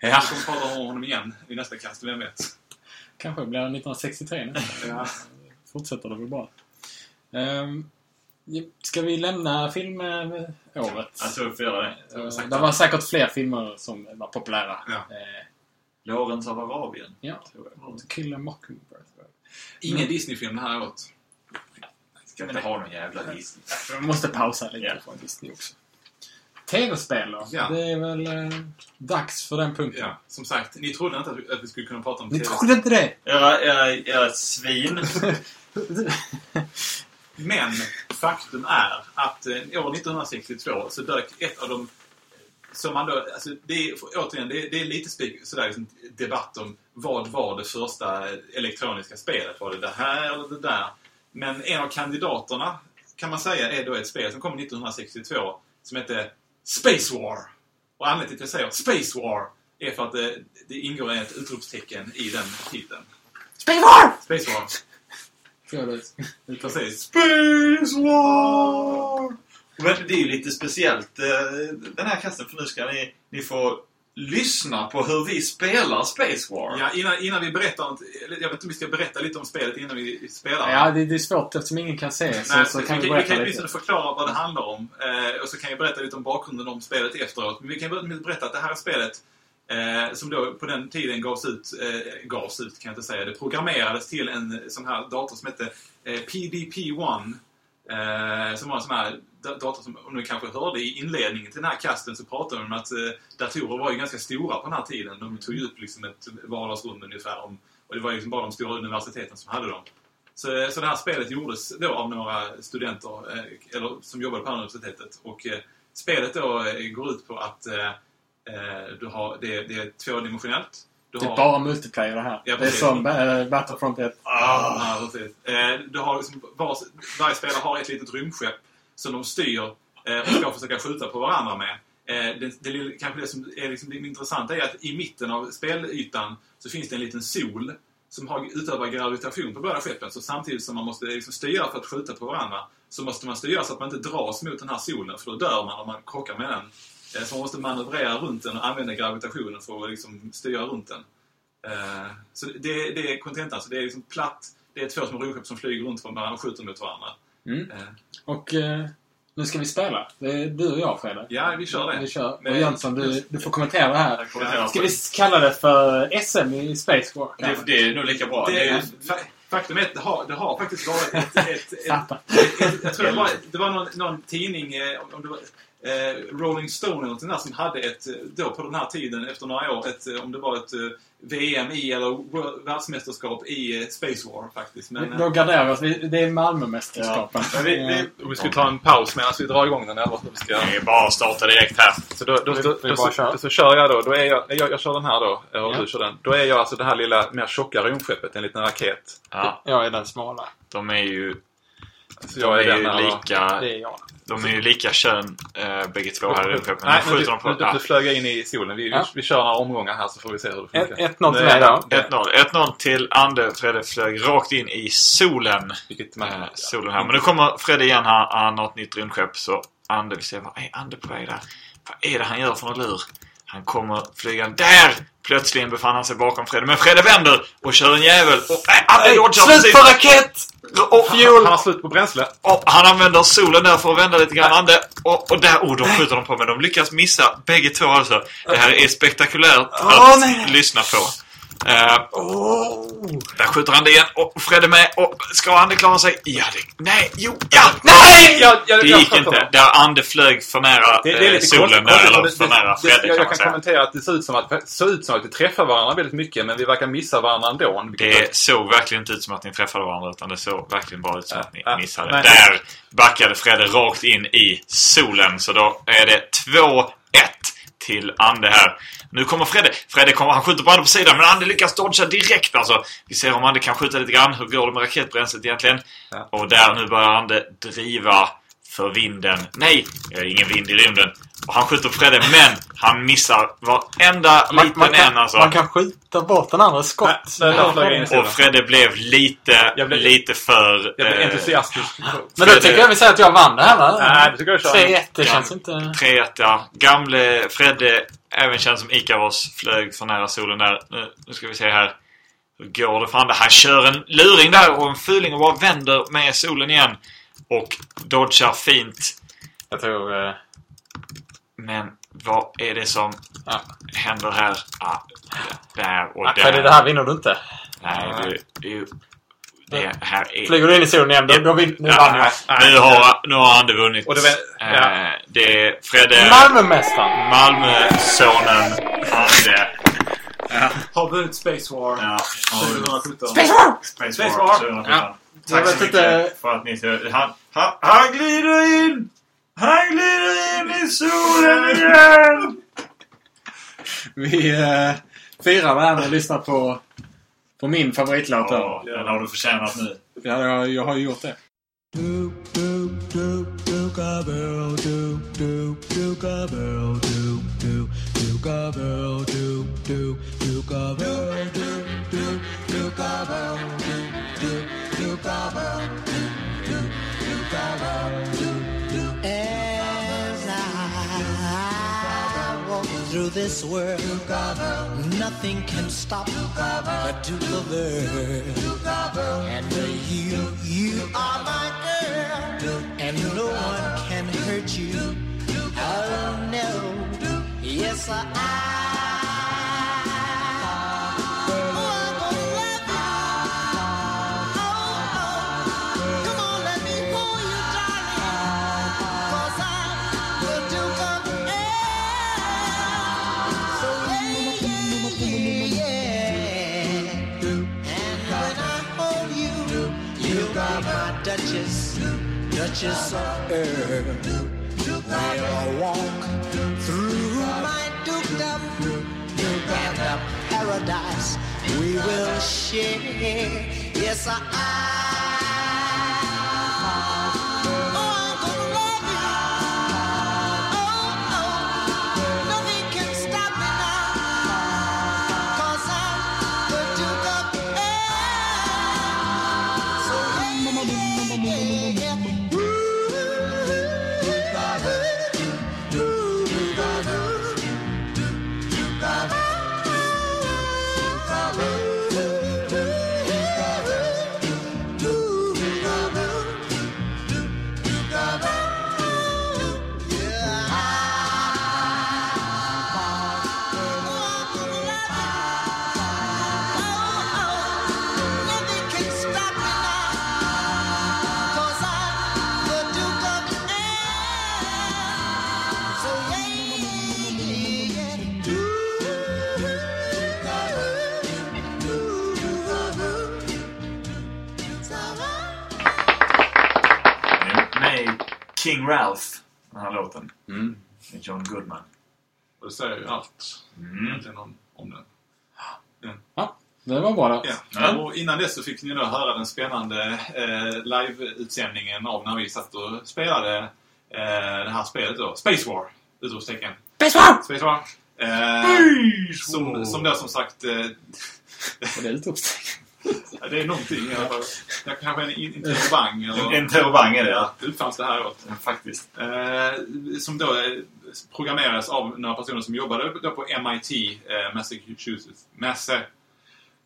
Ja. Vi kommer prata om honom igen i nästa kast, vem vet? Kanske blir det 1963 nu. Ja. Fortsätter det väl bara. Um, ska vi lämna filmåret? Jag tror vi får göra det. Det var säkert fler filmer som var populära. Ja. Eh, Lawrence av Arabien. ja. Killer Mockingbird. Ingen Disney-film det här året. Ska vi inte ha någon jävla Disney? Vi måste pausa lite Ja. från Disney också. tv-spel då. Ja. Det är väl eh, dags för den punkten. Ja, som sagt, ni trodde inte att vi, att vi skulle kunna prata om Ni TV. trodde inte det? Era, era, era svin. Men faktum är att eh, år 1962 så dök ett av de som man då, alltså det är, återigen, det är, det är lite sådär liksom, debatt om vad var det första elektroniska spelet? Var det det här eller det där? Men en av kandidaterna kan man säga är då ett spel som kom 1962 som heter Space War. Och anledningen till att jag säger Space War är för att det, det ingår ett utropstecken i den titeln. Space War! Space War. Precis. Space War! Men det är ju lite speciellt eh, den här kasten för nu ska ni, ni få lyssna på hur vi spelar Space War. Ja, innan, innan vi berättar något, jag vet inte om vi ska berätta lite om spelet innan vi spelar. Ja, det, det är svårt eftersom ingen kan se. Så, Nej, så vi, kan vi vi, vi kan åtminstone förklara vad det handlar om. Eh, och så kan jag berätta lite om bakgrunden om spelet efteråt. Men vi kan berätta att det här är spelet eh, som då på den tiden gavs ut, eh, gavs ut kan jag inte säga. Det programmerades till en sån här dator som hette eh, PDP-1. Eh, som var en sån här da- dator som, om ni kanske hörde i inledningen till den här kasten så pratade de om att eh, datorer var ju ganska stora på den här tiden. De tog upp liksom ett vardagsrum ungefär. Om, och det var ju liksom bara de stora universiteten som hade dem. Så, så det här spelet gjordes då av några studenter eh, eller, som jobbade på universitetet. Och eh, spelet då eh, går ut på att eh, eh, du har, det, det är tvådimensionellt. Du Det är har- bara multiplayer det här. Ja, det är som äh, Battlefront 1. Ja, precis. Eh, du har liksom, var, varje spelare har ett litet rymdskepp som de styr eh, och ska försöka skjuta på varandra med. Eh, det, det, kanske det som är liksom det intressanta är att i mitten av spelytan så finns det en liten sol som har utövar gravitation på båda skeppen. Så samtidigt som man måste liksom styra för att skjuta på varandra så måste man styra så att man inte dras mot den här solen för då dör man om man krockar med den. Eh, så man måste manövrera runt den och använda gravitationen för att liksom styra runt den. Eh, så det, det är kontentan. Så alltså. det är liksom platt. Det är två små rymdskepp som flyger runt varandra och skjuter mot varandra. Mm. Eh, Och eh, nu ska vi spela. Det är du och jag, Fredrik. Ja, vi kör det. Vi kör. Men- Och Jönsson, du, du får kommentera det här. Ska vi kalla det för SM i Space War? Det, det är nog lika bra. Det, Det är, fa- faktum är att det har, det har faktiskt varit ett... ett, ett, ett, ett jag tror det var, det var någon, någon tidning, eh, om det var eh, Rolling Stone eller något sånt där, som hade ett, eh, då på den här tiden, efter några år, ett, eh, om det var ett eh, VM i eller världsmästerskap i eh, Space War faktiskt. Men, eh, Då garderar vi oss. Vi- Det är Malmömästerskapen. Men vi, vi, vi ska ta en paus medan vi drar igång den eller vad vi ska... det är bara att starta direkt här. Så, då, då, Vi- då, vi då, så, kör. så kör jag då. då är jag, jag, jag kör den här då. Eller Ja. du kör den. Då är jag alltså det här lilla mer tjocka rymdskeppet. En liten raket. Ja, Jag är den smala. de är ju, Så de jag är är ju lika, Det är jag. de är ju lika kön äh, bägge två här i rymdskeppet. Nej, men du, de på... du, du flög in i solen. Vi, Ja. vi, vi kör några omgångar här så får vi se hur det funkar. 1-0 till mig då. det- 1-0. 1-0 till Ande. Fredde flög rakt in i solen. Vilket Eh, man, solen här. Men nu kommer Fredde igen här. Han har ett nytt rymdskepp. Så Ande vill se. Vad är Ande på väg där? Vad är det han gör för något lur? Han kommer flygande. Där! Plötsligen befann han sig bakom Fredde. Men Fredde vänder och kör en jävel. Och nej, dodgar Slut på raket! Och, han har slut på bränsle. och han använder solen där för att vända lite grann. Ande. Och, och där, oh, de skjuter de på. Men de lyckas missa bägge två alltså. Det här är spektakulärt att Åh, nej. lyssna på. Eh, Där skjuter han det igen. Och Fredde med. Och ska Ande klara sig? Ja, det... Nej, jo, ja! Nej! Jag, jag, Det jag gick fattar. inte. Där Ande flög för nära Det, det är eh, lite solen konstigt. där. konstigt, Eller det- för nära jag, kan jag man kan säga. kommentera att det ser ut som att, det ser ut som att vi träffar varandra väldigt mycket men vi verkar missa varandra ändå. Det såg verkligen inte ut som att ni träffade varandra utan det såg verkligen bara ut som att ni ja, missade. nej. Där backade Fredde rakt in i solen. Så då är det 2-1 till Ande här. Nu kommer Fredde. Fredde kommer, han skjuter på Ande på sidan men Ande lyckas dodga direkt alltså. Vi ser om Ande kan skjuta lite grann. Hur går det med raketbränslet egentligen? Ja. Och där nu börjar Ande driva för vinden. Nej! Det är ingen vind i rymden. Och han skjuter på Fredde men han missar varenda Man, liten man, kan, en alltså. man kan skjuta bort den andra skott. Nej, i solen. Och Fredde blev lite, Jag blev- lite för... Jag blir eh, entusiastisk. Men då tycker jag vi säger att jag vann det här va? Nej, det tycker jag kör. 3-1, det känns inte... 3-1 ja. Gamle Fredde, även känd som Ikaros, flög för nära solen där. Nu, nu ska vi se här. Hur går det för han? Han kör en luring där och en fuling och bara vänder med solen igen. Och dodgar fint. Jag tror... Eh, Men vad är det som Ja. händer här? Ah, där och för det, där. det här vinner du inte. Nej, det är ju Det här är... Flyger du in i zonen igen, då, då vin, nu vann jag. Nu har, nu har Ande vunnit. Och det var- ja. Eh, det är Fredde... Malmömästaren! Malmösonen Ande. Har vunnit Space War Ja, har vunnit 2017. Space War! Space Space War War. 2017. Ja. Tack Jag så mycket inte- för att ni... Han, han, han glider in! Han glider in i solen igen! Vi eh, firar med och lyssnar på, på min favoritlåt. Ja, den har du förtjänat nu. Ja, jag, jag har ju gjort det. As I walk through this world, nothing can stop the Duke. And you, you are my girl, and no one can hurt you. Oh no, yes I. Duchess of Earl. We'll walk through my dukedom and the paradise we will share. Yes, I. Ralph, den här låten. Mm. Med John Goodman. Och det säger ju allt Mm. om, om den. Ja, det var bra då. Ja. Ja. Och innan dess så fick ni då höra den spännande eh, live-utsändningen av när vi satt och spelade eh, det här spelet då. Space War! Utropstecken. Space War! Space War! Eh, som, som då som sagt... Eh, det är utropstecken. Ja, det är någonting i alla fall. Jag kanske en in- interrobang eller... En terrorvang är det, ja. Det uppfanns det här åt. Ja, Faktiskt. Eh, som då eh, programmerades av några personer som jobbade då på MIT, eh, Massachusetts, Massa,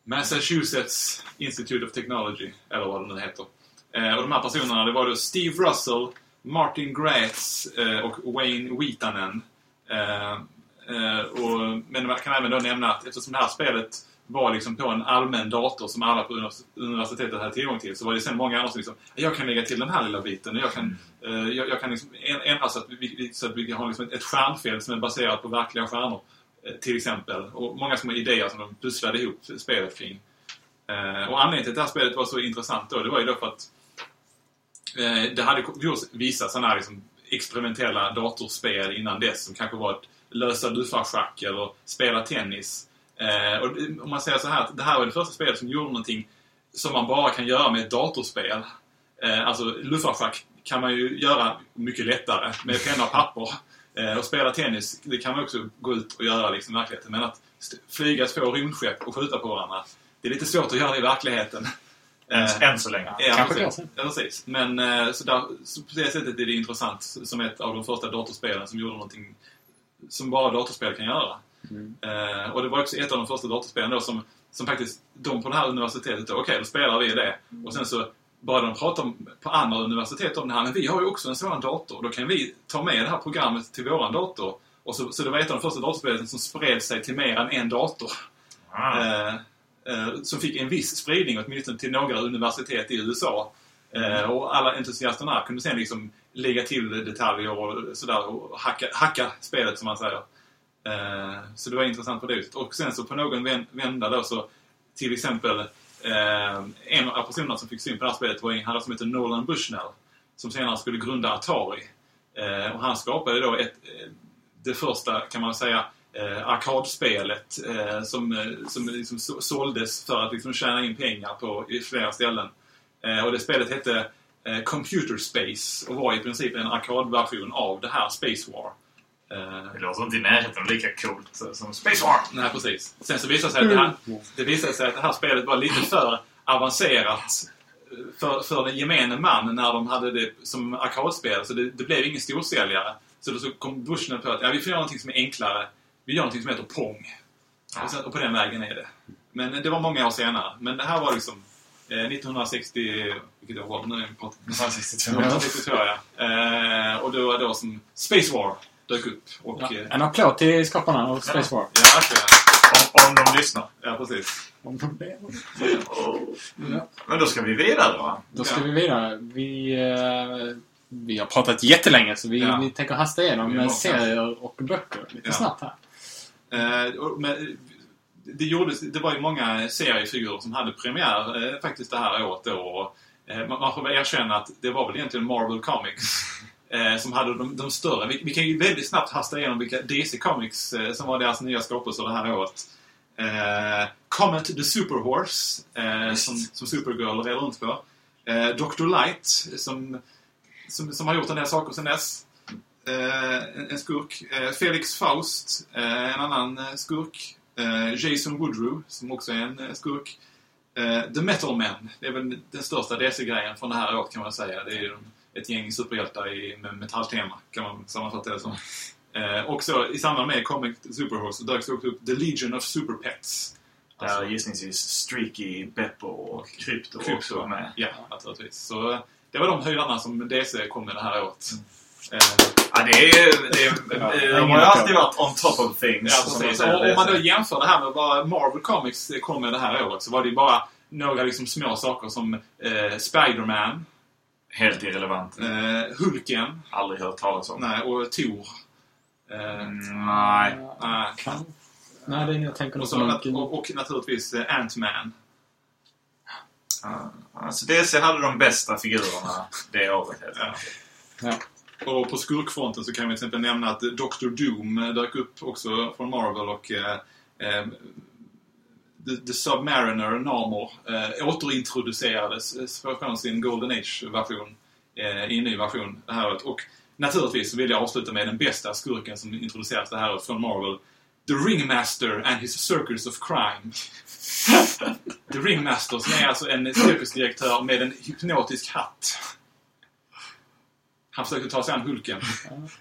Massachusetts Institute of Technology, eller vad det nu heter. Eh, och de här personerna, det var då Steve Russell, Martin Gratz eh, och Wayne Wheatanen. Eh, och, men man kan även då nämna att eftersom det här spelet var liksom på en allmän dator som alla på univers- universitetet hade tillgång till så var det sen många andra som liksom jag kan lägga till den här lilla biten och jag kan, eh, jag, jag kan liksom ändra så att vi, så att vi har liksom ett, ett stjärnfält som är baserat på verkliga stjärnor. eh, Till exempel. Och många små idéer som de pusslade ihop spelet kring. Eh, och anledningen till att det här spelet var så intressant då, det var ju då för att det hade gjorts vissa sådana här liksom experimentella datorspel innan dess som kanske var att lösa luffarschack eller spela tennis. Eh, och om man säger så här att det här var det första spelet som gjorde någonting som man bara kan göra med ett datorspel. Eh, alltså luffarschack kan man ju göra mycket lättare med penna och papper. Eh, och spela tennis, det kan man också gå ut och göra liksom, i verkligheten. Men att flyga två rymdskepp och skjuta på varandra, det är lite svårt att göra det i verkligheten. Än, än så länge. Ja, Kanske precis. Ja, precis. Men eh, så, där, så på det sättet är det intressant som ett av de första datorspelen som gjorde någonting som bara datorspel kan göra. Eh, och det var också ett av de första datorspelen då som, som faktiskt de på det här universitetet då, okej då spelar vi det. Och sen så började de prata om, på andra universitet om det här, men vi har ju också en sådan dator. Då kan vi ta med det här programmet till våran dator. Och så, så det var ett av de första datorspelen som spred sig till mer än en dator. Ah. Eh, eh, som fick en viss spridning åtminstone till några universitet i USA. Eh, och alla entusiasterna kunde sen liksom lägga till detaljer och sådär och hacka, hacka spelet som man säger. Eh, så det var intressant på det viset. Och sen så på någon vända då så till exempel eh, en av personerna som fick syn på det här spelet var en herre som heter Nolan Bushnell som senare skulle grunda Atari. Eh, och han skapade då ett, eh, det första, kan man säga, eh, arkadspelet eh, som, eh, som liksom såldes för att liksom tjäna in pengar på i flera ställen. Eh, och det spelet hette eh, Computer Space och var i princip en arkadversion av det här Space War. Eh, Det låter inte i närheten lika coolt som Space War. Nej, precis. Sen så visade det sig att det här, det visade sig att det här spelet var lite för avancerat eh, för, för den gemene man när de hade det som arkadspel. Så det, det blev ingen storsäljare. Så då så kom Bushnell på att ja, vi får göra någonting som är enklare. Vi gör någonting som heter Pong. Och, sen, och på den vägen är det. Men det var många år senare. Men det här var liksom eh, 1960... Vilket år var det nu? 1962. 1962, ja. Eh, och det var då som Space War dök upp. Och, Ja, eh, en applåd till skaparna av Space War. Ja, verkligen. Om, om de lyssnar. Ja, precis. Ja. Men då ska vi vidare va? Då ska vi vidare. Vi, eh, vi har pratat jättelänge så vi, Ja. vi tänker hasta igenom med serier och böcker lite Ja. snabbt här. Eh, och- men, det, gjordes, det var ju många seriefigurer som hade premiär eh, faktiskt det här året då. Och, eh, man, man får väl erkänna att det var väl egentligen Marvel Comics eh, som hade de, de större. Vi, vi kan ju väldigt snabbt hasta igenom vilka DC Comics eh, som var deras nya skapelser det här året. Eh, Comet the Superhorse eh, som, som Supergirl red runt på. Eh, Dr. Light som, som, som har gjort en del saker sedan dess. Eh, en, en skurk. Eh, Felix Faust, eh, en annan skurk. Jason Woodrue, som också är en skurk. The Metal Men, det är väl den största DC-grejen från det här året kan man säga. Det är ju ett gäng superhjältar i, med metalltema, kan man sammanfatta det som. Eh, också i samband med Comic Superhorse dök det också upp The Legion of Super Pets. Där gissningsvis Streaky, Beppo och Krypto, Krypto. också var med. Ja, naturligtvis. Så eh, det var de höjdarna som DC kom med det här året. Eh, Ja, det är... Det är Ja, de har ju alltid varit on top of things. Ja. Och om man då jämför det här med vad Marvel Comics kom med det här året så var det ju bara några liksom små saker som eh, Spider-Man. Helt irrelevant. Eh, Hulken. Aldrig hört talas om. Nej, och Thor. Eh, Nej. nej. Kan. Nej, det är jag tänker Och, så, nat- och, och naturligtvis eh, Ant-Man. Ja, Alltså DC hade de bästa figurerna det året helt enkelt. Ja. Och på skurkfronten så kan vi till exempel nämna att Dr. Doom dök upp också från Marvel och eh, eh, The, The Submariner, Namor, eh, återintroducerades eh, från sin Golden Age-version eh, i en ny version det här året. Och naturligtvis vill jag avsluta med den bästa skurken som introduceras det här året från Marvel. The Ringmaster and his Circus of Crime. The Ringmaster som är alltså en cirkusdirektör med en hypnotisk hatt. Han försökte ta sig an Hulken.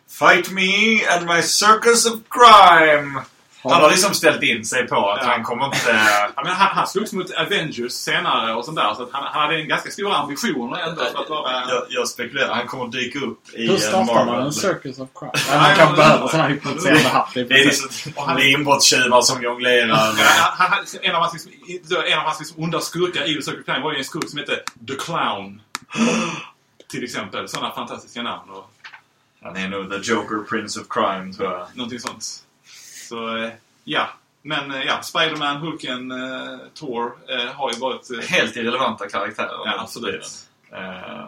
Fight me and my circus of crime! Han har liksom ställt in sig på att Ja. han kommer inte... Ja, men han, han slogs mot Avengers senare och sånt där. Så att han, han hade en ganska stora ambitioner ändå för att vara... Jag, jag spekulerar. Han kommer dyka upp i Hur startar man en Circus of Crime? Ja, man kanske behöver sån här hypnotiserande hatt. Det är liksom linbrottstjuvar som jonglerar. Han, han, en av hans, liksom, en av hans liksom onda skurkar i The Circle Crime var ju en skurk som hette The Clown. Till exempel. Sådana fantastiska namn. Och Han är nog the Joker Prince of Crime, tror jag. någonting sånt. Så, eh, ja. Men eh, ja, Spider-Man, Hulken, eh, Thor eh, har ju varit... Eh, Helt irrelevanta karaktärer. Ja, absolut. Eh,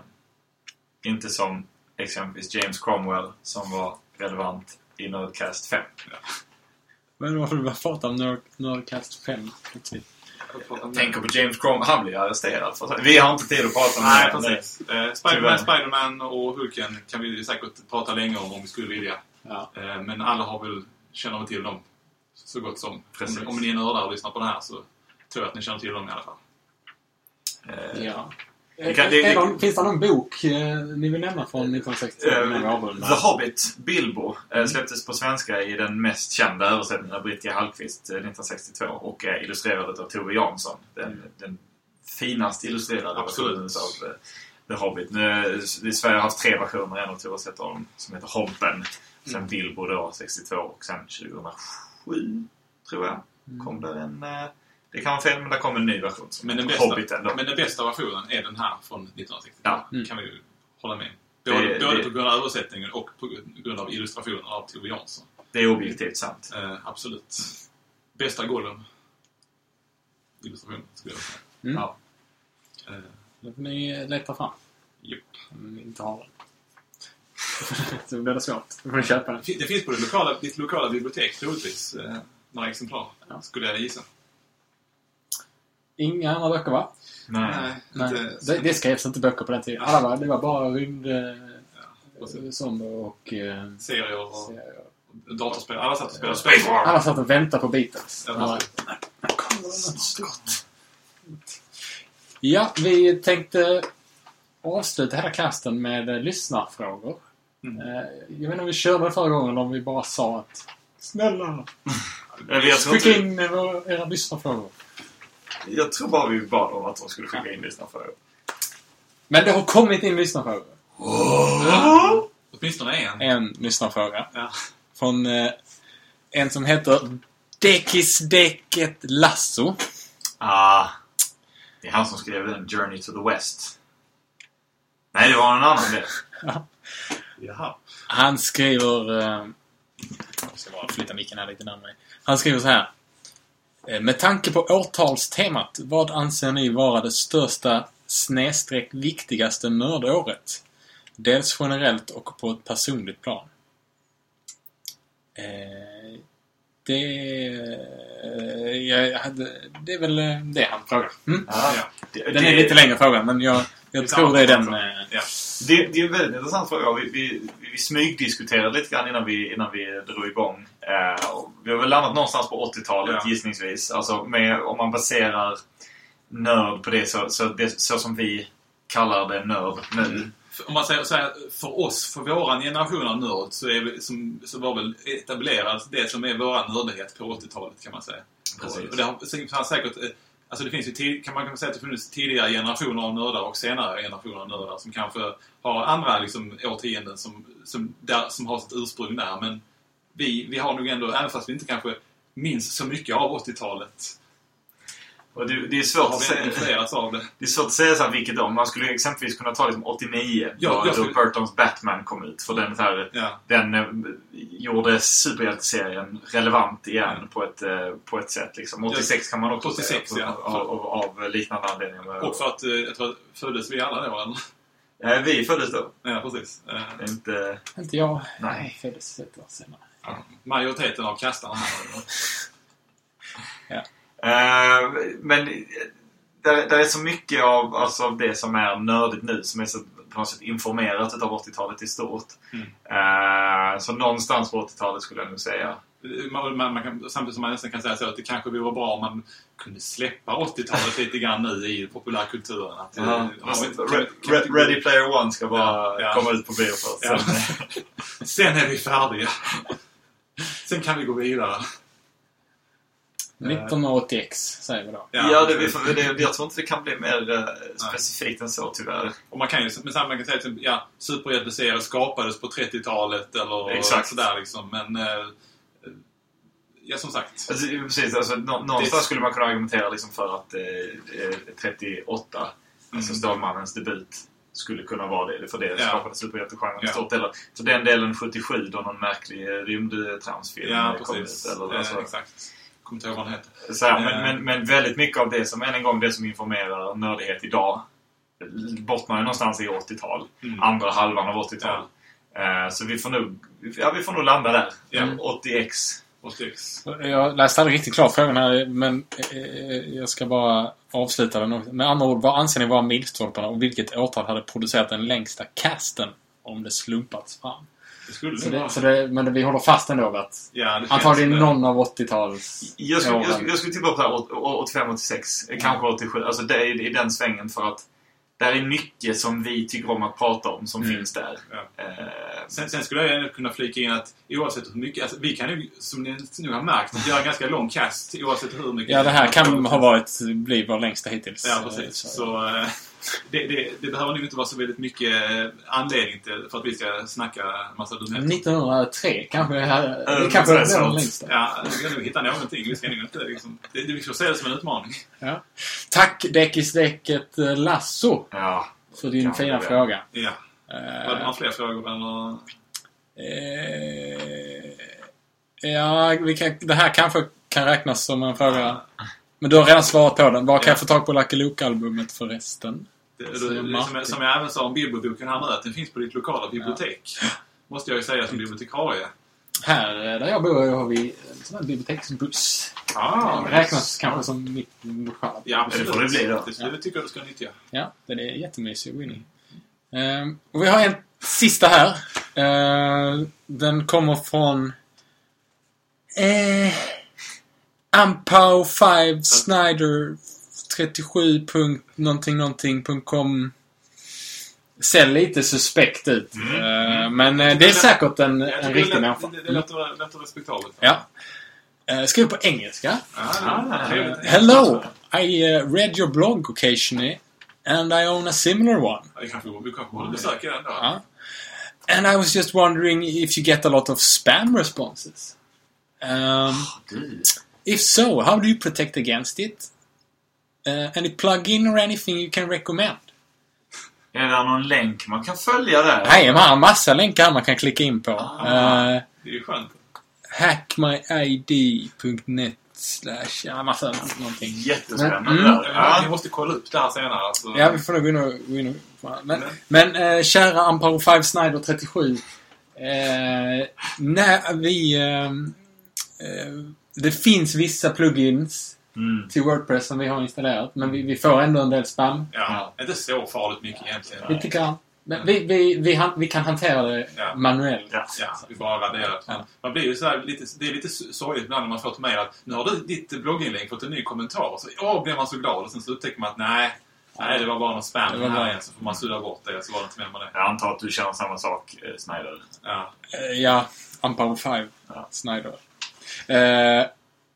inte som exempelvis James Cromwell som var relevant i Nerdcast 5. Men varför du börjar prata om Nerd, Nerdcast 5 plötsligt? Jag tänker på James Cromwell. Han blir arresterad. För vi har inte tid att prata om Nej, det. precis. Eh, Tyvärr. Spiderman, Spiderman och Hulken kan vi säkert prata länge om om vi skulle vilja. Ja. Men alla har väl, känner väl till dem så gott som. Precis. Om, om ni är nördar och lyssnar på det här så tror jag att ni känner till dem i alla fall. Eh, Ja. Det kan- det- är någon, finns det någon bok eh, ni vill nämna från 1962? Eh, innan vi avrundar? The Hobbit, Bilbo, eh, släpptes på svenska i den mest kända översättningen av Britt G. Hallqvist eh, 1962 och är illustrerad av Tove Jansson. Den, den finaste illustrerade versionen av eh, The Hobbit. Nu, eh, I Sverige har haft tre versioner, en av Tove har sett av dem, som heter Hobben. Sen Bilbo då, 62 och sen 2007, tror jag, kom där en, eh, Det kan vara fel, men det kommer en ny version. som Men den, bästa, Hobbiten då. men den bästa versionen är den här från 1960. Ja. kan vi ju hålla med. Både, Det- både det- på grund av översättningen och på grund av illustrationen av Tove Jansson. Det är objektivt sant. Eh, absolut. Bästa Gollum. Illustration, skulle jag säga. Mm. Ja. Eh, Det får ni leta fram. Japp. Om ni inte har den. Så blir det svårt. Då får ni köpa den. det finns på det lokala, ditt lokala bibliotek troligtvis. Eh, några exemplar, skulle jag gissa. Inga andra böcker va? Nej. Nej. inte- Det, det skrevs inte böcker på den tiden. Alla var, det var bara rymd... Eh, zombie och... Eh, Serier och serier. datorspel. Alla satt och spelade Space War. Alla satt och väntade på Beatles. Ja, Alla-. Ja, vi tänkte avsluta hela casten med eh, lyssnarfrågor. Mm. Eh, jag vet inte om vi körde förra gången om vi bara sa att Snälla! Jag, Skicka inte, in era lyssnarfrågor. jag tror bara vi bad om att de skulle skicka in lyssnarfrågor. Men det har kommit in lyssnarfrågor. Åtminstone en. En lyssnarfråga. Ja. Från eh, en som heter Dekisdeket Lasso. Ah, det är han som skrev den Journey to the West. Nej, det var en annan det. Jaha. Han skriver... Eh, jag ska bara flytta micken här lite närmare. Han skriver så här. Eh, Med tanke på årtalstemat, vad anser ni vara det största snedstreck viktigaste nördåret? Dels generellt och på ett personligt plan. Eh, det... eh, Jag hade, det är väl det han frågar. Mm? Ja. Ja. Det, Den är lite längre frågan, men jag, jag tror samma det är den... eh, Ja. Det, det är en väldigt intressant fråga. Vi, vi, vi smygdiskuterade lite grann innan vi, innan vi drog igång. Och vi har väl landat någonstans på 80-talet Ja. gissningsvis. Alltså med, om man baserar nörd på det så, så, det så som vi kallar det nörd nu. Om man säger så här, för oss, för våran generation av nörd, så, är som, så var väl etablerat det som är våran nördighet på 80-talet kan man säga. Precis. Och det har, har säkert, eh, alltså det finns ju kan man kan säga att det funnits tidigare generationer av nördar och senare generationer av nördar som kanske har andra liksom, årtionden som, som, där, som har sitt ursprung där. Men vi, vi har nog ändå, även fast vi inte kanske minns så mycket av 80-talet, och det, det är svårt att säga. av det. Det är svårt att säga så här vilket år. Man skulle exempelvis kunna ta liksom 89 Ja, då, skulle- Burtons Batman kom ut. För den, här, Ja. den eh, gjorde superhjälteserien relevant igen på, ett, eh, på ett sätt. Liksom. 86 kan man också 86, säga. ja. Av, av, av liknande anledningar. Och för att, eh, jag tror, föddes vi alla då eller? Eh, vi föddes då. Ja, precis. Inte... Inte jag. Nej. Jag föddes ett år senare. ja, majoriteten av kastarna här. Eh, men där är så mycket av, alltså, av det som är nördigt nu som är så på något sätt informerat utav 80-talet i stort. Mm. Eh, så någonstans på 80-talet skulle jag nog säga. Man, man, man kan, samtidigt som man nästan kan säga så att det kanske vore bra om man kunde släppa 80-talet lite grann nu i populärkulturen. Att, Ja, Re- inte- Ready Player One ska bara Ja, ja. komma ut på bio först. Ja. Sen, Sen är vi färdiga. Sen kan vi gå vidare. 1980X säger vi då. ja, det, vi får, det, jag tror inte det kan bli mer eh, specifikt än så tyvärr. Och man kan ju men samma man kan säga att ja, superhjälteserier skapades på 30-talet eller Exakt. sådär liksom. Men eh, ja, som sagt. Alltså, precis, alltså, nå, någonstans Det- skulle man kunna argumentera liksom för att eh, eh, 38, alltså Stålmannens debut, skulle kunna vara det. För det Mm. Ja. skapade superhjältegenren Ja. stort. Eller för den delen 77 då någon märklig eh, rymdtramsfilm Ja, eh, kom ut. Eller, Eh, alltså, exakt. Kommer inte ihåg vad den heter. så här, Eh. men, men, men väldigt mycket av det som, än en gång, det som informerar nördighet idag bottnar ju någonstans i 80-tal. Mm. Andra halvan av 80-tal. Eh, så vi får nog, ja, vi får nog landa där. Ja. 80x. 80x. Jag läste aldrig riktigt klart frågan här, men eh, jag ska bara avsluta den. Med andra ord, vad anser ni vara milstolparna och vilket årtal hade producerat den längsta casten om det slumpats fram? Det skulle Så det så det, men vi håller fast ändå vid att Ja, antagligen det. någon av 80-tals Jag skulle, jag, skulle, jag skulle tippa på det här 85-86. Kanske 87. Alltså det är i den svängen för att där är mycket som vi tycker om att prata om som Mm. finns där. Ja. Eh, Sen, sen skulle jag ändå kunna flika in att oavsett hur mycket... Alltså, vi kan ju, som ni nu har märkt, göra ganska lång cast oavsett hur mycket... Ja, det här kan ha varit, bli vår längsta hittills. Ja, Eh, precis. så- Så, eh, det, det, det behöver nog inte vara så väldigt mycket eh, anledning till för att vi ska snacka massa dumheter. 1903 kanske det här... Det kanske det är den längsta. Ja, vi ska nog hitta någonting. Vi ska nog inte liksom... Det, det, vi får se det som en utmaning. Ja. Tack Däckisdäcket eh, Lasso Ja. för din Kan fina det. fråga. Ja. Eh, Var det några fler frågor eller? Eh, ja, vi kan, det här kanske kan räknas som en fråga. Men du har redan svarat på den. Var kan Ja. jag få tag på Lucky Luke-albumet förresten? Det, det, som, jag, som jag även sa om Bilboboken här nu, att den finns på ditt lokala bibliotek. Måste jag ju säga som bibliotekarie. Här eh, där jag bor har vi en sån här biblioteksbuss. Ah, det räknas kanske som mitt lokala. Ja, absolut. Det får det bli då. Det, det tycker jag du ska nyttja. Ja, den är jättemysig att gå in i. Ehm, och vi har en sista här. Ehm, den kommer från... Eh, Ampow 5 Snyder 37. någonting någonting.com Ser lite suspekt ut. Ehm, men eh, det är säkert en, en riktig människa. det, låter, respektabelt. Ja. Uh, skriv på engelska. Ah, trevligt. Hello! I uh, read your blog occasionally and I own a similar one. Vi kanske borde besöka den då. And I was just wondering if you get a lot of spam responses. Um, Du. If so, how do you protect against it? Uh, any plugin or anything you can recommend? Är det någon länk man kan följa där? Nej, man har en massa länkar man kan klicka in på. Uh, Det är ju skönt. hackmyid.net slash... Ja, massa någonting. Jättespännande. Mm. där. Ja. Vi måste kolla upp det här senare. Alltså. Ja, vi får nog gå in och... Gå in och men, men eh, kära Amparo 5 Snyder 37. Eh, när vi... det finns vissa plugins Mm. till Wordpress som vi har installerat. Men vi, vi får ändå en del spam. Ja, inte så farligt mycket egentligen. Lite grann. Men vi, vi, vi, han, vi kan hantera det Ja. manuellt. Ja. Ja, vi bara raderar. Ja. Man blir ju så här lite, det är lite sorgligt ibland när man får ett mejl att nu har du ditt blogginlägg fått en ny kommentar. Så åh, blir man så glad och sen så upptäcker man att nej, nej det var bara någon spam Det var här igen. Så får man sudda bort det så var det inte mer med det. Jag antar att du känner samma sak, eh, Snyder. Ja. Eh, ja, Amparo 5 Ja. Snyder. Eh,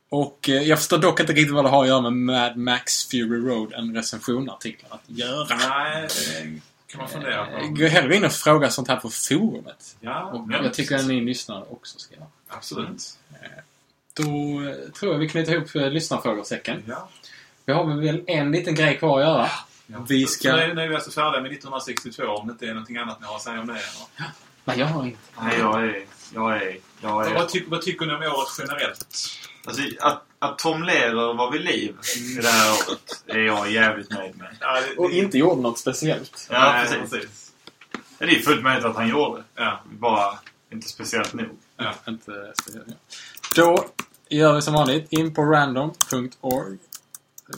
och eh, jag förstår dock inte riktigt vad det har att göra med Mad Max Fury Road, en recensionartikel, att göra. Nej, det kan man fundera Eh, på. Gå hellre in och fråga sånt här på forumet. Ja, Och ja, jag tycker att ni lyssnare också ska göra. absolut. Då eh, tror jag vi knyter ihop eh, lyssnarfrågesäcken. Ja. Vi har väl en liten grej kvar att göra. Ja. Vi ska... nu är, nu är vi alltså färdiga med 1962 om det inte är någonting annat ni har att säga om det. Eller? Nej, jag har inte. Nej, jag är... Jag är... Jag Vad, tycker, vad tycker ni om året generellt? Alltså, att, att Tom Lehrer var vid liv i det här året är jag jävligt nöjd med. Ja, det, Och inte gjorde något speciellt. Ja, Nej, precis. precis. Det är fullt möjligt att han gjorde det. Ja. Bara inte speciellt nog. Ja. Inte speciellt. Då gör vi som vanligt in på random.org.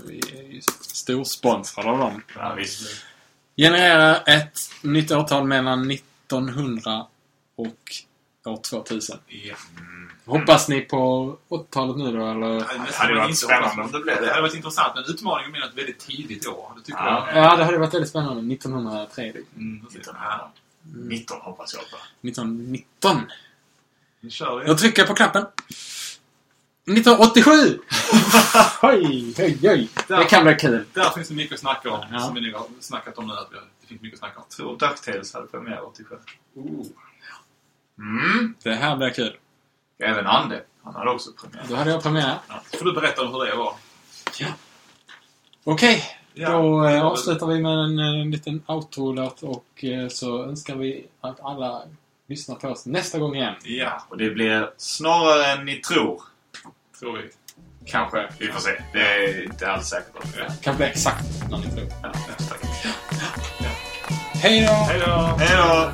Vi är ju storsponsrade av dem. Ja, visst. Generera ett nytt årtal mellan 1900 och år 2000. Ja. Hoppas ni på 80-talet nu då, eller? Det Det hade varit spännande om det blev Det hade varit intressant, men utmaningen med ett väldigt tidigt år. Det tycker Ja. jag. Ja, det hade varit väldigt spännande. 1903. Mm, precis. 19, Ja. 19 hoppas jag på. 1919. Nu kör vi. Jag trycker på knappen. 1987! oj, oj, oj. Det kan bli kul. Där finns det mycket att snacka om. Ja. Som vi nu har snackat om nu. Att vi- det finns mycket att snacka om. Jag tror DuckTales hade premiär 87. Oh. Mm. Det här blir kul. Även Ande. Han hade också premiär. Då hade jag premiär. Ja. Får du berätta om hur det var. Okej, Ja. då eh, avslutar vi med en, en liten outro-låt och eh, så önskar vi att alla lyssnar på oss nästa gång igen. Ja, Och det blir snarare än ni tror. tror vi. Kanske. Vi får se. Det är inte alls säkert. Ja. Kan bli exakt när ni tror. Ja, tack. Hej då! Hej då! Hej då!